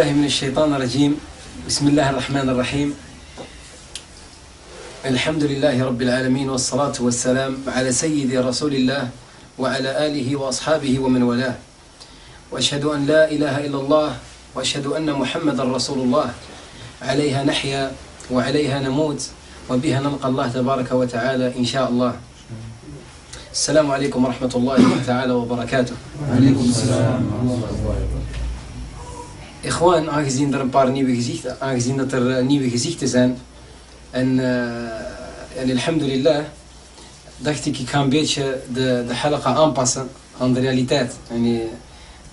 بالله من الشيطان الرجيم. بسم الله الرحمن الرحيم. الحمد لله رب العالمين والصلاة والسلام على سيد رسول الله وعلى آله وأصحابه ومن والاه. وأشهد أن لا إله إلا الله وأشهد أن محمد رسول الله. عليها نحيا وعليها نموت وبها نلقى الله تبارك وتعالى إن شاء الله. السلام عليكم ورحمة الله تعالى وبركاته. Gewoon, aangezien er een paar nieuwe gezichten, aangezien dat er eh, nieuwe gezichten zijn. En, eh, en alhamdulillah, dacht ik, ik ga een beetje de, de halaqa aanpassen aan de realiteit. Eh,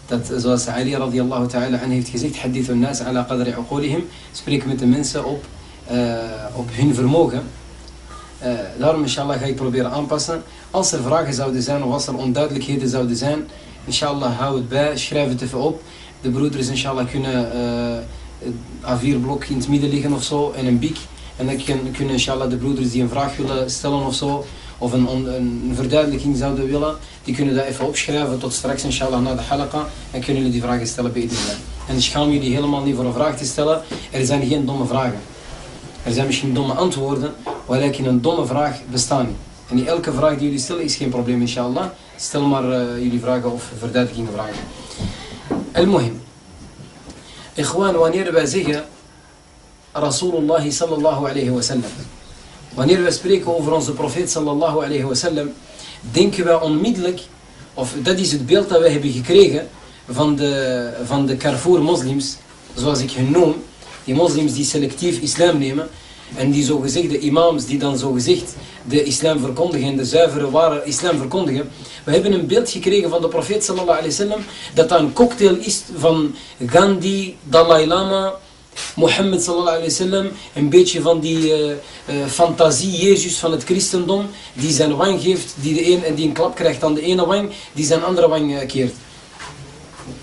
dat, zoals Ali radiallahu ta'ala heeft gezegd, hadithu nas ala qadri uqulihim, spreek met de mensen op, op hun vermogen. Daarom inshallah ga ik proberen aanpassen. Als er vragen zouden zijn of als er onduidelijkheden zouden zijn, inshallah hou het bij, schrijf het even op. De broeders inshallah kunnen eh, een A4-blok in het midden liggen of zo en een biek. En dan kun- kunnen inshallah de broeders die een vraag willen stellen of zo, of een, een verduidelijking zouden willen, die kunnen dat even opschrijven tot straks inshallah na de halaqa en kunnen jullie die vragen stellen bij iedereen. En schaam jullie helemaal niet voor een vraag te stellen, er zijn geen domme vragen. Er zijn misschien domme antwoorden, maar een domme vraag bestaat niet. En elke vraag die jullie stellen is geen probleem, inshallah. Stel maar eh, jullie vragen of verduidelijkingen vragen. Al-Muhim. Ikhwan, wanneer wij zeggen Rasulullah sallallahu alayhi wa sallam. Wanneer wij spreken over onze profeet sallallahu alayhi wa sallam, denken wij onmiddellijk, of dat is het beeld dat wij hebben gekregen van de, van de Carrefour moslims, zoals ik hun noem, die moslims die selectief islam nemen, en die zogezegde imams die dan zogezegd de islam verkondigen en de zuivere ware islam verkondigen. We hebben een beeld gekregen van de profeet sallallahu alayhi wa sallam, dat dat een cocktail is van Gandhi, Dalai Lama, Mohammed sallallahu alayhi wa sallam, een beetje van die eh, eh, fantasie Jezus van het christendom, die zijn wang geeft, die, de een, en die een klap krijgt aan de ene wang, die zijn andere wang eh, keert.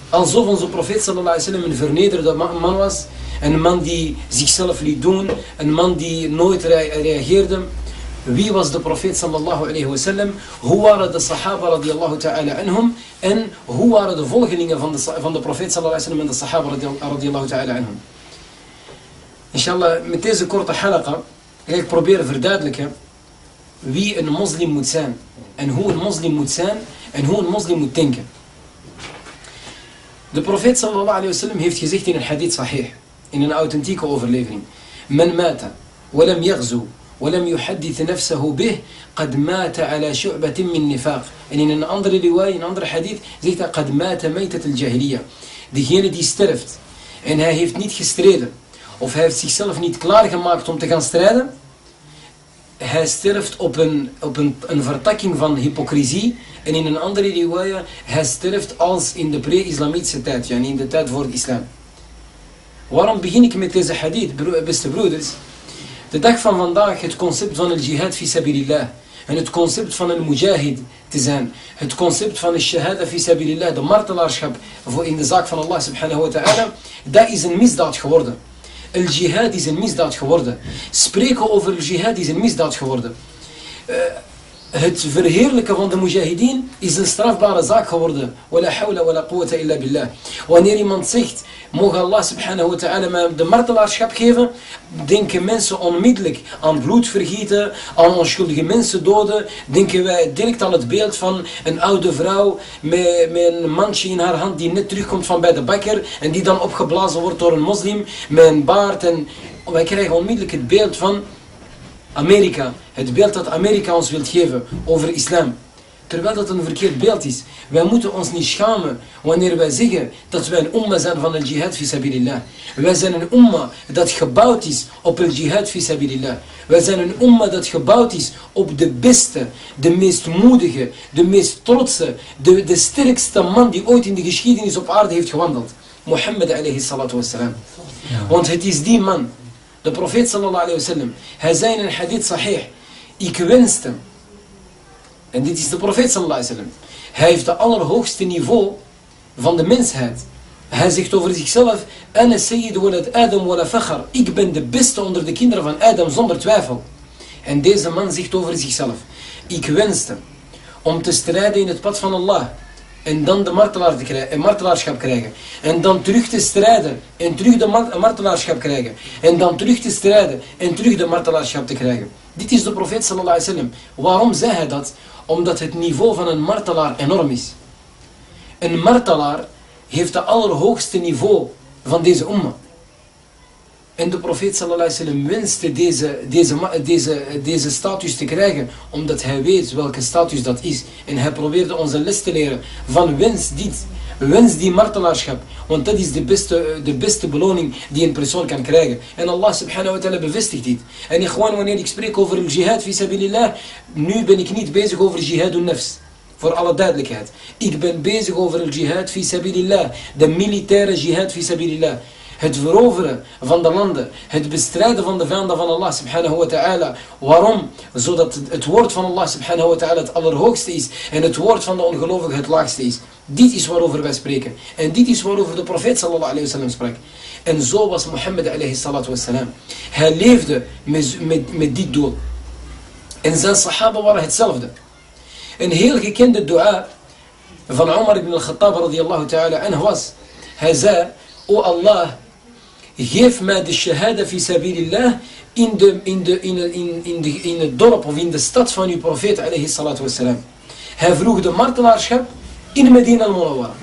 Alsof onze profeet sallallahu alayhi wa sallam een vernederde ma- man was, een man die zichzelf liet doen, een man die nooit rea- reageerde. Wie was de profeet sallallahu alayhi wa sallam? Hoe waren de sahaba radiyallahu ta'ala anhum? En hoe waren de volgelingen van de, van de profeet sallallahu alayhi wa sallam en de sahaba radi- radiyallahu ta'ala anhum? Inshallah, met deze korte halaqa ga ik proberen verduidelijken wie een moslim moet zijn. En hoe een moslim moet zijn en hoe een moslim moet denken. De profeet sallallahu alayhi wa sallam heeft gezegd in een hadith sahih, in een authentieke overlevering. Men mata, walam walam nafsahu bih, qad mata ala shu'batin min nifaq. En in een andere riwaya, in andere hadith, zegt hij, qad mata maytat al-jahiliya. Diegene die sterft en hij heeft niet gestreden, of hij heeft zichzelf niet klaargemaakt om te gaan strijden, hij sterft op een, op een, een vertakking van hypocrisie. En in een andere riwaya, hij sterft als in de pre-islamitische tijd, yani in de tijd voor de islam. Waarom begin ik met deze hadith, beste broeders? De dag van vandaag, het concept van het jihad fi sabilillah. Het concept van een mujahid te zijn. Het concept van de shahada fi sabilillah, de martelaarschap voor in de zaak van Allah subhanahu wa ta'ala. Dat is een misdaad geworden. El jihad is een misdaad geworden. Spreken over el jihad is een misdaad geworden. Eh, het verheerlijken van de mujahideen is een strafbare zaak geworden. Wala hawla wala quwwata illa billah. Wanneer iemand zegt, mogen Allah subhanahu wa ta'ala mij de martelaarschap geven, denken mensen onmiddellijk aan bloedvergieten, aan onschuldige mensen doden. Denken wij direct aan het beeld van een oude vrouw met, met een mandje in haar hand die net terugkomt van bij de bakker en die dan opgeblazen wordt door een moslim met een baard. En wij krijgen onmiddellijk het beeld van Amerika, het beeld dat Amerika ons wil geven over islam. Terwijl dat een verkeerd beeld is. Wij moeten ons niet schamen wanneer wij zeggen dat wij een umma zijn van een jihad fi sabilillah. Wij zijn een umma dat gebouwd is op een jihad fi sabilillah. Wij zijn een umma dat gebouwd is op de beste, de meest moedige, de meest trotse, de, de sterkste man die ooit in de geschiedenis op aarde heeft gewandeld. Mohammed alayhi salatu wassalam. Want het is die man, de profeet sallallahu alayhi wasallam. Hij zei in een hadith sahih, ik wenste en dit is de profeet sallallahu alaihi wasallam. Hij heeft de allerhoogste niveau van de mensheid. Hij zegt over zichzelf, Ana sayyid Adam wala. Ik ben de beste onder de kinderen van Adam zonder twijfel. En deze man zegt over zichzelf, ik wenste om te strijden in het pad van Allah. En dan de martelaar te krijgen, en martelaarschap krijgen. En dan terug te strijden. En terug de martelaarschap krijgen. En dan terug te strijden. En terug de martelaarschap te krijgen. Dit is de profeet sallallahu alaihi wasallam. Waarom zei hij dat? Omdat het niveau van een martelaar enorm is. Een martelaar heeft het allerhoogste niveau van deze umma. En de profeet sallallahu alaihi wasallam wenste deze, deze, deze, deze status te krijgen, omdat hij weet welke status dat is. En hij probeerde onze les te leren van wens dit, wens die martelaarschap. Want dat is de beste, de beste beloning die een persoon kan krijgen. En Allah subhanahu wa ta'ala bevestigt dit. En ik gewoon wanneer ik spreek over jihad fi sabilillah, nu ben ik niet bezig over jihad nafs. Voor alle duidelijkheid. Ik ben bezig over el jihad fi sabilillah. De militaire jihad fi sabilillah het veroveren van de landen, het bestrijden van de vijanden van Allah subhanahu wa ta'ala. Waarom? Zodat het woord van Allah subhanahu wa ta'ala het allerhoogste is en het woord van de ongelovigen het laagste is. Dit is waarover wij spreken. En dit is waarover de profeet sallallahu alayhi wa sallam sprak. En zo was Mohammed alayhi salatu wassalam. Hij leefde met, met, met dit doel. En zijn sahaba waren hetzelfde. Een heel gekende dua van Omar ibn al-Khattab radiyallahu ta'ala anhu was. Hij zei, O Allah, geef mij de shahada fi sabilillah in, de, in, de, in, in, in, de, in het dorp of in de stad van uw profeet alayhi salatu wassalam. Hij vroeg de martelaarschap in Medina al-Munawwara.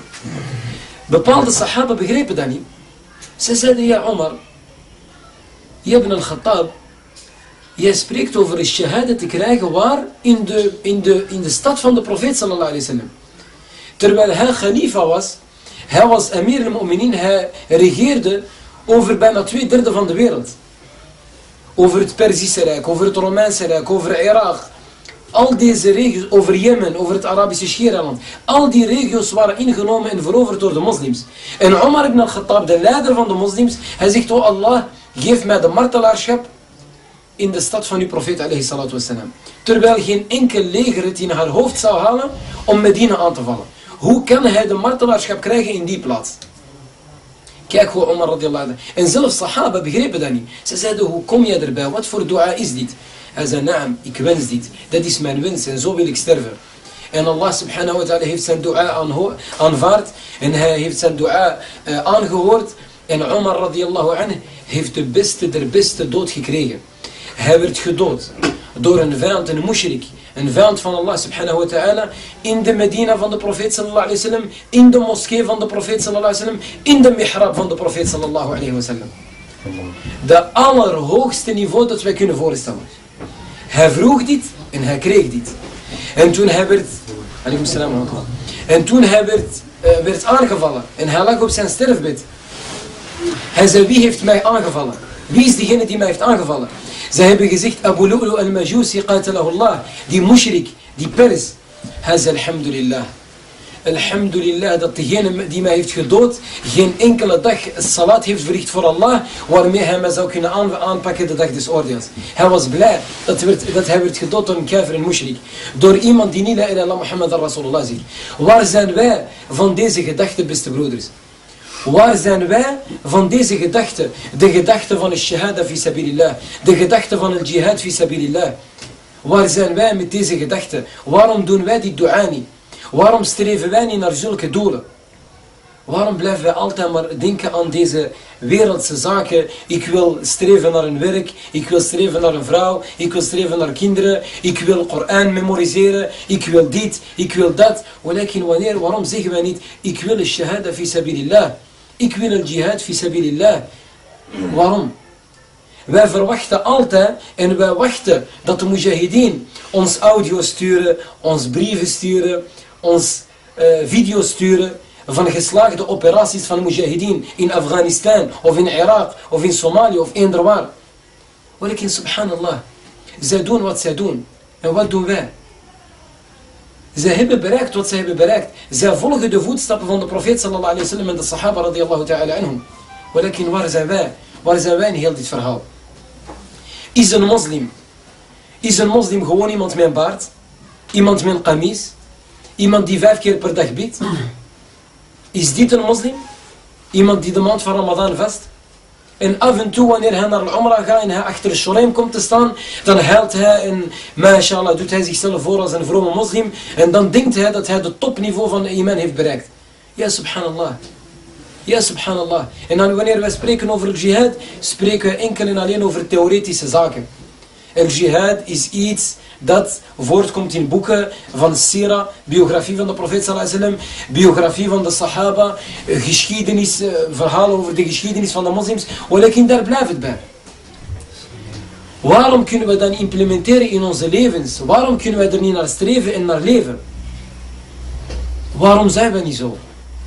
Bepaalde sahaba begrepen dat niet. Ze zeiden, ja Omar, ibn al-Khattab, jij spreekt over de shahada te krijgen waar? In de, in de, in de stad van de profeet sallallahu alayhi wasallam. Terwijl hij khalifa was, hij was emir al-mu'minin, hij regeerde over bijna twee derde van de wereld. Over het Perzische Rijk, over het Romeinse Rijk, over Irak. Al deze regio's, over Jemen, over het Arabische Schiereiland. Al die regio's waren ingenomen en veroverd door de moslims. En Omar ibn al-Khattab, de leider van de moslims, hij zegt, oh Allah, geef mij de martelaarschap in de stad van uw profeet alayhi salatu wassalam. Terwijl geen enkel leger het in haar hoofd zou halen om Medina aan te vallen. Hoe kan hij de martelaarschap krijgen in die plaats? Kijk hoe Omar radiallahu anhu. En zelfs sahaba begrepen dat niet. Ze zeiden, hoe kom je erbij? Wat voor dua is dit? Hij zei, naam, ik wens dit. Dat is mijn wens en zo wil ik sterven. En Allah subhanahu wa ta'ala heeft zijn dua aanvaard. En hij heeft zijn dua uh, aangehoord. En Omar radiallahu anhu heeft de beste der beste dood gekregen. Hij werd gedood door een vijand, een mushrik een vijand van Allah subhanahu wa ta'ala, in de Medina van de profeet sallallahu alayhi wa sallam, in de moskee van de profeet sallallahu alayhi wa sallam, in de mihrab van de profeet sallallahu alayhi wa sallam. De allerhoogste niveau dat wij kunnen voorstellen. Hij vroeg dit en hij kreeg dit. En toen hij werd, en toen werd, uh, werd aangevallen en hij lag op zijn sterfbed. Hij zei, wie heeft mij aangevallen? Wie is diegene die mij heeft aangevallen? Zij hebben gezegd, Abu Lu'lu al-Majusi Allah. Die mushrik, die pers. Hij alhamdulillah. Alhamdulillah dat degene die mij heeft gedood geen enkele dag salat heeft verricht voor Allah waarmee hij mij zou kunnen aanpakken de dag des oordeels. Hij was blij dat, werd, dat hij werd gedood door een kafir en mushrik. Door iemand die niet la ilaha Muhammad Rasulullah zegt. Waar zijn wij van deze gedachten beste broeders? Waar zijn wij van deze gedachte? De gedachte van de shahada fi sabilillah. De gedachte van het jihad fi sabilillah. Waar zijn wij met deze gedachte? Waarom doen wij die dua niet? Waarom streven wij niet naar zulke doelen? Waarom blijven wij altijd maar denken aan deze wereldse zaken? Ik wil streven naar een werk, ik wil streven naar een vrouw, ik wil streven naar kinderen, ik wil Koran memoriseren, ik wil dit, ik wil dat. Wanneer, waarom zeggen wij niet, ik wil shahada fi sabilillah? Ik wil een jihad fi sabilillah. Waarom? Wij verwachten altijd en wij wachten dat de mujahideen ons audio sturen, ons brieven sturen, ons uh, video sturen van geslaagde operaties van mujahideen in Afghanistan of in Irak of in Somalië of eender waar. Walakin subhanallah, zij doen wat zij doen. En wat doen wij? Zij hebben bereikt wat zij hebben bereikt. Zij volgen de voetstappen van de profeet sallallahu alayhi wa sallam en de sahaba radiyallahu ta'ala anhum. Walakin waar zijn wij? Waar zijn wij in heel dit verhaal? Is een moslim, is een moslim gewoon iemand met een baard? Iemand met een kamis? Iemand die vijf keer per dag bidt? Is dit een moslim? Iemand die de maand van Ramadan vast? En af en toe wanneer hij naar de Umrah gaat en hij achter de komt te staan, dan huilt hij en mashallah doet hij zichzelf voor als een vrome moslim. En dan denkt hij dat hij het topniveau van de iman heeft bereikt. Ja, subhanallah. Ja, subhanallah. En dan wanneer wij spreken over jihad, spreken we enkel en alleen over theoretische zaken. El jihad is iets dat voortkomt in boeken van Sira, biografie van de profeet sallallahu biografie van de sahaba, geschiedenis, eh, verhalen over de geschiedenis van de moslims. Walakin daar blijft het bij. Waarom kunnen we dan implementeren in onze levens? Waarom kunnen wij er niet naar streven en naar leven? Waarom zijn we niet zo?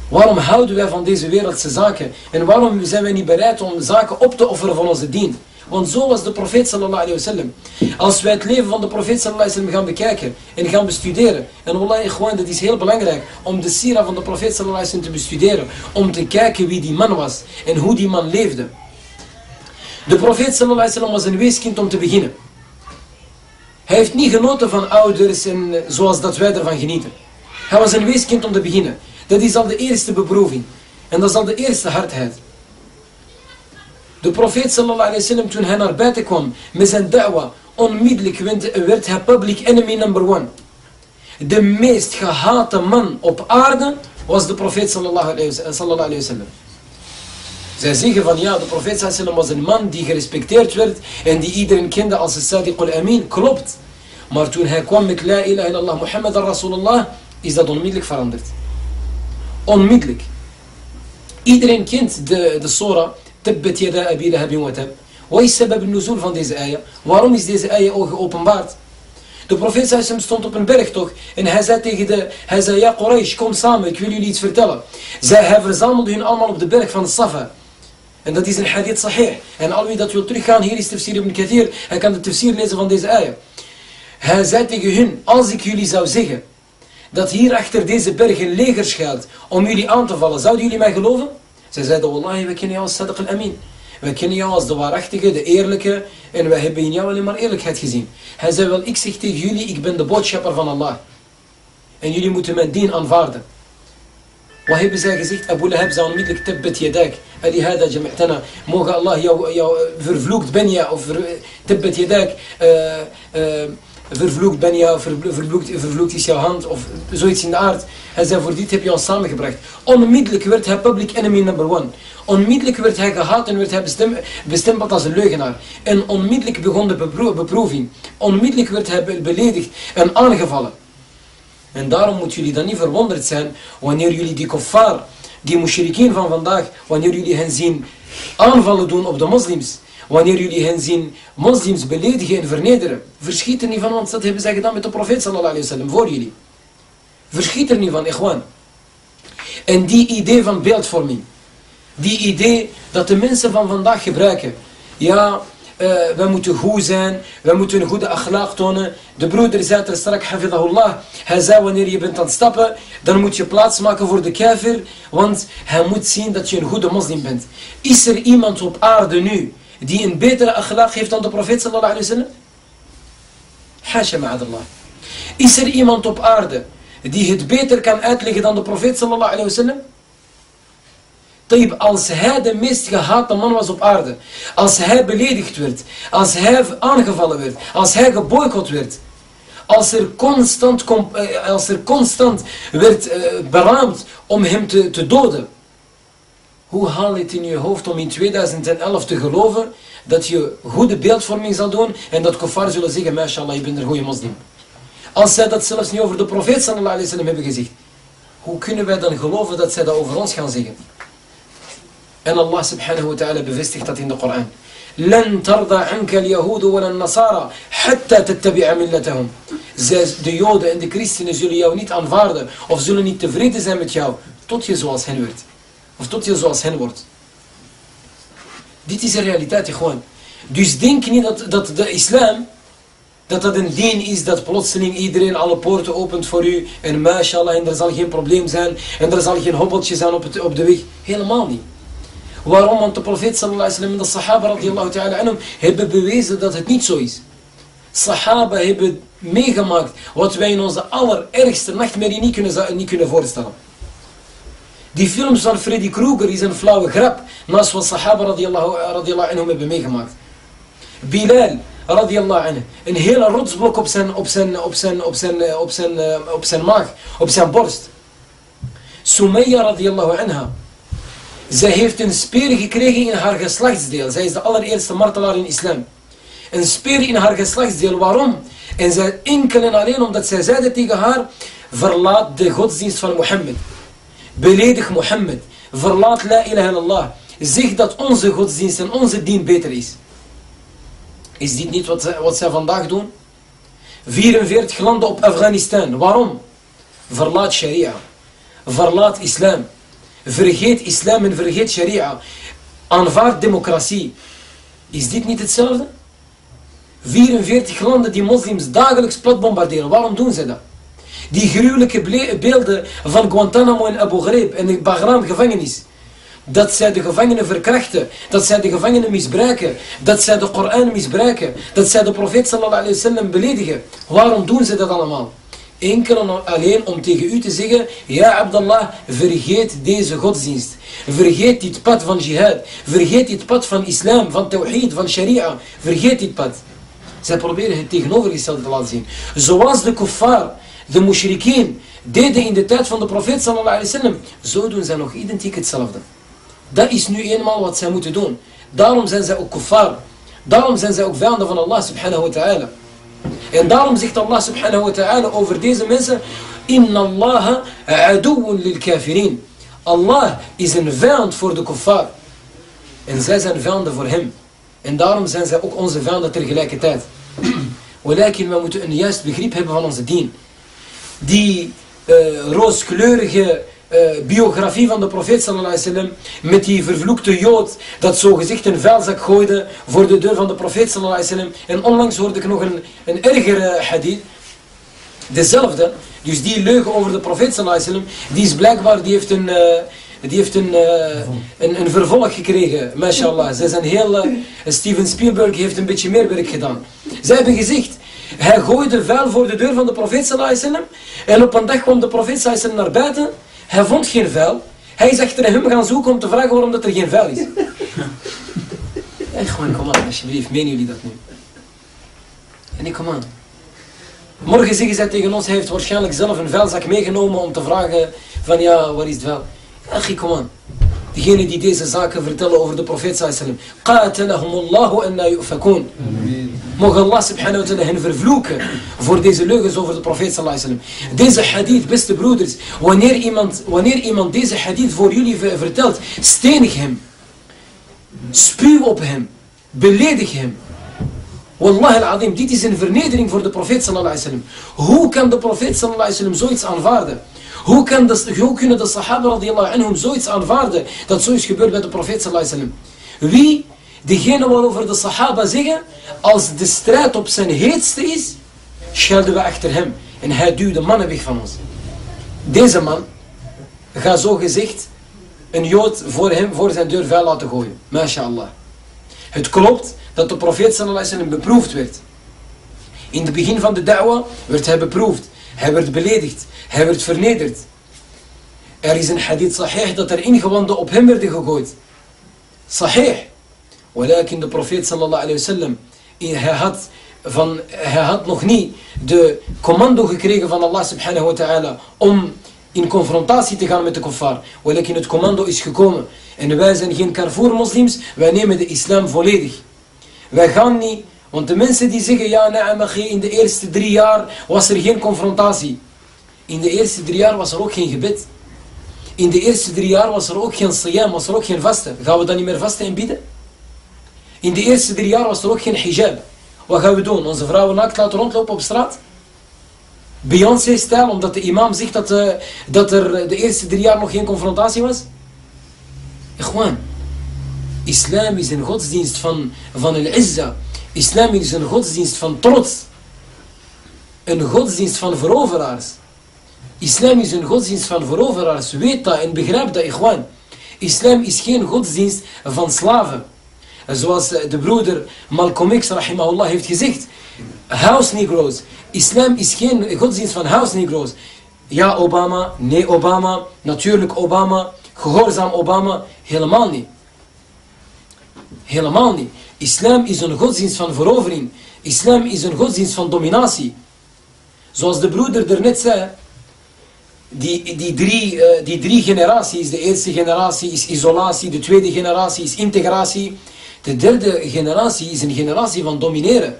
Waarom houden wij van deze wereldse zaken? En waarom zijn wij niet bereid om zaken op te offeren van onze dien? Want zo was de profeet sallallahu alayhi. Als wij het leven van de profeet sallallahu alayhi gaan bekijken en gaan bestuderen. En wallahi gewoon, dat is heel belangrijk om de sira van de profeet sallallahu alayhi wasallam te bestuderen. Om te kijken wie die man was en hoe die man leefde. De profeet sallallahu alayhi wasallam was een weeskind om te beginnen. Hij heeft niet genoten van ouders en zoals dat wij ervan genieten. Hij was een weeskind om te beginnen. Dat is al de eerste beproeving. En dat is al de eerste hardheid. De profeet sallallahu alayhi wa sallam, toen hij naar buiten kwam met zijn da'wa, onmiddellijk werd hij public enemy number one. De meest gehate man op aarde was de profeet sallallahu alayhi wa sallam. Zij zeggen van ja, de profeet sallallahu was een man die gerespecteerd werd en die iedereen kende als het sadiq al-amin. Klopt. Maar toen hij kwam met la ilaha illallah Muhammad Rasulullah, is dat onmiddellijk veranderd. Onmiddellijk. Iedereen kent de, de surah Tibet yada abi lahabin wa tab. Wat is de nuzul van deze eieren? Waarom is deze eieren al geopenbaard? De profeet stond op een berg toch? En hij zei tegen de, hij zei, ja Quraysh, kom samen, ik wil jullie iets vertellen. Zij, hij verzamelde hun allemaal op de berg van Safa. En dat is een hadith sahih. En al wie dat wil teruggaan, hier is tafsir ibn Kathir. Hij kan de tafsir lezen van deze eieren. Hij zei tegen hun, als ik jullie zou zeggen dat hier achter deze berg een leger schuilt om jullie aan te vallen, zouden jullie mij geloven? Zij zeiden, wallahi, we kennen jou als Sadiq al-Amin. We kennen jou als de waarachtige, de eerlijke. En wij hebben in jou alleen maar eerlijkheid gezien. Hij zei wel, ik zeg tegen jullie, ik ben de boodschapper van Allah. En jullie moeten mijn dien aanvaarden. Wat hebben zij gezegd? Abu Lahab zei onmiddellijk, tabbat yadak. Ali hada jama'tana. Mogen Allah jou, jou vervloekt ben je, of tabbat yadak. Uh, vervloekt ben je, vervloekt, vervloekt is jouw hand, of zoiets in de aard. Hij zei, voor dit heb je ons samengebracht. Onmiddellijk werd hij public enemy number one. Onmiddellijk werd hij gehaat en werd hij bestem, bestempeld als een leugenaar. En onmiddellijk begon de beproeving. Onmiddellijk werd hij beledigd en aangevallen. En daarom moeten jullie dan niet verwonderd zijn wanneer jullie die kuffar, die mushrikeen van vandaag, wanneer jullie hen zien aanvallen doen op de moslims. Wanneer jullie hen zien moslims beledigen en vernederen. Verschiet er niet van, want dat hebben zij gedaan met de profeet sallallahu alayhi voor jullie. Verschiet er niet van, ikhwan. En die idee van beeldvorming. Die idee dat de mensen van vandaag gebruiken. Ja, uh, we moeten goed zijn. We moeten een goede akhlaaq tonen. De broeder zei er straks, hafidahullah. Hij zei, wanneer je bent aan het stappen, dan moet je plaats maken voor de kafir. Want hij moet zien dat je een goede moslim bent. Is er iemand op aarde nu die een betere akhlaq heeft dan de profeet sallallahu alayhi wa sallam? Hasha ma'adallah. Is er iemand op aarde die het beter kan uitleggen dan de profeet sallallahu alayhi wa sallam? Als hij de meest gehate man was op aarde, als hij beledigd werd, als hij aangevallen werd, als hij geboycott werd, als er constant, eh, als er constant werd uh, beraamd om hem te, te doden, hoe haal je het in je hoofd om in 2011 te geloven dat je goede beeldvorming zal doen en dat kuffar zullen zeggen, mashallah, je bent een goede moslim. Als zij dat zelfs niet over de profeet sallallahu alayhi wasallam hebben gezegd, hoe kunnen wij dan geloven dat zij dat over ons gaan zeggen? En Allah subhanahu wa ta'ala bevestigt dat in de Koran. لن ترضى عنك اليهود ولا النصارى حتى تتبع ملتهم Zij- de joden en de christenen zullen jou niet aanvaarden of zullen niet tevreden zijn met jou tot je zoals hen werd of tot je zoals hen wordt dit is de realiteit gewoon dus denk niet dat, dat de islam dat dat een dien is dat plotseling iedereen alle poorten opent voor u en mashallah en er zal geen probleem zijn en er zal geen hobbeltje zijn op, het, op de weg helemaal niet Waarom? Want de profeet sallallahu alaihi wasallam en de sahaba radiyallahu ta'ala anhum hebben bewezen dat het niet zo is. Sahaba hebben meegemaakt wat wij in onze allerergste nachtmerrie niet kunnen, niet kunnen voorstellen. Die films van Freddy Krueger is een flauwe grap naast wat sahaba radiyallahu, radiyallahu anhum hebben meegemaakt. Bilal radiyallahu anhu, een hele rotsblok op zijn, op zijn, op zijn, op zijn, eh, op zijn, eh, op zijn maag, op zijn borst. Sumayya radiyallahu anha, zij heeft een speer gekregen in haar geslachtsdeel. Zij is de allereerste martelaar in islam. Een speer in haar geslachtsdeel. Waarom? En zij enkel en alleen omdat zij zeiden tegen haar... Verlaat de godsdienst van Mohammed. Beledig Mohammed. Verlaat la ilaha illallah. Zeg dat onze godsdienst en onze dien beter is. Is dit niet wat, wat zij vandaag doen? 44 landen op Afghanistan. Waarom? Verlaat sharia. Verlaat islam. Vergeet islam en vergeet sharia. Aanvaard democratie. Is dit niet hetzelfde? 44 landen die moslims dagelijks plat bombarderen. Waarom doen ze dat? Die gruwelijke beelden van Guantanamo en Abu Ghraib en de Bagram gevangenis. Dat zij de gevangenen verkrachten. Dat zij de gevangenen misbruiken. Dat zij de Koran misbruiken. Dat zij de profeet sallallahu alayhi wasallam beledigen. Waarom doen ze dat allemaal? Enkel en alleen om tegen u te zeggen, ja Abdallah, vergeet deze godsdienst. Vergeet dit pad van jihad. Vergeet dit pad van islam, van tawhid, van sharia. Vergeet dit pad. Zij proberen het tegenovergestelde te laten zien. Zoals de kuffar, de mushrikeen, deden in de tijd van de profeet sallallahu alayhi wasallam, zo doen zij nog identiek hetzelfde. Dat is nu eenmaal wat zij moeten doen. Daarom zijn zij ook kuffar. Daarom zijn zij ook vijanden van Allah subhanahu wa ta'ala. En daarom zegt Allah subhanahu wa ta'ala over deze mensen, Inna Allah aduwun lil kafirin. Allah is een vijand voor de kuffar. En zij zijn vijanden voor hem. En daarom zijn zij ook onze vijanden tegelijkertijd. Walakin we moeten een juist begrip hebben van onze dien. Die eh, rooskleurige eh, biografie van de profeet sallallahu wasallam met die vervloekte jood dat zo gezegd een vuilzak gooide voor de deur van de profeet sallallahu wasallam en onlangs hoorde ik nog een, een ergere hadith dezelfde dus die leugen over de profeet sallallahu wasallam die is blijkbaar die heeft een eh, die heeft een, een, een vervolg gekregen, mashallah. Zij zijn heel, Steven Spielberg heeft een beetje meer werk gedaan. Zij hebben gezegd, hij gooide vuil voor de deur van de profeet sallallahu. En op een dag kwam de profeet sallallahu naar buiten. Hij vond geen vuil. Hij is achter hem gaan zoeken om te vragen waarom dat er geen vuil is. En gewoon, kom aan, alsjeblieft, menen jullie dat nu? En ik kom aan. Morgen zeggen zij tegen ons, hij heeft waarschijnlijk zelf een vuilzak meegenomen om te vragen van ja, waar is het vuil? Achie, kom aan. Degenen die deze zaken vertellen over de profeet sallallahu Qatalahumullahu anna yu'fakun. Mogen Allah subhanahu wa ta'ala hen vervloeken voor deze leugens over de profeet sallallahu. Deze hadith, beste broeders, wanneer iemand, wanneer iemand deze hadith voor jullie ver- vertelt, stenig hem. Spuw op hem. Beledig hem. Wallah al-azim, dit is een vernedering voor de profeet sallallahu. Hoe kan de profeet sallallahu zoiets aanvaarden? Hoe, kan de, hoe kunnen de sahaba radiyallahu anhum zoiets aanvaarden dat zoiets gebeurt bij de profeet sallallahu alaihi wasallam? Wie? Degene waarover de sahaba zeggen, als de strijd op zijn heetste is, schelden we achter hem. En hij duwde mannen weg van ons. Deze man gaat zo gezegd een jood voor hem, voor zijn deur vuil laten gooien. MashaAllah. Het klopt dat de profeet sallallahu alaihi wasallam beproefd werd. In het begin van de da'wa werd hij beproefd. Hij werd beledigd. Hij werd vernederd. Er is een hadith sahih dat er ingewanden op hem werden gegooid. Sahih. Walakin de profeet sallallahu alayhi wasallam, hij had, van, hij had nog niet de commando gekregen van Allah subhanahu wa ta'ala om in confrontatie te gaan met de kuffar. Walakin het commando is gekomen. En wij zijn geen Carrefour moslims, wij nemen de islam volledig. Wij gaan niet, want de mensen die zeggen, ja, na'am, in de eerste drie jaar was er geen confrontatie. In de eerste drie jaar was er ook geen gebed. In de eerste drie jaar was er ook geen siyam, was er ook geen vasten. Gaan we dan niet meer vasten en bidden? In de eerste drie jaar was er ook geen hijab. Wat gaan we doen? Onze vrouwen naakt laten rondlopen op straat? Beyoncé-stijl, omdat de imam zegt dat, uh, dat er de eerste drie jaar nog geen confrontatie was? Gewoon. Islam is een godsdienst van, van al-izza. Islam is een godsdienst van trots. Een godsdienst van veroveraars. Islam is een godsdienst van veroveraars. Weet dat en begrijp dat, gewoon. Islam is geen godsdienst van slaven. Zoals de broeder Malcolm X, rahimahullah, heeft gezegd. House Negroes. Islam is geen godsdienst van house Negroes. Ja, Obama. Nee, Obama. Natuurlijk Obama. Gehoorzaam Obama. Helemaal niet. Helemaal niet. Islam is een godsdienst van verovering. Islam is een godsdienst van dominatie. Zoals de broeder er net zei. Die, die, drie, uh, die drie generaties. De eerste generatie is isolatie. De tweede generatie is integratie. De derde generatie is een generatie van domineren.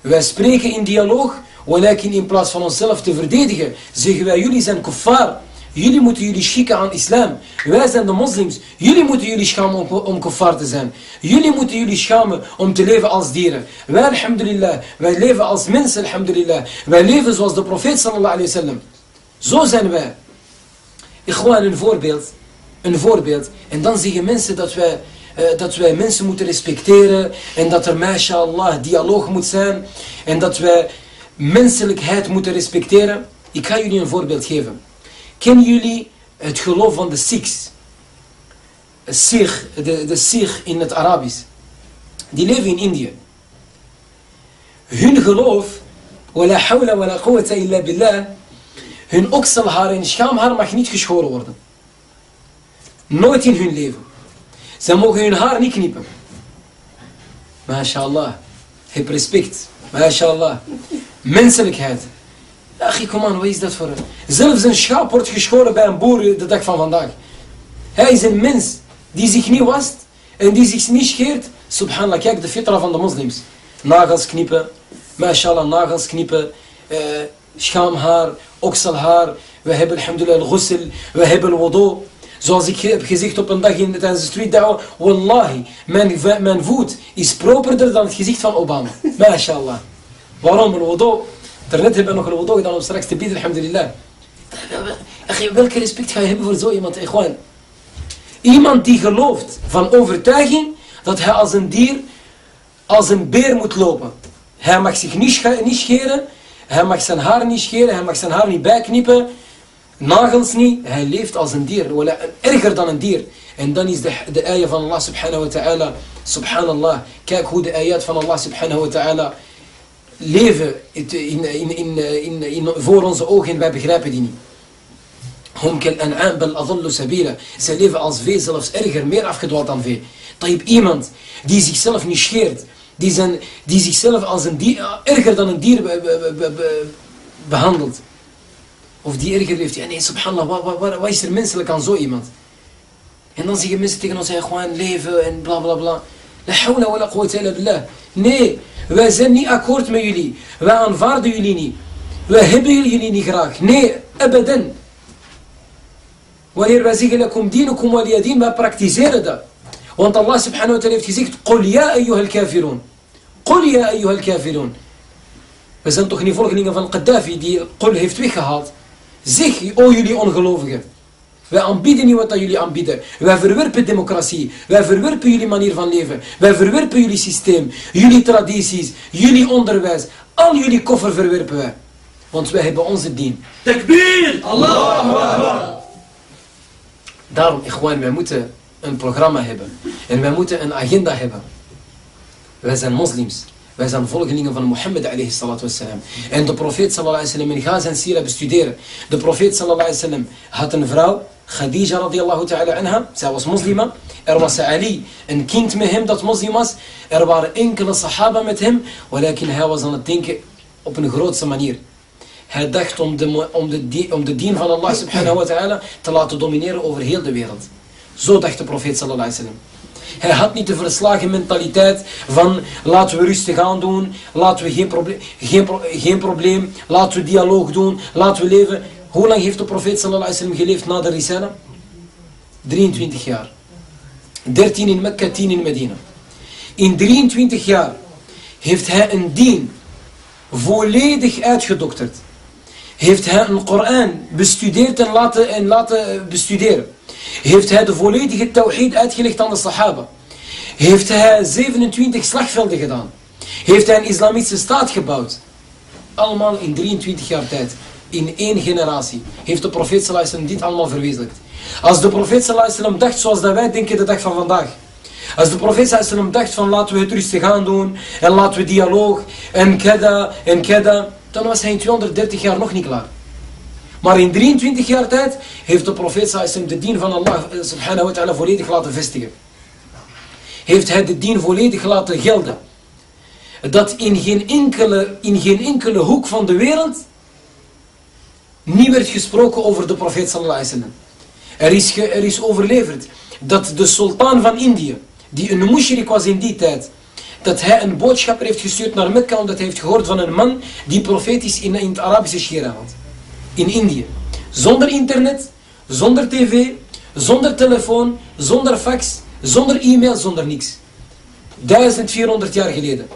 Wij spreken in dialoog. Walakin in plaats van onszelf te verdedigen. Zeggen wij jullie zijn kuffar. Jullie moeten jullie schikken aan islam. Wij zijn de moslims. Jullie moeten jullie schamen om, om te zijn. Jullie moeten jullie schamen om te leven als dieren. Wij, alhamdulillah, wij leven als mensen, alhamdulillah. Wij leven zoals de profeet, sallallahu alayhi wasallam. Zo zijn wij. Ik gewoon een voorbeeld. Een voorbeeld. En dan zeggen mensen dat wij, uh, dat wij mensen moeten respecteren. En dat er, mashallah, dialoog moet zijn. En dat wij menselijkheid moeten respecteren. Ik ga jullie een voorbeeld geven. Kennen jullie het geloof van de Sikhs? Sikh, de, de Sikh in het Arabisch. Die leven in Indië. Hun geloof, wala hawla wala quwwata illa billah, hun okselhaar en schaamhaar mag niet geschoren worden. Nooit in hun leven. Ze mogen hun haar niet knippen. MashaAllah. Heb respect. MashaAllah. Menselijkheid. Ach, kom aan, wat is dat voor een... Zelfs een schaap wordt geschoren bij een boer de dag van vandaag. Hij is een mens die zich niet wast en die zich niet scheert. Subhanallah, kijk de fitra van de moslims. Nagels knippen, mashallah, nagels knippen, eh, schaamhaar, okselhaar. We hebben alhamdulillah al-ghusl, we hebben wudu. Zoals ik heb gezegd op een dag in, de street wallahi, mijn, voet is properder dan het gezicht van Obama. Mashallah. Waarom? Een wudu Daarnet hebben we nog een wudu gedaan om straks te bieden, alhamdulillah. Welke respect ga je hebben voor zo iemand, gewoon? Iemand die gelooft van overtuiging dat hij als een dier, als een beer moet lopen. Hij mag zich niet, scheren, hij mag zijn haar niet scheren, hij mag zijn haar niet bijknippen, nagels niet. Hij leeft als een dier, erger dan een dier. En dan is de, de van Allah subhanahu wa ta'ala, subhanallah, kijk hoe de ayat van Allah subhanahu wa ta'ala leven in, in, in, in, in, voor onze ogen en wij begrijpen die niet. Adallu sabila. Ze leven als vee, zelfs erger, meer afgedwaald dan vee. Tayyip iemand die zichzelf niet scheert, die, zijn, die zichzelf als een dier, erger dan een dier be, be, be, behandelt. Of die erger heeft. Ja nee, subhanallah, wat, wat, wat is er menselijk aan zo iemand? En dan zeggen mensen tegen ons, gewoon leven en bla bla bla. La hawla wa la quwwata illa billah. Nee, wij zijn niet akkoord met jullie. Wij aanvaarden jullie niet. Wij hebben jullie niet graag. Nee, abadan. Wanneer wij zeggen, lakum dinukum waliyadin, wij praktiseren dat. Want Allah subhanahu wa ta'ala heeft gezegd, Qul ya أيها kafirun. Qul ya أيها kafirun. We zijn toch niet volgelingen van Gaddafi die Qul heeft weggehaald. Zeg, o jullie ongelovigen. Wij aanbieden niet wat dat jullie aanbieden. Wij verwerpen democratie. Wij verwerpen jullie manier van leven. Wij verwerpen jullie systeem. Jullie tradities. Jullie onderwijs. Al jullie koffer verwerpen wij. Want wij hebben onze dien. Takbir! Allahu Akbar! Daarom, gewoon, wij moeten een programma hebben. En wij moeten een agenda hebben. Wij zijn moslims. Wij zijn volgelingen van Mohammed alayhi salatu wassalam. En de profeet sallallahu alayhi wasallam, en ga zijn sira bestuderen. De profeet sallallahu alayhi wasallam had een vrouw, Khadija radiallahu ta'ala anha. Zij was moslima. Er was Ali, een kind met hem dat moslim was. Er waren enkele sahaba met hem. Walakin hij was aan het denken op een grootste manier. Hij dacht om de, om, de, om de dien van Allah subhanahu wa ta'ala te laten domineren over heel de wereld. Zo dacht de profeet sallallahu alayhi wasallam. Hij had niet de verslagen mentaliteit van laten we rustig aan doen, laten we geen, geen, geen probleem, laten we dialoog doen, laten we leven. Hoe lang heeft de profeet sallallahu alayhi wasallam geleefd na de Risala? 23 jaar. 13 in Mekka, 10 in Medina. In 23 jaar heeft hij een dien volledig uitgedokterd. Heeft hij een Koran bestudeerd en laten, en laten bestuderen. Heeft hij de volledige tawhid uitgelegd aan de sahaba. Heeft hij 27 slagvelden gedaan. Heeft hij een islamitische staat gebouwd. Allemaal in 23 jaar tijd. In één generatie. Heeft de profeet sallallahu dit allemaal verwezenlijkt. Als de profeet sallallahu dacht zoals dat wij denken de dag van vandaag. Als de profeet sallallahu dacht van laten we het rustig aan doen. En laten we dialoog. En keda en keda. Dan was hij in 230 jaar nog niet klaar. Maar in 23 jaar tijd heeft de profeet sallallahu de dien van Allah eh, subhanahu wa ta'ala volledig laten vestigen. Heeft hij de dien volledig laten gelden. Dat in geen enkele, in geen enkele hoek van de wereld niet werd gesproken over de profeet sallallahu. Er is, ge, er is overleverd dat de sultan van Indië, die een mushrik was in die tijd, dat hij een boodschapper heeft gestuurd naar Mekka omdat hij heeft gehoord van een man die profetisch in, in het Arabische Shira had. In Indië. Zonder internet, zonder tv, zonder telefoon, zonder fax, zonder e-mail, zonder niks. 1400 jaar geleden.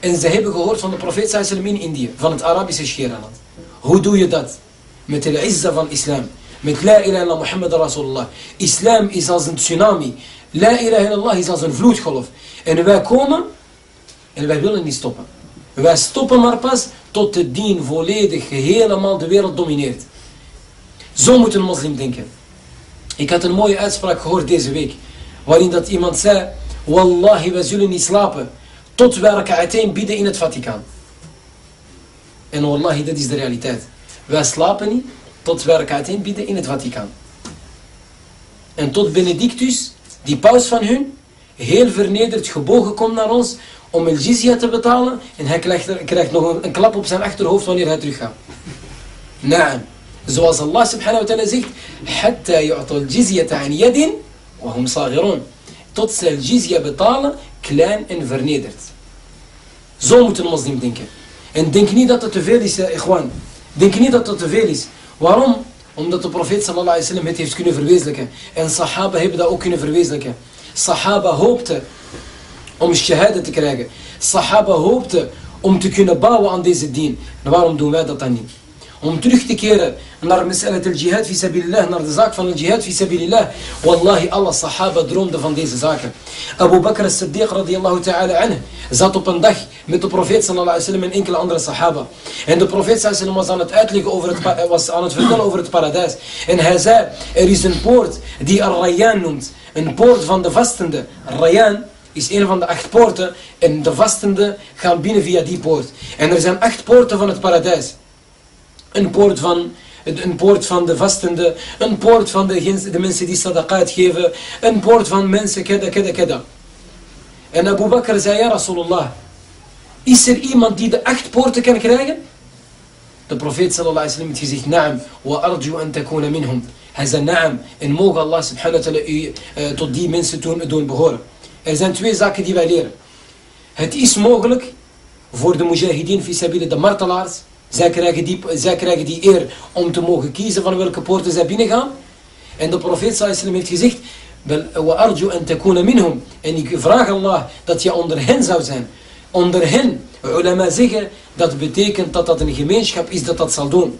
En ze hebben gehoord van de profeet sallallahu in Indië, van het Arabische Shira-land. Hoe doe je dat? Met de izza van islam. Met la ilaha illallah Muhammad Rasulullah. Islam is als een tsunami. La ilaha illallah is als een vloedgolf. En wij komen en wij willen niet stoppen. Wij stoppen maar pas tot de dien volledig helemaal de wereld domineert. Zo moet een moslim denken. Ik had een mooie uitspraak gehoord deze week. Waarin dat iemand zei. Wallahi, wij zullen niet slapen. Tot wij raka'ateen bieden in het Vaticaan. En wallahi, dat is de realiteit. Wij slapen niet tot werk uiteen bieden in het Vaticaan. En tot Benedictus, die paus van hun, heel vernederd gebogen komt naar ons om een jizya te betalen. En hij krijgt, nog een, een, klap op zijn achterhoofd wanneer hij teruggaat. Naam. Zoals Allah subhanahu wa ta'ala zegt, Hatta yu'tal jizyata aan yadin, wahum sagirun. Tot ze jizya betalen, klein en vernederd. Zo moet een moslim denken. En denk niet dat het te veel is, eh, ikhwan. Denk niet dat het te veel is. Waarom? Omdat de profeet sallallahu het heeft kunnen verwezenlijken. En sahaba hebben dat ook kunnen verwezenlijken. Sahaba hoopte om shahada te krijgen. Sahaba hoopte om te kunnen bouwen aan deze dien. En waarom doen wij dat dan niet? Om terug te keren naar Mes'alat al-Jihad fi sabilillah, naar de zaak van de jihad fi sabilillah. Wallahi, alle sahaba droomden van deze zaken. Abu Bakr al-Siddiq radiyallahu ta'ala anhu zat op een dag met de profeet sallallahu alaihi wasallam en enkele andere sahaba. En de profeet sallallahu alaihi was aan het uitleggen over het, eh, was aan het vertellen over het paradijs. En hij zei, er is een poort die Ar-Rayyan noemt. Een poort van de vastende. Rayyan is een van de acht poorten en de vastende gaan binnen via die poort. En er zijn acht poorten van het paradijs. Een poort van, een poort van de vastende, een poort van de, de mensen die sadaqat geven, een poort van mensen, keda, keda, keda. En Abu Bakr zei, ja Rasulullah, is er iemand die de acht poorten kan krijgen? De profeet sallallahu alaihi wasallam heeft gezegd, naam, wa arju an takuna minhum. Hij zei, naam, en mogen Allah subhanahu wa ta'ala uh, tot die mensen doen, doen behoren. Er zijn twee zaken die wij leren. Het is mogelijk voor de mujahideen de martelaars, zij krijgen, die, zij krijgen die eer om te mogen kiezen van welke poorten zij binnengaan. En de profeet sallallahu heeft gezegd, وَأَرْجُ أَن تَكُونَ minhum. En ik vraag Allah dat je onder hen zou zijn. Onder hen, ulama zeggen, dat betekent dat dat een gemeenschap is dat dat zal doen.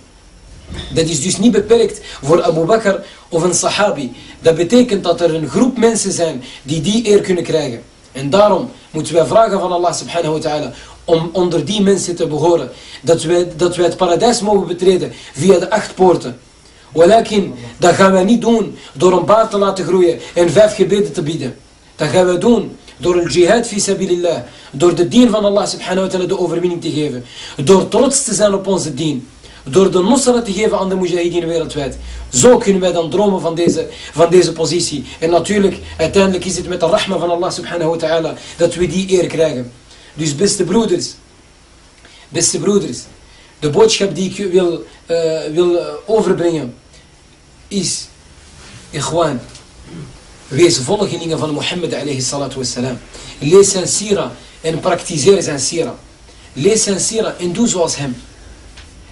Dat is dus niet beperkt voor Abu Bakr of een sahabi. Dat betekent dat er een groep mensen zijn die die eer kunnen krijgen. En daarom moeten wij vragen van Allah subhanahu wa ta'ala om onder die mensen te behoren. Dat wij, dat wij het paradijs mogen betreden via de acht poorten. Walakin, dat gaan wij niet doen door een baard te laten groeien en vijf gebeden te bieden. Dat gaan wij doen door een jihad fi sabilillah. Door de dien van Allah subhanahu wa ta'ala de overwinning te geven. Door trots te zijn op onze dien. Door de nusra te geven aan de mujahideen wereldwijd. Zo kunnen wij dan dromen van deze, van deze positie. En natuurlijk, uiteindelijk is het met de rahma van Allah subhanahu wa ta'ala dat we die eer krijgen. Dus beste broeders, beste broeders, de boodschap die ik wil, uh, wil overbrengen is, ikhwan, wees volgelingen van Mohammed alayhi salatu wassalam. Lees zijn sira en praktiseer zijn sira. Lees zijn sira en doe zoals hem.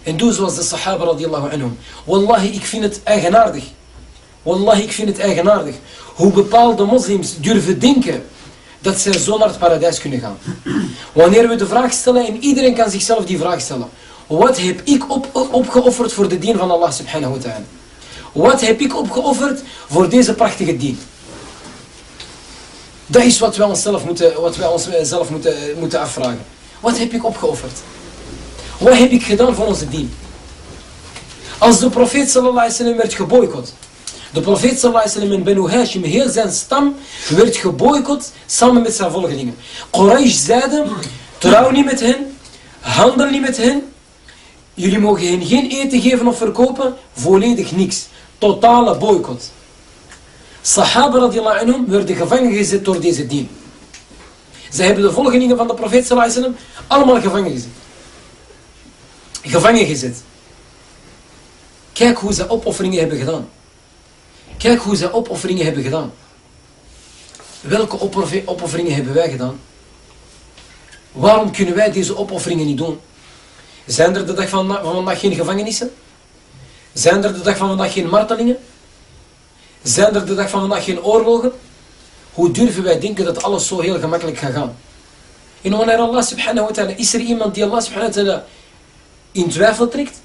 En doe zoals de sahaba radiallahu anhum. Wallahi, ik vind het eigenaardig. Wallahi, ik vind het eigenaardig. Hoe bepaalde moslims durven denken dat zij zo naar het paradijs kunnen gaan. Wanneer we de vraag stellen, en iedereen kan zichzelf die vraag stellen. Wat heb ik op, opgeofferd voor de dien van Allah subhanahu wa ta'ala? Wat heb ik opgeofferd voor deze prachtige dien? Dat is wat wij onszelf moeten, wat wij onszelf moeten, moeten afvragen. Wat heb ik opgeofferd? Wat heb ik gedaan voor onze dien? Als de profeet sallallahu alaihi wasallam werd geboycott. De profeet sallallahu alaihi wasallam in Benu Hashim, heel zijn stam, werd geboycott samen met zijn volgelingen. Quraysh zeiden, trouw niet met hen, handel niet met hen. Jullie mogen hen geen eten geven of verkopen, volledig niks. Totale boycott. Sahaba radiallahu anhum werden gevangen gezet door deze dien. Ze hebben de volgelingen van de profeet sallallahu alaihi wasallam allemaal gevangen gezet. Gevangen gezet. Kijk hoe ze opofferingen hebben gedaan. Kijk hoe ze opofferingen hebben gedaan. Welke opofferingen hebben wij gedaan? Waarom kunnen wij deze opofferingen niet doen? Zijn er de dag van, van vandaag geen gevangenissen? Zijn er de dag van vandaag geen martelingen? Zijn er de dag van vandaag geen oorlogen? Hoe durven wij denken dat alles zo heel gemakkelijk gaat gaan? En wanneer Allah subhanahu wa ta'ala, is er iemand die Allah subhanahu wa ta'ala in twijfel trekt?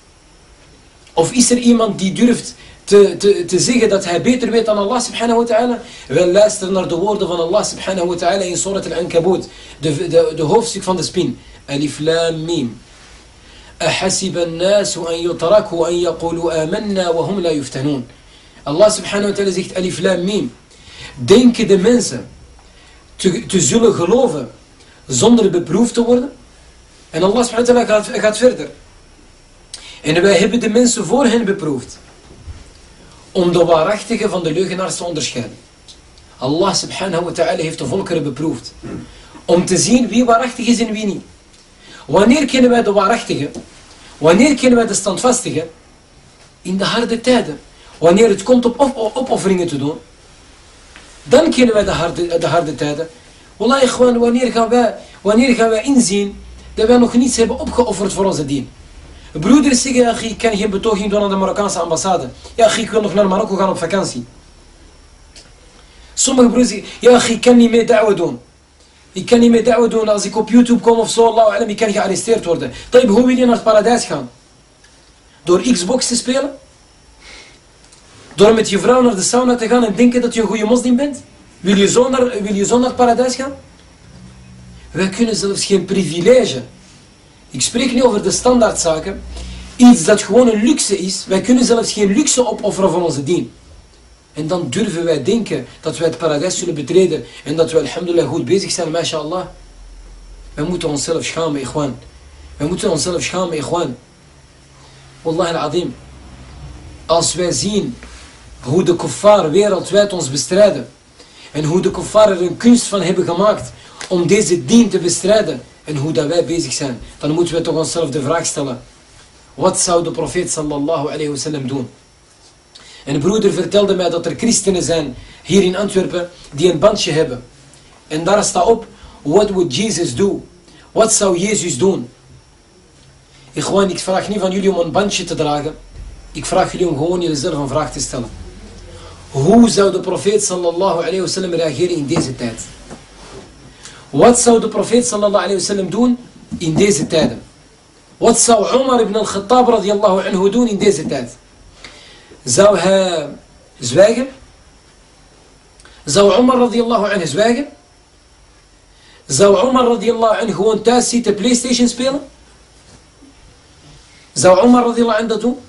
Of is er iemand die durft te, te, te zeggen dat hij beter weet dan Allah subhanahu wa ta'ala? Wel luisteren naar de woorden van Allah subhanahu wa ta'ala in Surat al-Ankabut, de, de, de hoofdstuk van de spin. Alif lam mim. أحسب الناس أن يتركوا أن يقولوا آمنا وهم لا يفتنون Allah subhanahu wa ta'ala zegt alif lam mim. Denken de mensen te, te zullen geloven zonder beproefd te worden? En Allah subhanahu wa ta'ala gaat, gaat verder. En wij hebben de mensen voor hen beproefd. Om de waarachtige van de leugenaars te onderscheiden. Allah subhanahu wa ta'ala heeft de volkeren beproefd. Om te zien wie waarachtig is en wie niet. Wanneer kennen wij de waarachtige? Wanneer kennen wij de standvastige? In de harde tijden. Wanneer het komt op opofferingen te doen. Dan kennen wij de harde, de harde tijden. Gewoon, wanneer gaan, wij, wanneer gaan wij inzien dat wij nog niets hebben opgeofferd voor onze dien. Broeders zeggen, ja, ik kan geen betoging doen aan de Marokkaanse ambassade. Ja, ik wil nog naar Marokko gaan op vakantie. Sommige broeders zeggen, ja, ik kan niet meer da'wa doen. Ik kan niet meer da'wa doen als ik op YouTube kom of zo, Allah ik kan gearresteerd worden. Taib, hoe wil je naar het paradijs gaan? Door Xbox te spelen? Door met je vrouw naar de sauna te gaan en denken dat je een goede moslim bent? Wil je zo naar, wil je zo naar het paradijs gaan? Wij kunnen zelfs geen privilege ik spreek niet over de standaardzaken. Iets dat gewoon een luxe is. Wij kunnen zelfs geen luxe opofferen van onze dien. En dan durven wij denken dat wij het paradijs zullen betreden. En dat wij alhamdulillah goed bezig zijn, mashallah. Wij moeten onszelf schamen, ikhwan. Wij moeten onszelf schamen, ikhwan. Wallah al-azim. Als wij zien hoe de kuffar wereldwijd ons bestrijden. En hoe de kuffar er een kunst van hebben gemaakt om deze dien te bestrijden en hoe dat wij bezig zijn, dan moeten we toch onszelf de vraag stellen. Wat zou de profeet sallallahu alayhi wasallam doen? En een broeder vertelde mij dat er christenen zijn hier in Antwerpen die een bandje hebben. En daar staat op, what would Jesus do? Wat zou Jezus doen? Ik, ik vraag niet van jullie om een bandje te dragen. Ik vraag jullie om gewoon jezelf een vraag te stellen. Hoe zou de profeet sallallahu alayhi wasallam reageren in deze tijd? Wat zou de profeet sallallahu doen in deze tijden? Wat zou Umar ibn al-Khattab radiyallahu anhu doen in deze tijd? Zou hij zwijgen? Zou Umar radiyallahu anhu zwijgen? Zou Umar radiyallahu anhu gewoon thuis zitten Playstation spelen? Zou Umar radiyallahu anhu dat doen?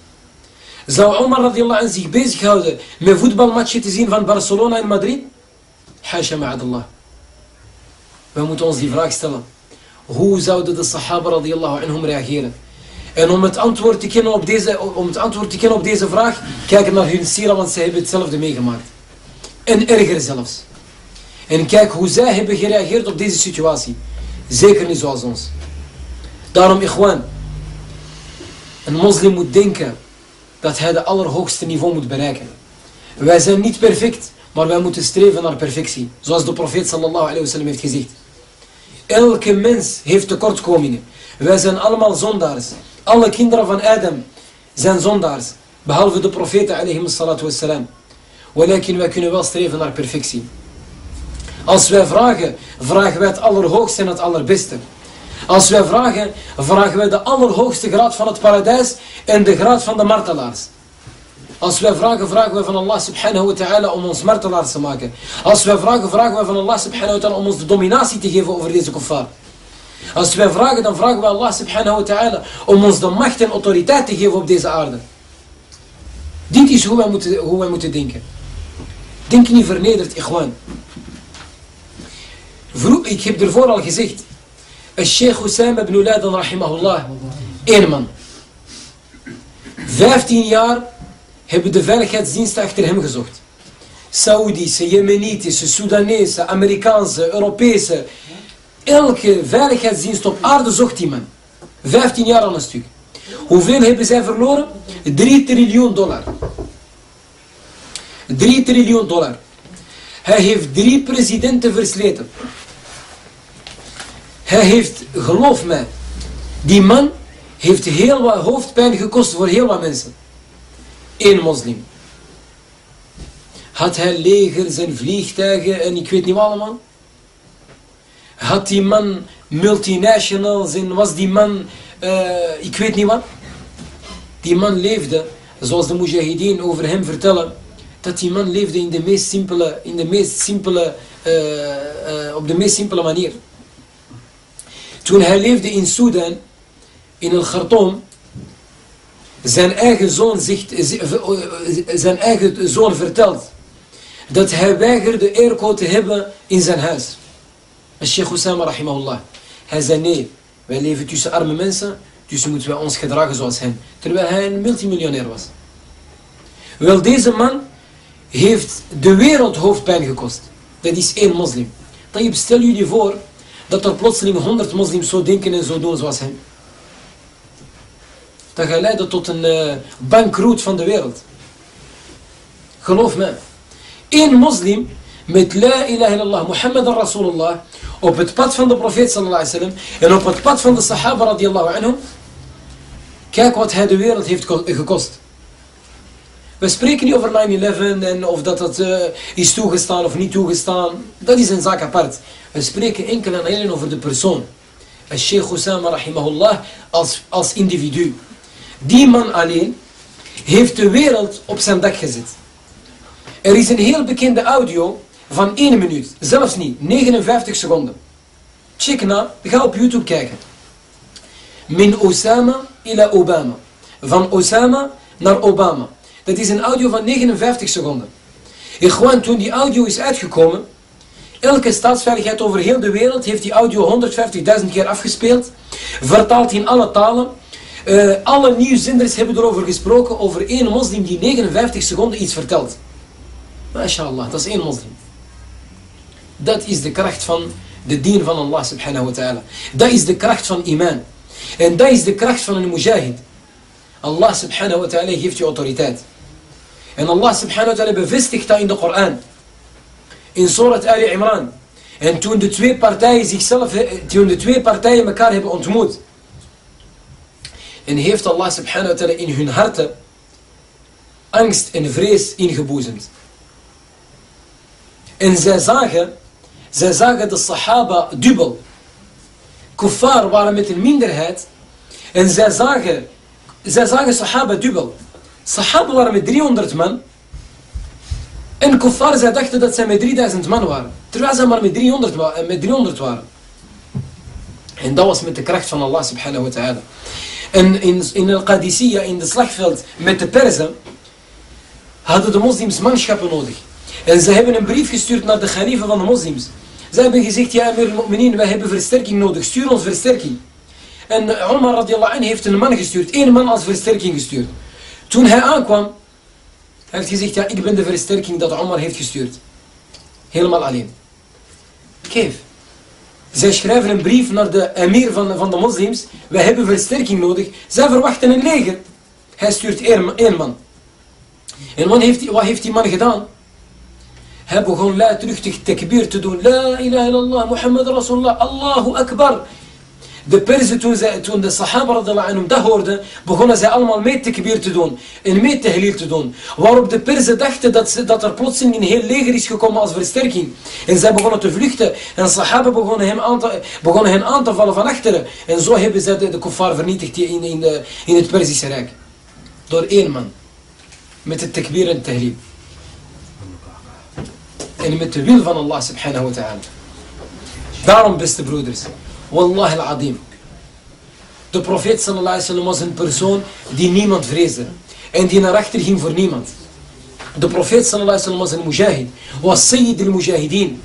Zou Umar radiyallahu anhu zich bezighouden met voetbalmatchen te zien van Barcelona en Madrid? Hasha ma'adallah. We moeten ons die vraag stellen. Hoe zouden de sahaba radiyallahu anhum reageren? En om het antwoord te kennen op deze, om het antwoord te kennen op deze vraag, kijk naar hun sira, want zij hebben hetzelfde meegemaakt. En erger zelfs. En kijk hoe zij hebben gereageerd op deze situatie. Zeker niet zoals ons. Daarom, ikhwan, een moslim moet denken dat hij de allerhoogste niveau moet bereiken. Wij zijn niet perfect, maar wij moeten streven naar perfectie. Zoals de profeet sallallahu alayhi wa sallam heeft gezegd. Elke mens heeft tekortkomingen. Wij zijn allemaal zondaars. Alle kinderen van Adam zijn zondaars. Behalve de profeten alayhi salatu wassalam. Wij kunnen wel streven naar perfectie. Als wij vragen, vragen wij het allerhoogste en het allerbeste. Als wij vragen, vragen wij de allerhoogste graad van het paradijs en de graad van de martelaars. Als wij vragen, vragen wij van Allah subhanahu wa ta'ala om ons martelaars te maken. Als wij vragen, vragen wij van Allah subhanahu wa ta'ala om ons de dominatie te geven over deze kuffar. Als wij vragen, dan vragen wij Allah subhanahu wa ta'ala om ons de macht en autoriteit te geven op deze aarde. Dit is hoe wij moeten, hoe wij moeten denken. Denk niet vernederd, ikhwan. Ik heb ervoor al gezegd. Sheikh Hussein ibn Laden rahimahullah. Eén man. 15 jaar hebben de veiligheidsdiensten achter hem gezocht. Saoedische, Jemenitische, Soedanese, Amerikaanse, Europese. Elke veiligheidsdienst op aarde zocht die man. 15 jaar al een stuk. Hoeveel hebben zij verloren? 3 triljoen dollar. 3 triljoen dollar. Hij heeft drie presidenten versleten. Hij heeft, geloof mij, die man heeft heel wat hoofdpijn gekost voor heel wat mensen. Eén moslim. Had hij legers en vliegtuigen en ik weet niet wat allemaal? Had die man multinationals en was die man, uh, ik weet niet wat? Die man leefde, zoals de mujahideen over hem vertellen, dat die man leefde in de meest simpele, in de meest simpele, uh, uh, op de meest simpele manier. Toen hij leefde in Sudan, in El Khartoum, zijn eigen zoon, zegt, zijn eigen zoon vertelt dat hij weigerde airco te hebben in zijn huis. Sheikh Osama rahimahullah. Hij zei nee, wij leven tussen arme mensen, dus moeten wij ons gedragen zoals hen. Terwijl hij een multimiljonair was. Wel, deze man heeft de wereld hoofdpijn gekost. Dat is één moslim. Dan stel jullie voor dat er plotseling honderd moslims zo denken en zo doen zoals hem. Dat gaat leiden tot een uh, bankroet van de wereld. Geloof me. Eén moslim met la ilaha illallah Muhammad Rasulullah op het pad van de profeet sallallahu alaihi wasallam en op het pad van de sahaba radiyallahu anhum. Kijk wat hij de wereld heeft gekost. We spreken niet over 9-11 en of dat het uh, is toegestaan of niet toegestaan. Dat is een zaak apart. We spreken enkel en alleen over de persoon. Sheikh Osama rahimahullah als, als individu. Die man alleen heeft de wereld op zijn dak gezet. Er is een heel bekende audio van 1 minuut. Zelfs niet. 59 seconden. Check na. Ga op YouTube kijken. Min Osama ila Obama. Van Osama naar Obama. Dat is een audio van 59 seconden. En gewoon toen die audio is uitgekomen, elke staatsveiligheid over heel de wereld heeft die audio 150.000 keer afgespeeld, vertaald in alle talen. Uh, alle nieuwszenders hebben erover gesproken, over één moslim die 59 seconden iets vertelt. MashaAllah, dat is één moslim. Dat is de kracht van de dien van Allah subhanahu wa ta'ala. Dat is de kracht van iman. En dat is de kracht van een mujahid. Allah subhanahu wa ta'ala geeft je autoriteit. En Allah subhanahu wa ta'ala bevestigt dat in de Koran. In Surat Ali Imran. En toen de twee partijen zichzelf, toen de twee partijen elkaar hebben ontmoet. En heeft Allah subhanahu wa ta'ala in hun harten angst en vrees ingeboezemd. En zij zagen, zij zagen de sahaba dubbel. Kuffar waren met een minderheid. En zij zagen, zij zagen sahaba dubbel. Sahaba waren met 300 man. En kuffar, zij dachten dat zij met 3000 man waren. Terwijl zij maar met 300, met 300 waren. En dat was met de kracht van Allah subhanahu wa ta'ala. En in, in Al-Qadisiyya, in het slagveld met de Perzen, hadden de moslims manschappen nodig. En ze hebben een brief gestuurd naar de garifen van de moslims. Ze hebben gezegd, ja, al-Mu'minin, wij hebben versterking nodig, stuur ons versterking. En Omar radiallahu heeft een man gestuurd, één man als versterking gestuurd. Toen hij aankwam, hij heeft gezegd, ja, ik ben de versterking dat Omar heeft gestuurd. Helemaal alleen. Kijk. Zij schrijven een brief naar de emir van, de moslims. Wij hebben versterking nodig. Zij verwachten een leger. Hij stuurt één man. En wat heeft, wat heeft die man gedaan? Hij begon luidruchtig tekbir te doen. La ilaha illallah, Muhammad Rasulullah, Allahu Akbar. De Perzen, toen, toen de Sahaba radallahu anhum dat hoorden, begonnen zij allemaal mee tekbir te doen. En mee tehlil te doen. Waarop de Perzen dachten dat, ze, dat er plotseling een heel leger is gekomen als versterking. En zij begonnen te vluchten. En Sahaba begonnen, hem aan begonnen hen aan te vallen van achteren. En zo hebben zij de, de kuffar vernietigd in, in, de, in het Perzische Rijk. Door één man. Met het tekbir en tehlil. En met de wil van Allah subhanahu wa ta'ala. Daarom, beste broeders, wallah al-adim. De profeet sallallahu was een persoon die niemand vreesde. En die naar achter ging voor niemand. De profeet sallallahu alaihi wasallam was een mujahid. Was sayyid al-mujahideen.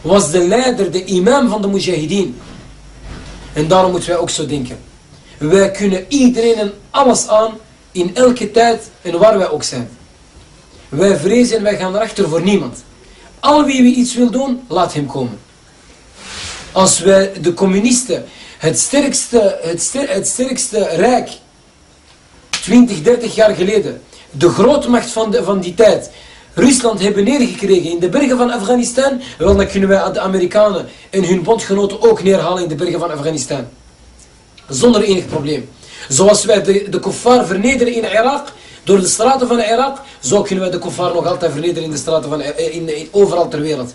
Was de leider, de imam van de mujahideen. En daarom moeten wij ook zo denken. Wij kunnen iedereen en alles aan in elke tijd en waar wij ook zijn. Wij vrezen en wij gaan erachter voor niemand. Al wie wie iets wil doen, laat hem komen. Als wij de communisten het sterkste, het, ster, het sterkste rijk 20, 30 jaar geleden, de grootmacht van, de, van die tijd, Rusland hebben neergekregen in de bergen van Afghanistan, wel dan kunnen wij de Amerikanen en hun bondgenoten ook neerhalen in de bergen van Afghanistan. Zonder enig probleem. Zoals wij de, de kuffar vernederen in Irak, door de straten van Irak, zo kunnen wij de kuffar nog altijd vernederen in de straten van, in, in, overal ter wereld.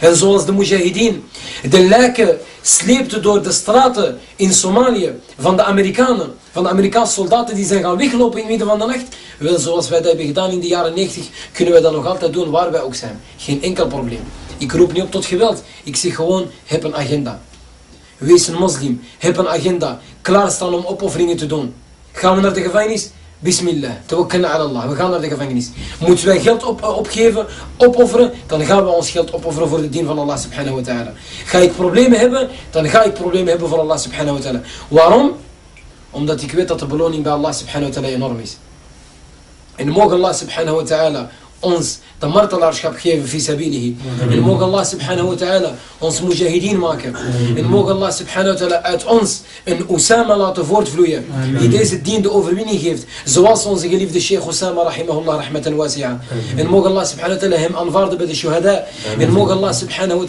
En zoals de mujahideen de lijken sleepten door de straten in Somalië van de Amerikanen, van de Amerikaanse soldaten die zijn gaan weglopen in het midden van de nacht. Wel, zoals wij dat hebben gedaan in de jaren 90, kunnen wij dat nog altijd doen waar wij ook zijn. Geen enkel probleem. Ik roep niet op tot geweld. Ik zeg gewoon, heb een agenda. Wees een moslim, heb een agenda. Klaarstaan om opofferingen te doen. Gaan we naar de gevangenis? Bismillah, tawakkalna ala Allah. We gaan naar de gevangenis. Moeten wij geld op, opgeven, opofferen, dan gaan we ons geld opofferen voor de dien van Allah subhanahu wa ta'ala. Ga ik problemen hebben, dan ga ik problemen hebben voor Allah subhanahu wa ta'ala. Waarom? Omdat ik weet dat de beloning bij Allah subhanahu wa ta'ala enorm is. En mogen Allah subhanahu wa ta'ala ons de martelaarschap geven fi sabilihi. En mogen Allah subhanahu wa ta'ala ons mujahideen maken. En mogen Allah subhanahu wa ta'ala uit ons een Osama laten voortvloeien. Die deze dien de overwinning geeft. Zoals onze geliefde Sheikh Osama rahimahullah rahmatan wasi'a. En mogen Allah subhanahu wa ta'ala hem aanvaarden bij de shuhada. En mogen Allah subhanahu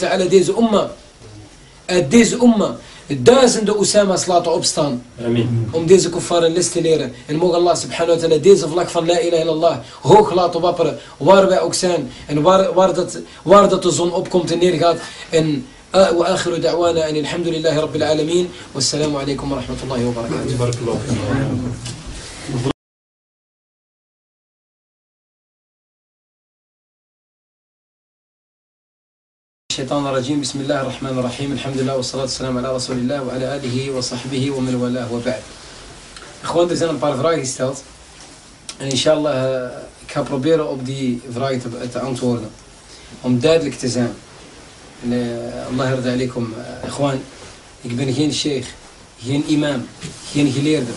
wa ta'ala deze umma. Uit deze umma duizenden Osama's laten opstaan. Amin. Om deze kuffar een les te leren. En mogen Allah subhanahu wa ta'ala deze vlag van la ilaha illallah hoog laten wapperen. Waar wij ook zijn. En waar, waar, dat, waar dat de zon opkomt en neergaat. En وآخر دعوانا أن الحمد لله رب العالمين والسلام عليكم ورحمة الله وبركاته الشيطان الرجيم. بسم الله الرحمن الرحيم. الحمد لله والصلاة والسلام على رسول الله وعلى آله وصحبه ومن والاه وبعد. إخوان دزان بار فراغ استلت يعني ان شاء الله آه، كا بروبيرو أوب دي فراغ تأنتورنا. أم داد الاكتزام يعني، آه، الله يرضى عليكم آه، إخوان. يقبل هين الشيخ هين إمام هين هليرد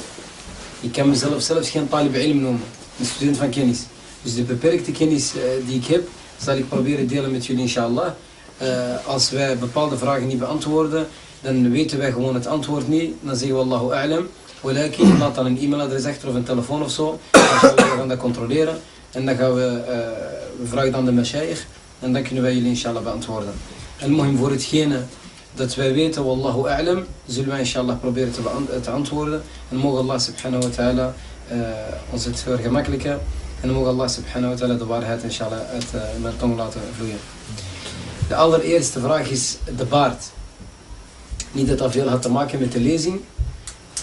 يكمل سلف سلف هين طالب علم نوم. نسبتين فان كنيس بس دي بيبيركت كنيس دي كيب. سالي بروبيرو ديالا متيولي ان شاء الله Uh, als wij bepaalde vragen niet beantwoorden, dan weten wij gewoon het antwoord niet. Dan zeggen we Allahu a'lam. Walakin, laat dan een e-mailadres achter of een telefoon of zo. Dan gaan we, gaan dat controleren. En dan gaan we, we vragen dan de mashayikh. En dan kunnen wij jullie inshallah beantwoorden. En mohim voor hetgene dat wij weten, wallahu a'lam, zullen wij inshallah proberen te, antwoorden. En mogen Allah subhanahu wa ta'ala uh, ons het. En mogen Allah subhanahu wa ta'ala de waarheid inshallah uit mijn tong laten vloeien. De allereerste vraag is de baard. Niet dat dat veel had te maken met de lezing.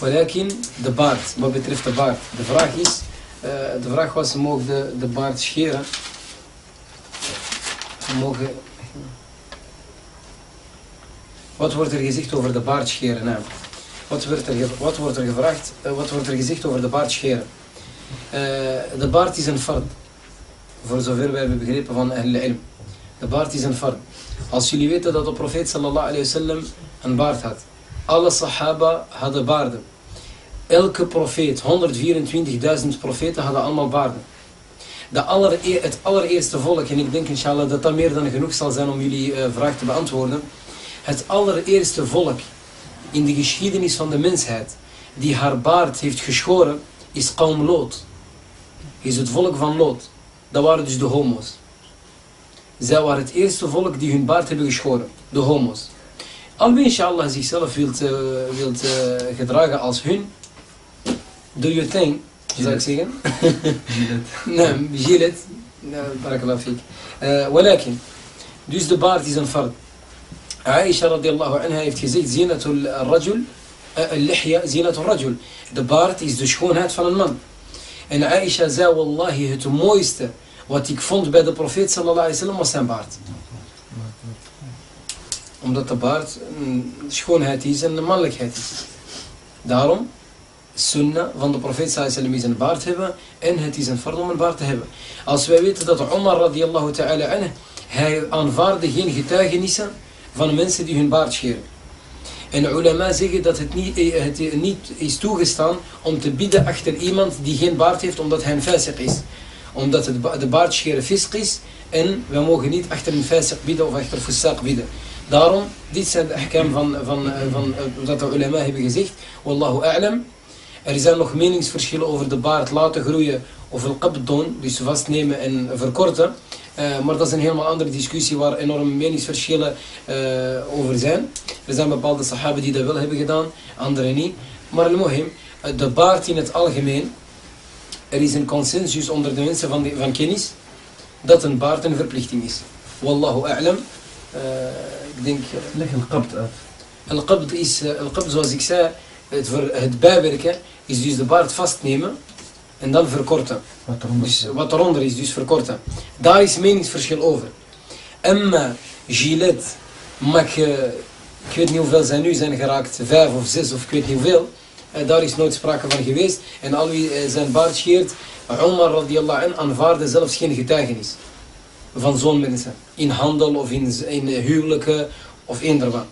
Walakin, de baard. Wat betreft de baard. De vraag is, uh, de vraag was, mogen de, de baard scheren? Mogen... Wat wordt er gezegd over de baard scheren? Wat, wordt er, wat wordt er gevraagd? Uh, wat wordt er gezegd over de baard scheren? Uh, de baard is een fard. Voor zover wij hebben begrepen van ilm. De baard is een fard. Als jullie weten dat de profeet sallallahu alayhi een baard had. Alle sahaba hadden baarden. Elke profeet, 124.000 profeten hadden allemaal baarden. De allereer, het allereerste volk, en ik denk inshallah dat dat meer dan genoeg zal zijn om jullie uh, vraag te beantwoorden. Het allereerste volk in de geschiedenis van de mensheid die haar baard heeft geschoren, is Qaum Lot. Is het volk van Lot. Dat waren dus de homo's. Zij waren het eerste volk die hun baard hebben geschoren, de homo's. Al wie inshallah zichzelf wilt, uh, gedragen als hun, do your thing, zou ik zeggen. Gilet. nee, gilet. Barakallah. Eh, walakin, dus de baard is een fard. Aisha radiallahu anha heeft gezegd, zinatul rajul, al-lihya zinatul rajul. De baard is de schoonheid van een man. En Aisha zei, wallahi, het mooiste wat ik vond bij de profeet sallallahu alaihi wasallam was zijn baard omdat de baard een schoonheid is en een mannelijkheid is daarom sunnah van de profeet sallallahu is een baard hebben en het is een fard om een baard te hebben. Als wij weten dat Omar radiallahu ta'ala anhu, hij aanvaarde geen getuigenissen van mensen die hun baard scheren. En de zeggen dat het niet, eh, het niet is toegestaan om te bidden achter iemand die geen baard heeft omdat hij een fasiq is. Omdat het de baard scheren fisk is en we mogen niet achter een fasiq bidden of achter fusaq bidden. Daarom, dit zijn de ahkam van, van, van, van dat de ulama hebben gezegd. Wallahu a'lam. Er zijn nog meningsverschillen over de baard laten groeien of el qab doen, dus vastnemen en verkorten. Uh, maar dat is een helemaal andere discussie waar enorme meningsverschillen over zijn. Er zijn bepaalde sahaba die dat wel hebben gedaan, anderen niet. Maar al-muhim, de baard in het algemeen, er is een consensus onder de mensen van, van kennis dat een baard een verplichting is. Wallahu a'lam. Uh, ik denk... Leg een qabd uit. Al-qabd is, al-qabd zoals ik zei, het, het bijwerken is dus de baard vastnemen en dan verkorten. Wat eronder, dus, wat eronder is, dus verkorten. Daar is meningsverschil over. Emma, gilet, uh, ik weet niet hoeveel zijn nu zijn geraakt, vijf of zes of ik weet niet hoeveel. Uh, daar is nooit sprake van geweest. En al wie uh, zijn baard scheert, Omar radiallahu an aanvaarde zelfs geen getuigenis van zo'n mensen. In handel of in, in huwelijken of eender wat.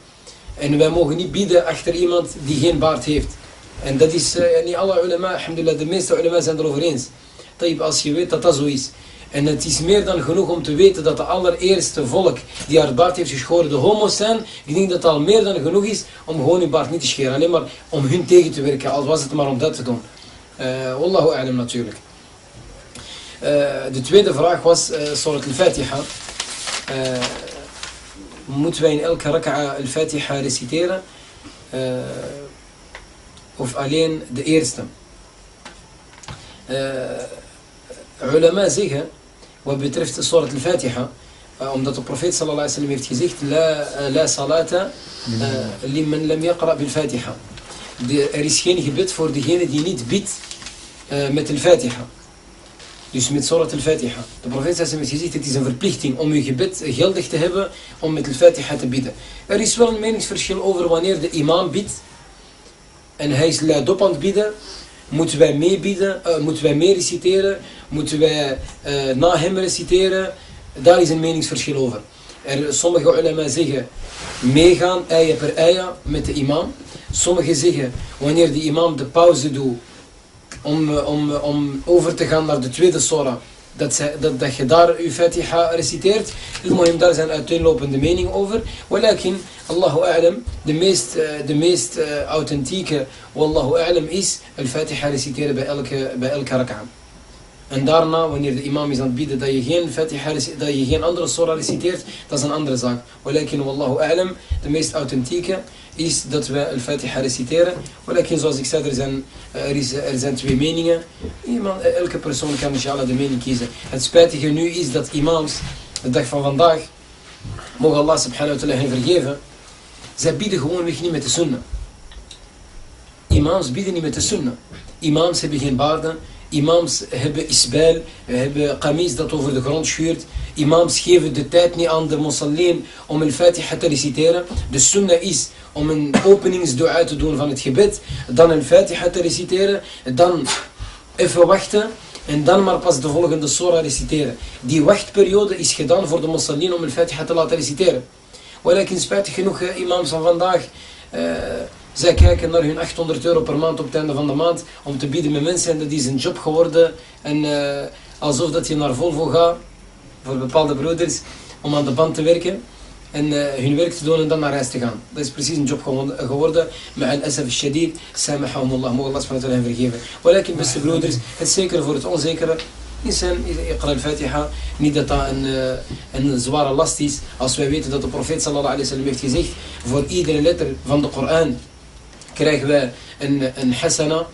En wij mogen niet bieden achter iemand die geen baard heeft. En dat is, niet alle ulama, alhamdulillah, de meeste ulama zijn erover eens. Als je weet dat dat zo is. En het is meer dan genoeg om te weten dat de allereerste volk die haar baard heeft geschoren de homo's zijn. Ik denk dat het al meer dan genoeg is om gewoon hun baard niet te scheren. Alleen maar om hun tegen te werken, al was het maar om dat te doen. Uh, wallahu a'lam natuurlijk. Uh, de tweede vraag was uh, Surat al-Fatiha. Uh, moeten wij in elke raka'a al-Fatiha reciteren? Of alleen de eerste? Uh, ulama zeggen, wat betreft Surat al-Fatiha, uh, omdat de profeet sallallahu alaihi wasallam heeft gezegd, la, uh, la salata liman lam yaqra bil-Fatiha. Er is geen gebed voor degene die niet bidt met al-Fatiha. Dus met Surat al-Fatiha. De profeet heeft gezegd, het is een verplichting om uw gebed geldig te hebben om met al-Fatiha te bidden. Er is wel een meningsverschil over wanneer de imam bidt en hij is luidop aan het bidden. Moeten wij meebidden? Uh, moeten wij mee reciteren? Moeten wij uh, na hem reciteren? Daar is een meningsverschil over. Er, sommige ulama zeggen meegaan, eia per eia, met de imam. Sommigen zeggen, wanneer de imam de pauze doet om, om, om over te gaan naar de tweede surah, dat, dat, dat je daar je Fatiha reciteert. Dus daar zijn uiteenlopende meningen over. Walakin, Allahu a'lam, de meest, de meest uh, authentieke, Wallahu a'lam, is al-Fatiha reciteren bij elke, bij elke rak'a. En daarna, wanneer de imam is aan het bieden dat je geen Fatiha, dat je geen andere surah reciteert, dat is een andere zaak. Walakin, Wallahu a'lam, de meest authentieke is dat we al-Fatiha reciteren. Zoals ik zei, er zijn, er, is, er zijn twee meningen. Iemand, elke persoon kan inshallah de mening kiezen. Het spijtige nu is dat imams, de dag van vandaag, mogen Allah subhanahu wa ta'ala hen vergeven, zij bieden gewoonweg niet met de sunnah. Imams bieden niet met de sunnah. Imams hebben geen baarden. Imams hebben isbal, hebben qamis dat over de grond schuurt. Imams geven de tijd niet aan de mosallin om al-Fatiha te reciteren. De sunnah is om een openingsdua te doen van het gebed. Dan al-Fatiha te reciteren. Dan even wachten. En dan maar pas de volgende surah reciteren. Die wachtperiode is gedaan voor de mosallin om al-Fatiha te laten reciteren. Walakin spijtig genoeg, imams van vandaag... Uh, zij kijken naar hun 800 euro per maand op het einde van de maand om te bieden met mensen en dat is een job geworden. En uh, alsof dat je naar Volvo gaat, voor bepaalde broeders, om aan de band te werken en uh, hun werk te doen en dan naar huis te gaan. Dat is precies een job geworden. Met een asaf shadid, samahahumullah, mogen Allah subhanahu vergeven. Walakin, beste broeders, het zekere voor het onzekere. Iqra niet dat dat een, uh, een zware last is. Als wij weten dat de profeet sallallahu alayhi wa sallam heeft gezegd, voor iedere letter van de Koran كراكبة أن أن حسنة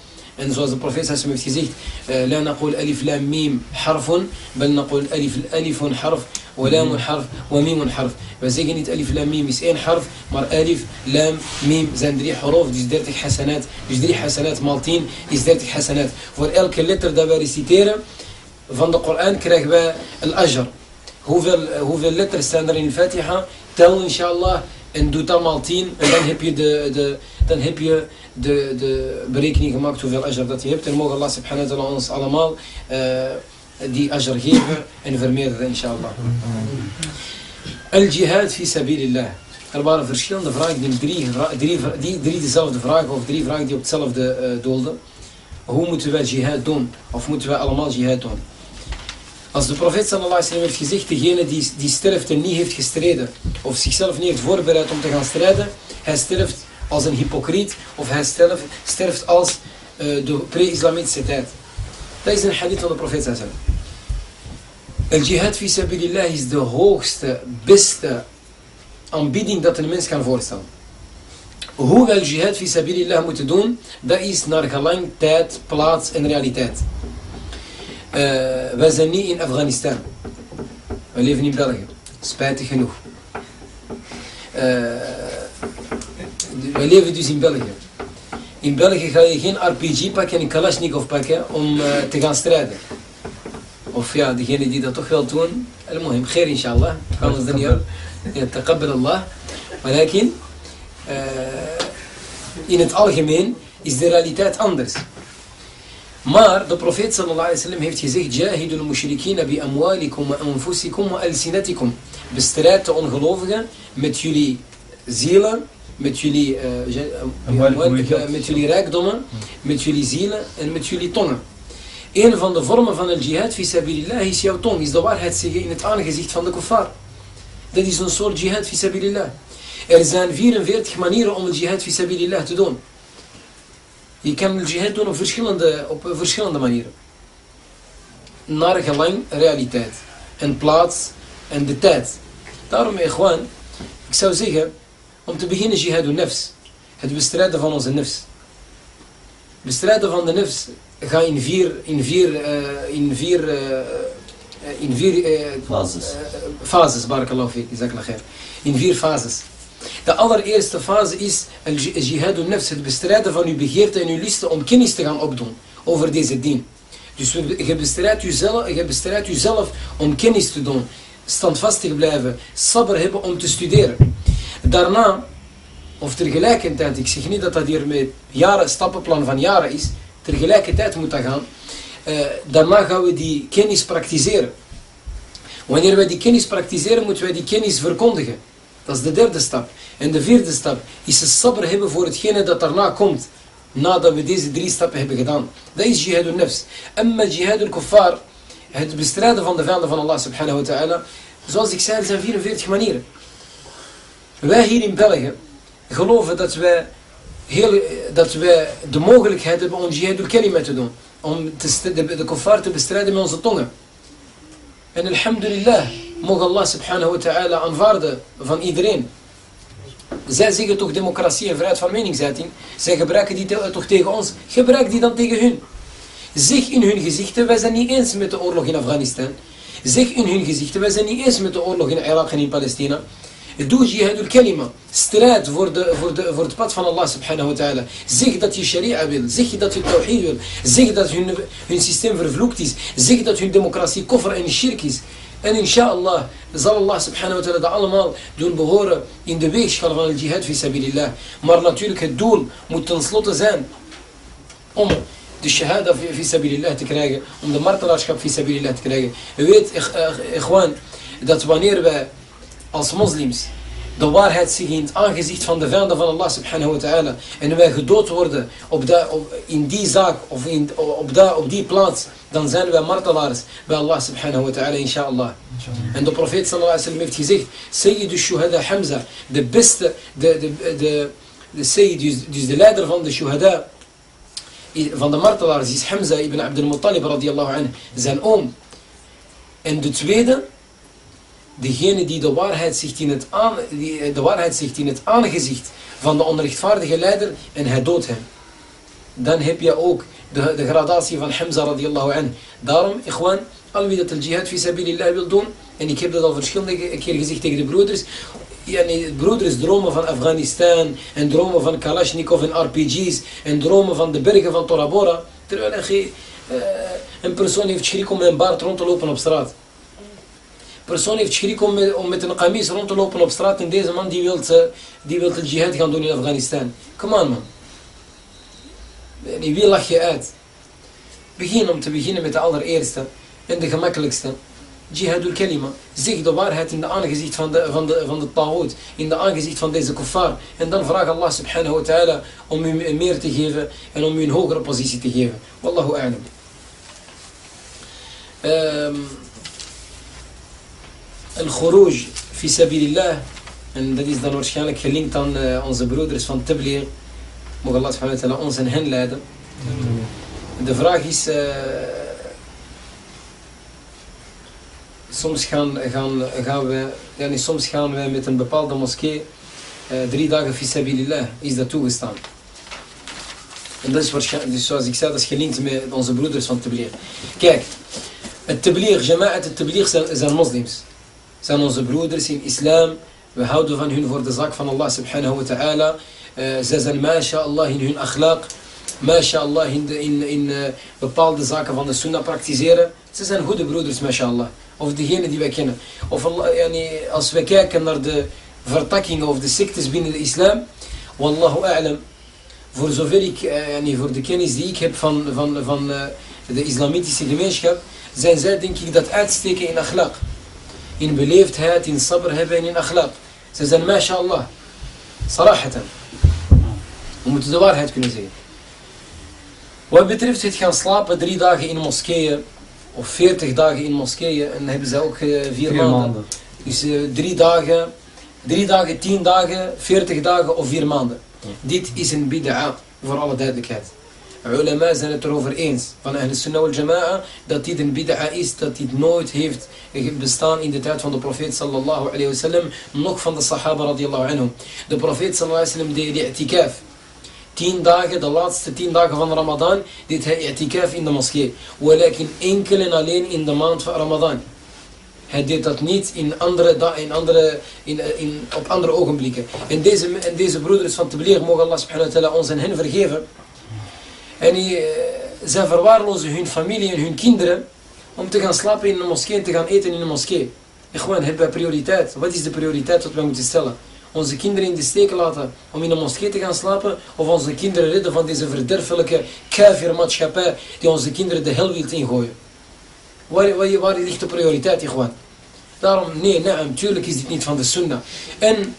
أن زوز البروفيسور سمي في آه، لا نقول ألف لام ميم حرف بل نقول ألف ألف حرف ولام حرف وميم حرف. فزيجنيت ألف لام ميم مسئين حرف مر ألف لام ميم زندري حروف جزدرتك حسنات جزدري حسنات مالتين جزدرتك حسنات. والالك اللتر دابا ريسيتير فان القرآن كراكبة الأجر. هو هوفا اللتر ستاندرين الفاتحة تو إن شاء الله إن دو تا مالتين إن هيبي hoeveel letters zijn in de Fatiha? Tel inshallah en doe dat maal 10 en dan heb je de, de, berekening gemaakt hoeveel ajr dat je hebt. En mogen Allah subhanahu wa ta'ala ons allemaal uh, die ajr geven en vermeerderen inshallah. Al-jihad fi sabilillah. Er waren verschillende vragen, die drie, drie, drie dezelfde vragen of drie vragen die op hetzelfde uh, doelden. Hoe moeten wij jihad doen? Of moeten wij allemaal jihad doen? Als de profeet sallallahu alaihi wasallam heeft gezegd, degene die, die sterft en niet heeft gestreden, of zichzelf niet heeft voorbereid om te gaan strijden, hij sterft als een hypocriet, of hij sterft, sterft als uh, de pre-islamitische tijd. Dat is een hadith van de profeet wasallam. El-jihad fi sabilillah is de hoogste, beste aanbieding dat een mens kan voorstellen. Hoe we al-jihad fi sabilillah moeten doen, dat is naar gelang tijd, plaats en realiteit. Uh, wij zijn niet in Afghanistan. We leven in België. Spijtig genoeg. Uh, we leven dus in België. In België ga je geen RPG pakken en een Kalashnikov pakken om uh, te gaan strijden. Of ja, degene die dat toch wel doen, المهم خير إن شاء الله كان الدنيا يتقبل الله ولكن in het algemeen is de realiteit anders. Maar de profeet sallallahu alayhi wa sallam heeft gezegd Jahidul mushrikina bi amwalikum wa anfusikum wa alsinatikum Bestrijd de ongelovigen met jullie zielen, met jullie, uh, met jullie rijkdommen, met jullie zielen en met jullie tongen. Een van de vormen van het jihad fi sabilillah is jouw tong, is de waarheid zeggen in het aangezicht van de kuffar. Dat is een soort jihad fi sabilillah. Er zijn 44 manieren om het jihad fi sabilillah te doen. Je kan het jihad doen op verschillende, op verschillende manieren. Naar gelang realiteit. En plaats en de tijd. Daarom, ik zou zeggen, om te beginnen jihad nefs. Het bestrijden van onze nefs. Bestrijden van de nefs gaat in vier, in vier, uh, in vier, uh, in vier uh, fases. fases, barakallahu fik, In vier fases. De allereerste fase is jihad nefs, het bestrijden van uw begeerte en uw listen om kennis te gaan opdoen over deze dien. Dus je bestrijdt jezelf, je bestrijdt jezelf om kennis te doen, standvastig blijven, sabber hebben om te studeren. Daarna, of tegelijkertijd, ik zeg niet dat dat hier met jaren, stappenplan van jaren is, tegelijkertijd moet dat gaan, uh, daarna gaan we die kennis praktiseren. Wanneer wij die kennis praktiseren, moeten wij die kennis verkondigen. Dat is de derde stap. En de vierde stap is het sabr hebben voor hetgene dat daarna komt. Nadat we deze drie stappen hebben gedaan. Dat is jihad nefs. Amma jihad al-kuffar, het bestrijden van de vijanden van Allah subhanahu wa ta'ala. Zoals ik zei, er zijn 44 manieren. Wij hier in België geloven dat wij, heel, dat wij de mogelijkheid hebben om jihad al-kalima te doen. Om te, de, de kuffar te bestrijden met onze tongen. En alhamdulillah, mogen Allah subhanahu wa ta'ala aanvaarden van iedereen. Zij zeggen toch democratie en vrijheid van meningsuiting. Zij gebruiken die toch tegen ons. Gebruik die dan tegen hun. Zeg in hun gezichten, wij zijn niet eens met de oorlog in Afghanistan. Zeg in hun gezichten, wij zijn niet eens met de oorlog in Irak en in Palestina. Doe jihadul kalima. Strijd voor, de, voor, de, voor het pad van Allah subhanahu wa ta'ala. Zeg dat je sharia wil. Zeg dat je tawhid wil. Zeg dat hun, hun systeem vervloekt is. Zeg dat hun democratie koffer en shirk is. En inshallah zal Allah subhanahu wa ta'ala dat allemaal doen behoren in de weegschaal van het jihad fi sabilillah. Maar natuurlijk het doel moet tenslotte zijn om de shahada fi sabilillah te krijgen. Om de martelaarschap fi sabilillah te krijgen. U weet, gewoon dat wanneer wij als moslims de waarheid zeggen in het aangezicht van de vijanden van Allah subhanahu wa ta'ala en wij gedood worden op dat, op, in die zaak of in, op, dat, op die plaats dan zijn wij martelaars bij Allah subhanahu wa ta'ala inshallah en de profeet sallallahu alaihi wasallam heeft gezegd Sayyid shuhada Hamza de beste de, de, de, de Sayyid dus, dus de leider van de shuhada van de martelaars is Hamza ibn Abdul Muttalib radiyallahu anhu, zijn oom. En de tweede, degene die de waarheid zegt in het, die de waarheid in het aangezicht van de onrechtvaardige leider en hij doodt hem. Dan heb je ook de, de gradatie van Hamza radiyallahu anhu. Daarom, ikhwan, al wie dat de jihad fi wil doen, en ik heb dat al verschillende keer gezegd tegen de broeders, yani, broeders dromen van Afghanistan en dromen van Kalashnikov en RPG's en dromen van de bergen van Tora Bora. Terwijl uh, een persoon heeft schrik om een baard rond te lopen op straat. Persoon heeft schrik om met, om met een kamis rond te lopen op straat en deze man die wil, die jihad gaan doen in Afghanistan. Come on man. wie lach je uit? Begin om te beginnen met de allereerste en de gemakkelijkste. Jihadul kalima. Zeg de waarheid in de aangezicht van de, van de, van de. In de aangezicht van deze kuffar. En dan vraag Allah subhanahu wa ta'ala om u meer te geven. En om u een hogere positie te geven. Wallahu a'lam. Um, Al-Khuruj fi sabilillah. En dat is dan waarschijnlijk gelinkt aan uh, onze broeders van Tabligh. Mogen Allah subhanahu wa ta'ala ons en hen leiden. De vraag is... Uh, soms gaan, gaan, gaan we, ja, soms gaan we met een bepaalde moskee uh, drie dagen fisabilillah, is dat toegestaan. En dat is waarschijnlijk, dus zoals ik zei, dat is gelinkt met onze broeders van Tabligh. Kijk, het Tabligh, jama'at het Tabligh zijn moslims. Zijn onze broeders in islam. We houden van hun voor de zaak van Allah subhanahu wa ta'ala. Uh, ze zijn masha'Allah in hun akhlaq. Masha'Allah in, in, in uh, bepaalde zaken van de sunnah praktiseren. Ze zijn goede broeders, masha'Allah. Of degene die wij kennen. Of yani, als we kijken naar de vertakkingen of de sectes binnen de islam. Wallahu a'lam. Voor zover ik, yani, voor de kennis die ik heb van, van, van de islamitische gemeenschap. Zijn zij denk ik dat uitsteken in akhlaq. In beleefdheid, in sabr hebben en in akhlaq. Ze zijn mashallah. Sarahatan. We moeten de waarheid kunnen zeggen. Wat betreft het gaan slapen drie dagen in moskeeën of 40 dagen in moskeeën en hebben ze ook uh, vier, vier maanden. maanden. Dus uh, drie dagen, drie dagen, tien dagen, 40 dagen of vier maanden. Ja. Dit is een bid'a, voor alle duidelijkheid. Ulama zijn het erover eens, van Ahl Sunnah wal Jama'a, dat dit een bid'a is, dat dit nooit heeft bestaan in de tijd van de profeet sallallahu alayhi wa sallam, nog van de sahaba radiyallahu anhum. De profeet sallallahu alayhi wa sallam deed de i'tikaf tien dagen, de laatste tien dagen van Ramadan, deed hij i'tikaf in de moskee. Walakin enkel en alleen in de maand van Ramadan. Hij deed dat niet in andere, in andere, in, in, op andere ogenblikken. En deze, en deze broeders van Tabligh mogen Allah subhanahu wa ons en hen vergeven. En die, zij verwaarlozen hun familie en hun kinderen om te gaan slapen in de moskee en te gaan eten in de moskee. Gewoon, hebben wij prioriteit. Wat is de prioriteit wat wij moeten stellen? onze kinderen in de steek laten om in een moskee te gaan slapen, of onze kinderen redden van deze verderfelijke kafirmaatschappij die onze kinderen de hel wil ingooien. Waar, waar, waar ligt de prioriteit, gewoon? Daarom, nee, natuurlijk is dit niet van de sunnah. En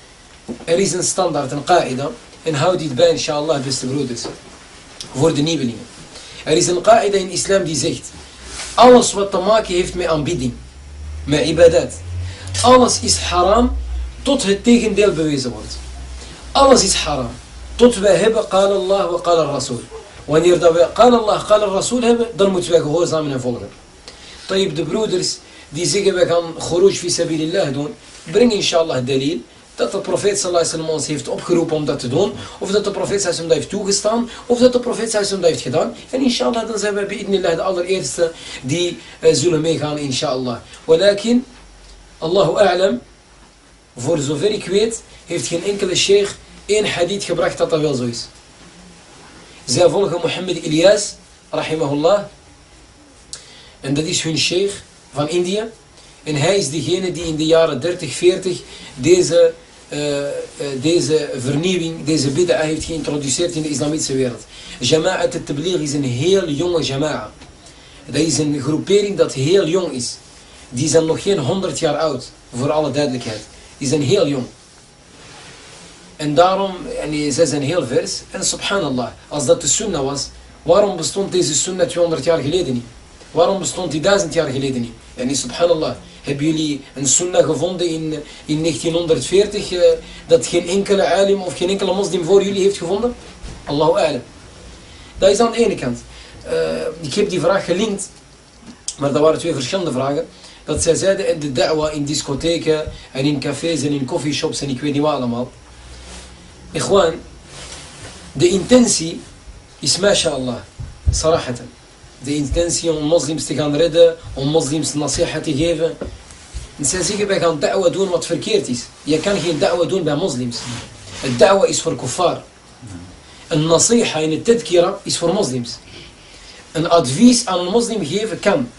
er is een standaard, een qaida, en houd dit bij, inshallah, beste broeders, voor de nieuwelingen. Er is een qaida in islam die zegt, alles wat te maken heeft met aanbidding, met ibadat, alles is haram tot het tegendeel bewezen wordt. Alles is haram. Tot wij hebben qala Allah wa qala Rasul. Wanneer dat we qala Allah, qala Rasul hebben, dan moeten wij gehoorzamen en volgen. Tayyip, de broeders die zeggen we gaan khuruj fi sabilillah doen, breng inshallah dalil dat de profeet sallallahu ons heeft opgeroepen om dat te doen, of dat de profeet sallallahu dat heeft toegestaan, of dat de profeet sallallahu dat heeft gedaan. En inshallah dan zijn wij bi'idnillah de allereerste die uh, zullen meegaan inshallah. Walakin, Allahu a'lam, voor zover ik weet, heeft geen enkele sheikh één hadith gebracht dat dat wel zo is. Zij volgen Mohammed Ilyas, rahimahullah. En dat is hun sheikh van India. En hij is degene die in de jaren 30, 40 deze, deze vernieuwing, deze bid'a heeft geïntroduceerd in de islamitische wereld. Jama'at al-Tabligh is een heel jonge jama'a. Dat is een groepering dat heel jong is. Die zijn nog geen 100 jaar oud, voor alle duidelijkheid. Die zijn heel jong. En daarom, en zij zijn heel vers. En subhanallah, als dat de sunnah was, waarom bestond deze sunnah 200 jaar geleden niet? Waarom bestond die duizend jaar geleden niet? En subhanallah, hebben jullie een sunnah gevonden in, in 1940 uh, dat geen enkele alim of geen enkele moslim voor jullie heeft gevonden? Allahu alam. Dat is aan de ene kant. Eh, ik heb die vraag gelinkt, maar dat waren twee verschillende vragen. Dat zij zeiden in de da'wa in discotheken en in cafés en in coffeeshops en ik weet niet wat allemaal. Ikhwan, de intentie is mashallah, sarahatan. De intentie om moslims te gaan redden, om moslims nasiha te geven. En zij zeggen wij gaan da'wa doen wat verkeerd is. Je kan geen da'wa doen bij moslims. Het da'wa is voor kuffar. Een nasiha en een tadkira is voor moslims. Een advies aan een moslim geven kan.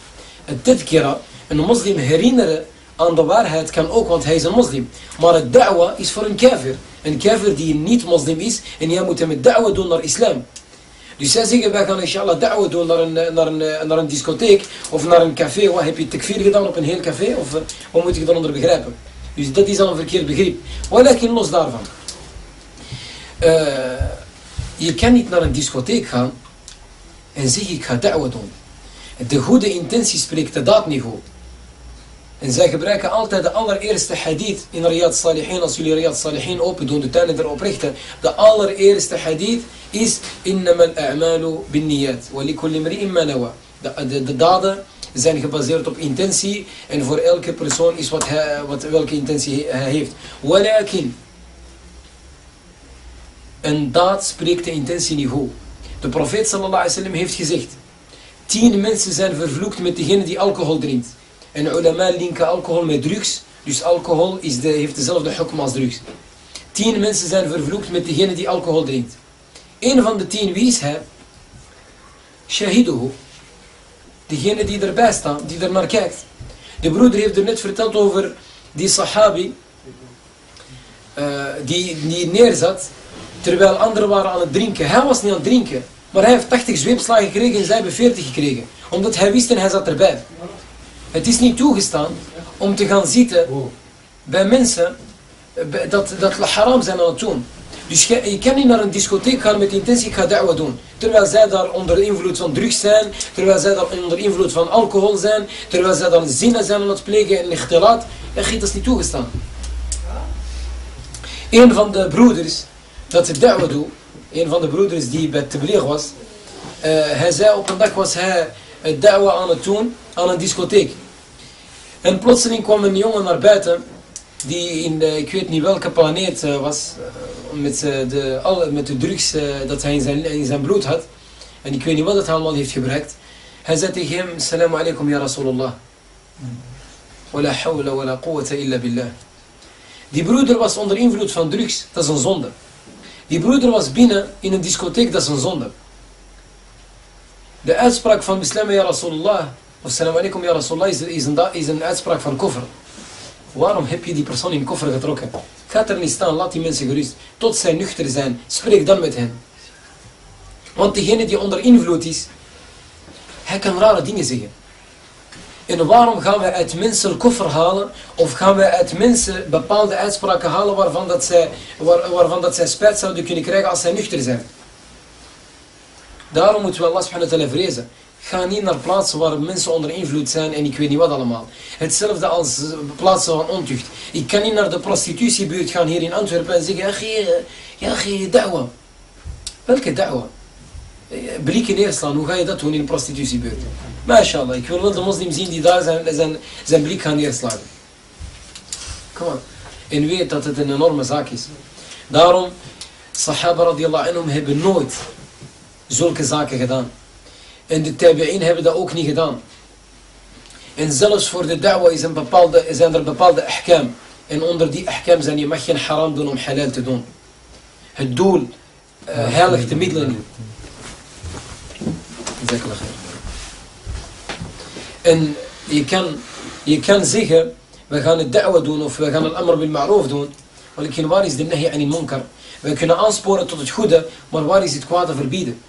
Een tadkira, een moslim herinneren aan de waarheid kan ook, want hij is een moslim. Maar het da'wa is voor een kafir. Een kafir die niet moslim is en jij moet hem het da'wa doen naar islam. Dus zij zeggen, wij gaan inshallah da'wa doen naar een, naar, een, naar een discotheek of naar een café. Wat, heb je takfir gedaan op een heel café? Of wat moet ik daaronder begrijpen? Dus dat is al een verkeerd begrip. Wat los daarvan? Je kan niet naar een discotheek gaan en zeggen ik ga da'wa doen. De goede intentie spreekt de daad niet goed. En zij gebruiken altijd de allereerste hadith in Riyad Salihin. Als jullie Riyad Salihin open doen, de tuinen erop richten. De allereerste hadith is Innamal a'malu bin niyat. Wa nawa. De, de, de daden zijn gebaseerd op intentie. En voor elke persoon is wat, hij, wat welke intentie hij heeft. Walakin. Een daad spreekt de intentie goed. De profeet sallallahu alaihi wasallam heeft gezegd. Tien mensen zijn vervloekt met degene die alcohol drinkt. En ulama linken alcohol met drugs. Dus alcohol is de, heeft dezelfde hukm als drugs. Tien mensen zijn vervloekt met degene die alcohol drinkt. Een van de tien, wie is hij? Shahiduhu. Degene die erbij staat, die er naar kijkt. De broeder heeft er net verteld over die sahabi. Uh, die, die neerzat. Terwijl anderen waren aan het drinken. Hij was niet aan het drinken. Maar hij heeft 80 zweepslagen gekregen en zij hebben 40 gekregen. Omdat hij wist en hij zat erbij. Het is niet toegestaan om te gaan zitten bij mensen dat, dat haram zijn aan het doen. Dus je, kan niet naar een discotheek gaan met de intentie, ik ga da'wa doen. Terwijl zij daar onder invloed van drugs zijn, terwijl zij daar onder invloed van alcohol zijn, terwijl zij daar zinnen zijn aan het plegen en lichtelaat. Dat is niet toegestaan. Een van de broeders dat het da'wa doet, een van de broeders die bij Tabligh was, uh, hij zei op een dag was hij het da'wa aan het doen aan een discotheek. En plotseling kwam een jongen naar buiten, die in de, ik weet niet welke planeet uh, was, met, uh, de, alle, met de drugs dat hij in zijn, in zijn bloed had. En ik weet niet wat het allemaal heeft gebruikt. Hij zei tegen hem, Assalamu alaikum ya Rasulullah. Wala hawla wala quwwata illa billah. Die broeder was onder invloed van drugs, dat is een zonde. Die broeder was binnen in een discotheek, dat is een zonde. De uitspraak van Islam ya Rasulullah Assalamu alaikum ya Rasulullah is, is, een, is een uitspraak van koffer. Waarom heb je die persoon in koffer getrokken? Ga er niet staan, laat die mensen gerust. Tot zij nuchter zijn, spreek dan met hen. Want degene die onder invloed is, hij kan rare dingen zeggen. En waarom gaan wij uit mensen koffer halen? Of gaan wij uit mensen bepaalde uitspraken halen waarvan dat zij, waar, waarvan dat zij spijt zouden kunnen krijgen als zij nuchter zijn? Daarom moeten we Allah subhanahu wa ta'ala vrezen. Ga niet naar plaatsen waar mensen onder invloed zijn en ik weet niet wat allemaal. Hetzelfde als plaatsen van ontucht. Ik kan niet naar de prostitutiebuurt gaan hier in Antwerpen en zeggen, ja, ja, da'wa. Welke da'wa? Blikken neerslaan, hoe ga je dat doen in een prostitutiebuurt? MashaAllah, ik wil wel de moslim zien die daar zijn, zijn, zijn blik gaan neerslagen. Kom aan. En weet dat het een enorme zaak is. Daarom, sahaba radiallahu anhum hebben nooit zulke zaken gedaan. En de tabi'in hebben dat ook niet gedaan. En zelfs voor de da'wa is een bepaalde, zijn er bepaalde ahkam. En onder die ahkam zijn je mag geen haram doen om halal te doen. Het doel uh, heiligt de middelen niet. En je kan, je kan zeggen, we gaan het da'wa doen of we gaan het amr bil ma'roof doen. Want waar is de nahi anil munkar? We kunnen aansporen tot het goede, maar waar is het kwade verbieden?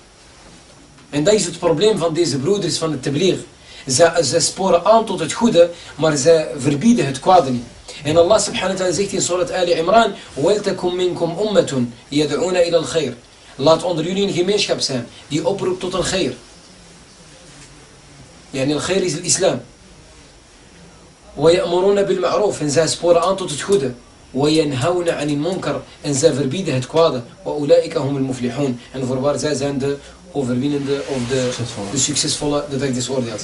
En dat is het probleem van deze broeders van het tabligh. Ze, ze sporen aan tot het goede, maar ze verbieden het kwade niet. En Allah subhanahu wa ta'ala zegt in surat Ali Imran, وَلْتَكُمْ مِنْكُمْ أُمَّةٌ يَدْعُونَ إِلَى الْخَيْرِ Laat onder jullie een gemeenschap zijn die oproept tot een khair. Yani al-khair is het islam. وَيَأْمُرُونَ بِالْمَعْرُوفِ En zij sporen aan tot het goede. وَيَنْهَوْنَ عَنِ الْمُنْكَرِ En zij verbieden het kwade. وَأُولَٰئِكَ هُمُ الْمُفْلِحُونَ En voorwaar, zij zijn de overwinnende of de Succesvolle. de succesvolle, de dag des oordeels.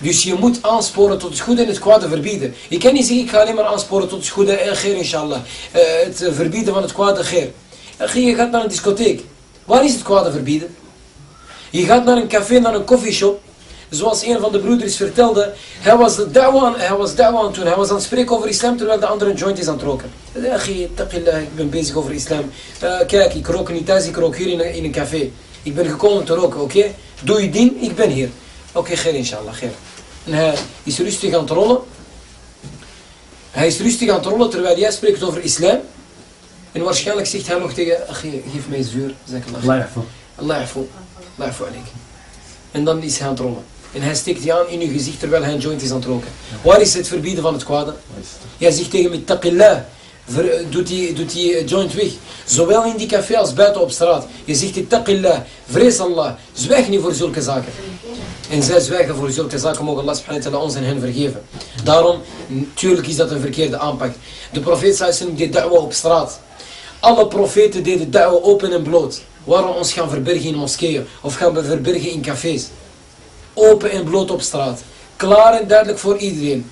Dus je moet aansporen tot het goede en het kwade verbieden. Je kan niet zeggen, ik ga alleen maar aansporen tot het goede en geer inshallah. Eh, het eh, verbieden van het kwade geer. En je gaat naar een discotheek. Waar is het kwade verbieden? Je gaat naar een café, naar een coffeeshop. Zoals een van de broeders vertelde, hij was de da'wa, hij was da'wa toen. Hij was aan het spreken over islam terwijl de andere een joint is aan het roken. Hij zei, "Achie, taqillah, ik ben bezig over islam. Eh, kijk, ik rook niet thuis, ik rook hier in een café. Ik ben gekomen te roken, oké? Doe je ding, ik ben hier. Oké, geer inshallah, geer. En hij is rustig aan het rollen. Hij is rustig aan het rollen terwijl jij spreekt over islam. En waarschijnlijk zegt hij nog tegen, "Achie, geef mij zuur. Zeg Allah. Allah. Allah yafu. Allah yafu alaik. En dan is hij aan het rollen. En hij steekt je aan in je gezicht terwijl hij een joint is aan het roken. Waar is het verbieden van het kwade? Jij zegt tegen me, taqillah. Doet die, doet die joint weg. Zowel in die café als buiten op straat. Je zegt, taqillah. Vrees Allah. Zwijg niet voor zulke zaken. En zij zwijgen voor zulke zaken. Mogen Allah subhanahu wa ta'ala ons en hen vergeven. Daarom, natuurlijk is dat een verkeerde aanpak. De profeet sallallahu deed da'wa op straat. Alle profeten deden da'wa open en bloot. Waarom ons gaan verbergen in moskeeën? Of gaan we verbergen in cafés? Open en bloot op straat. Klaar en duidelijk voor iedereen.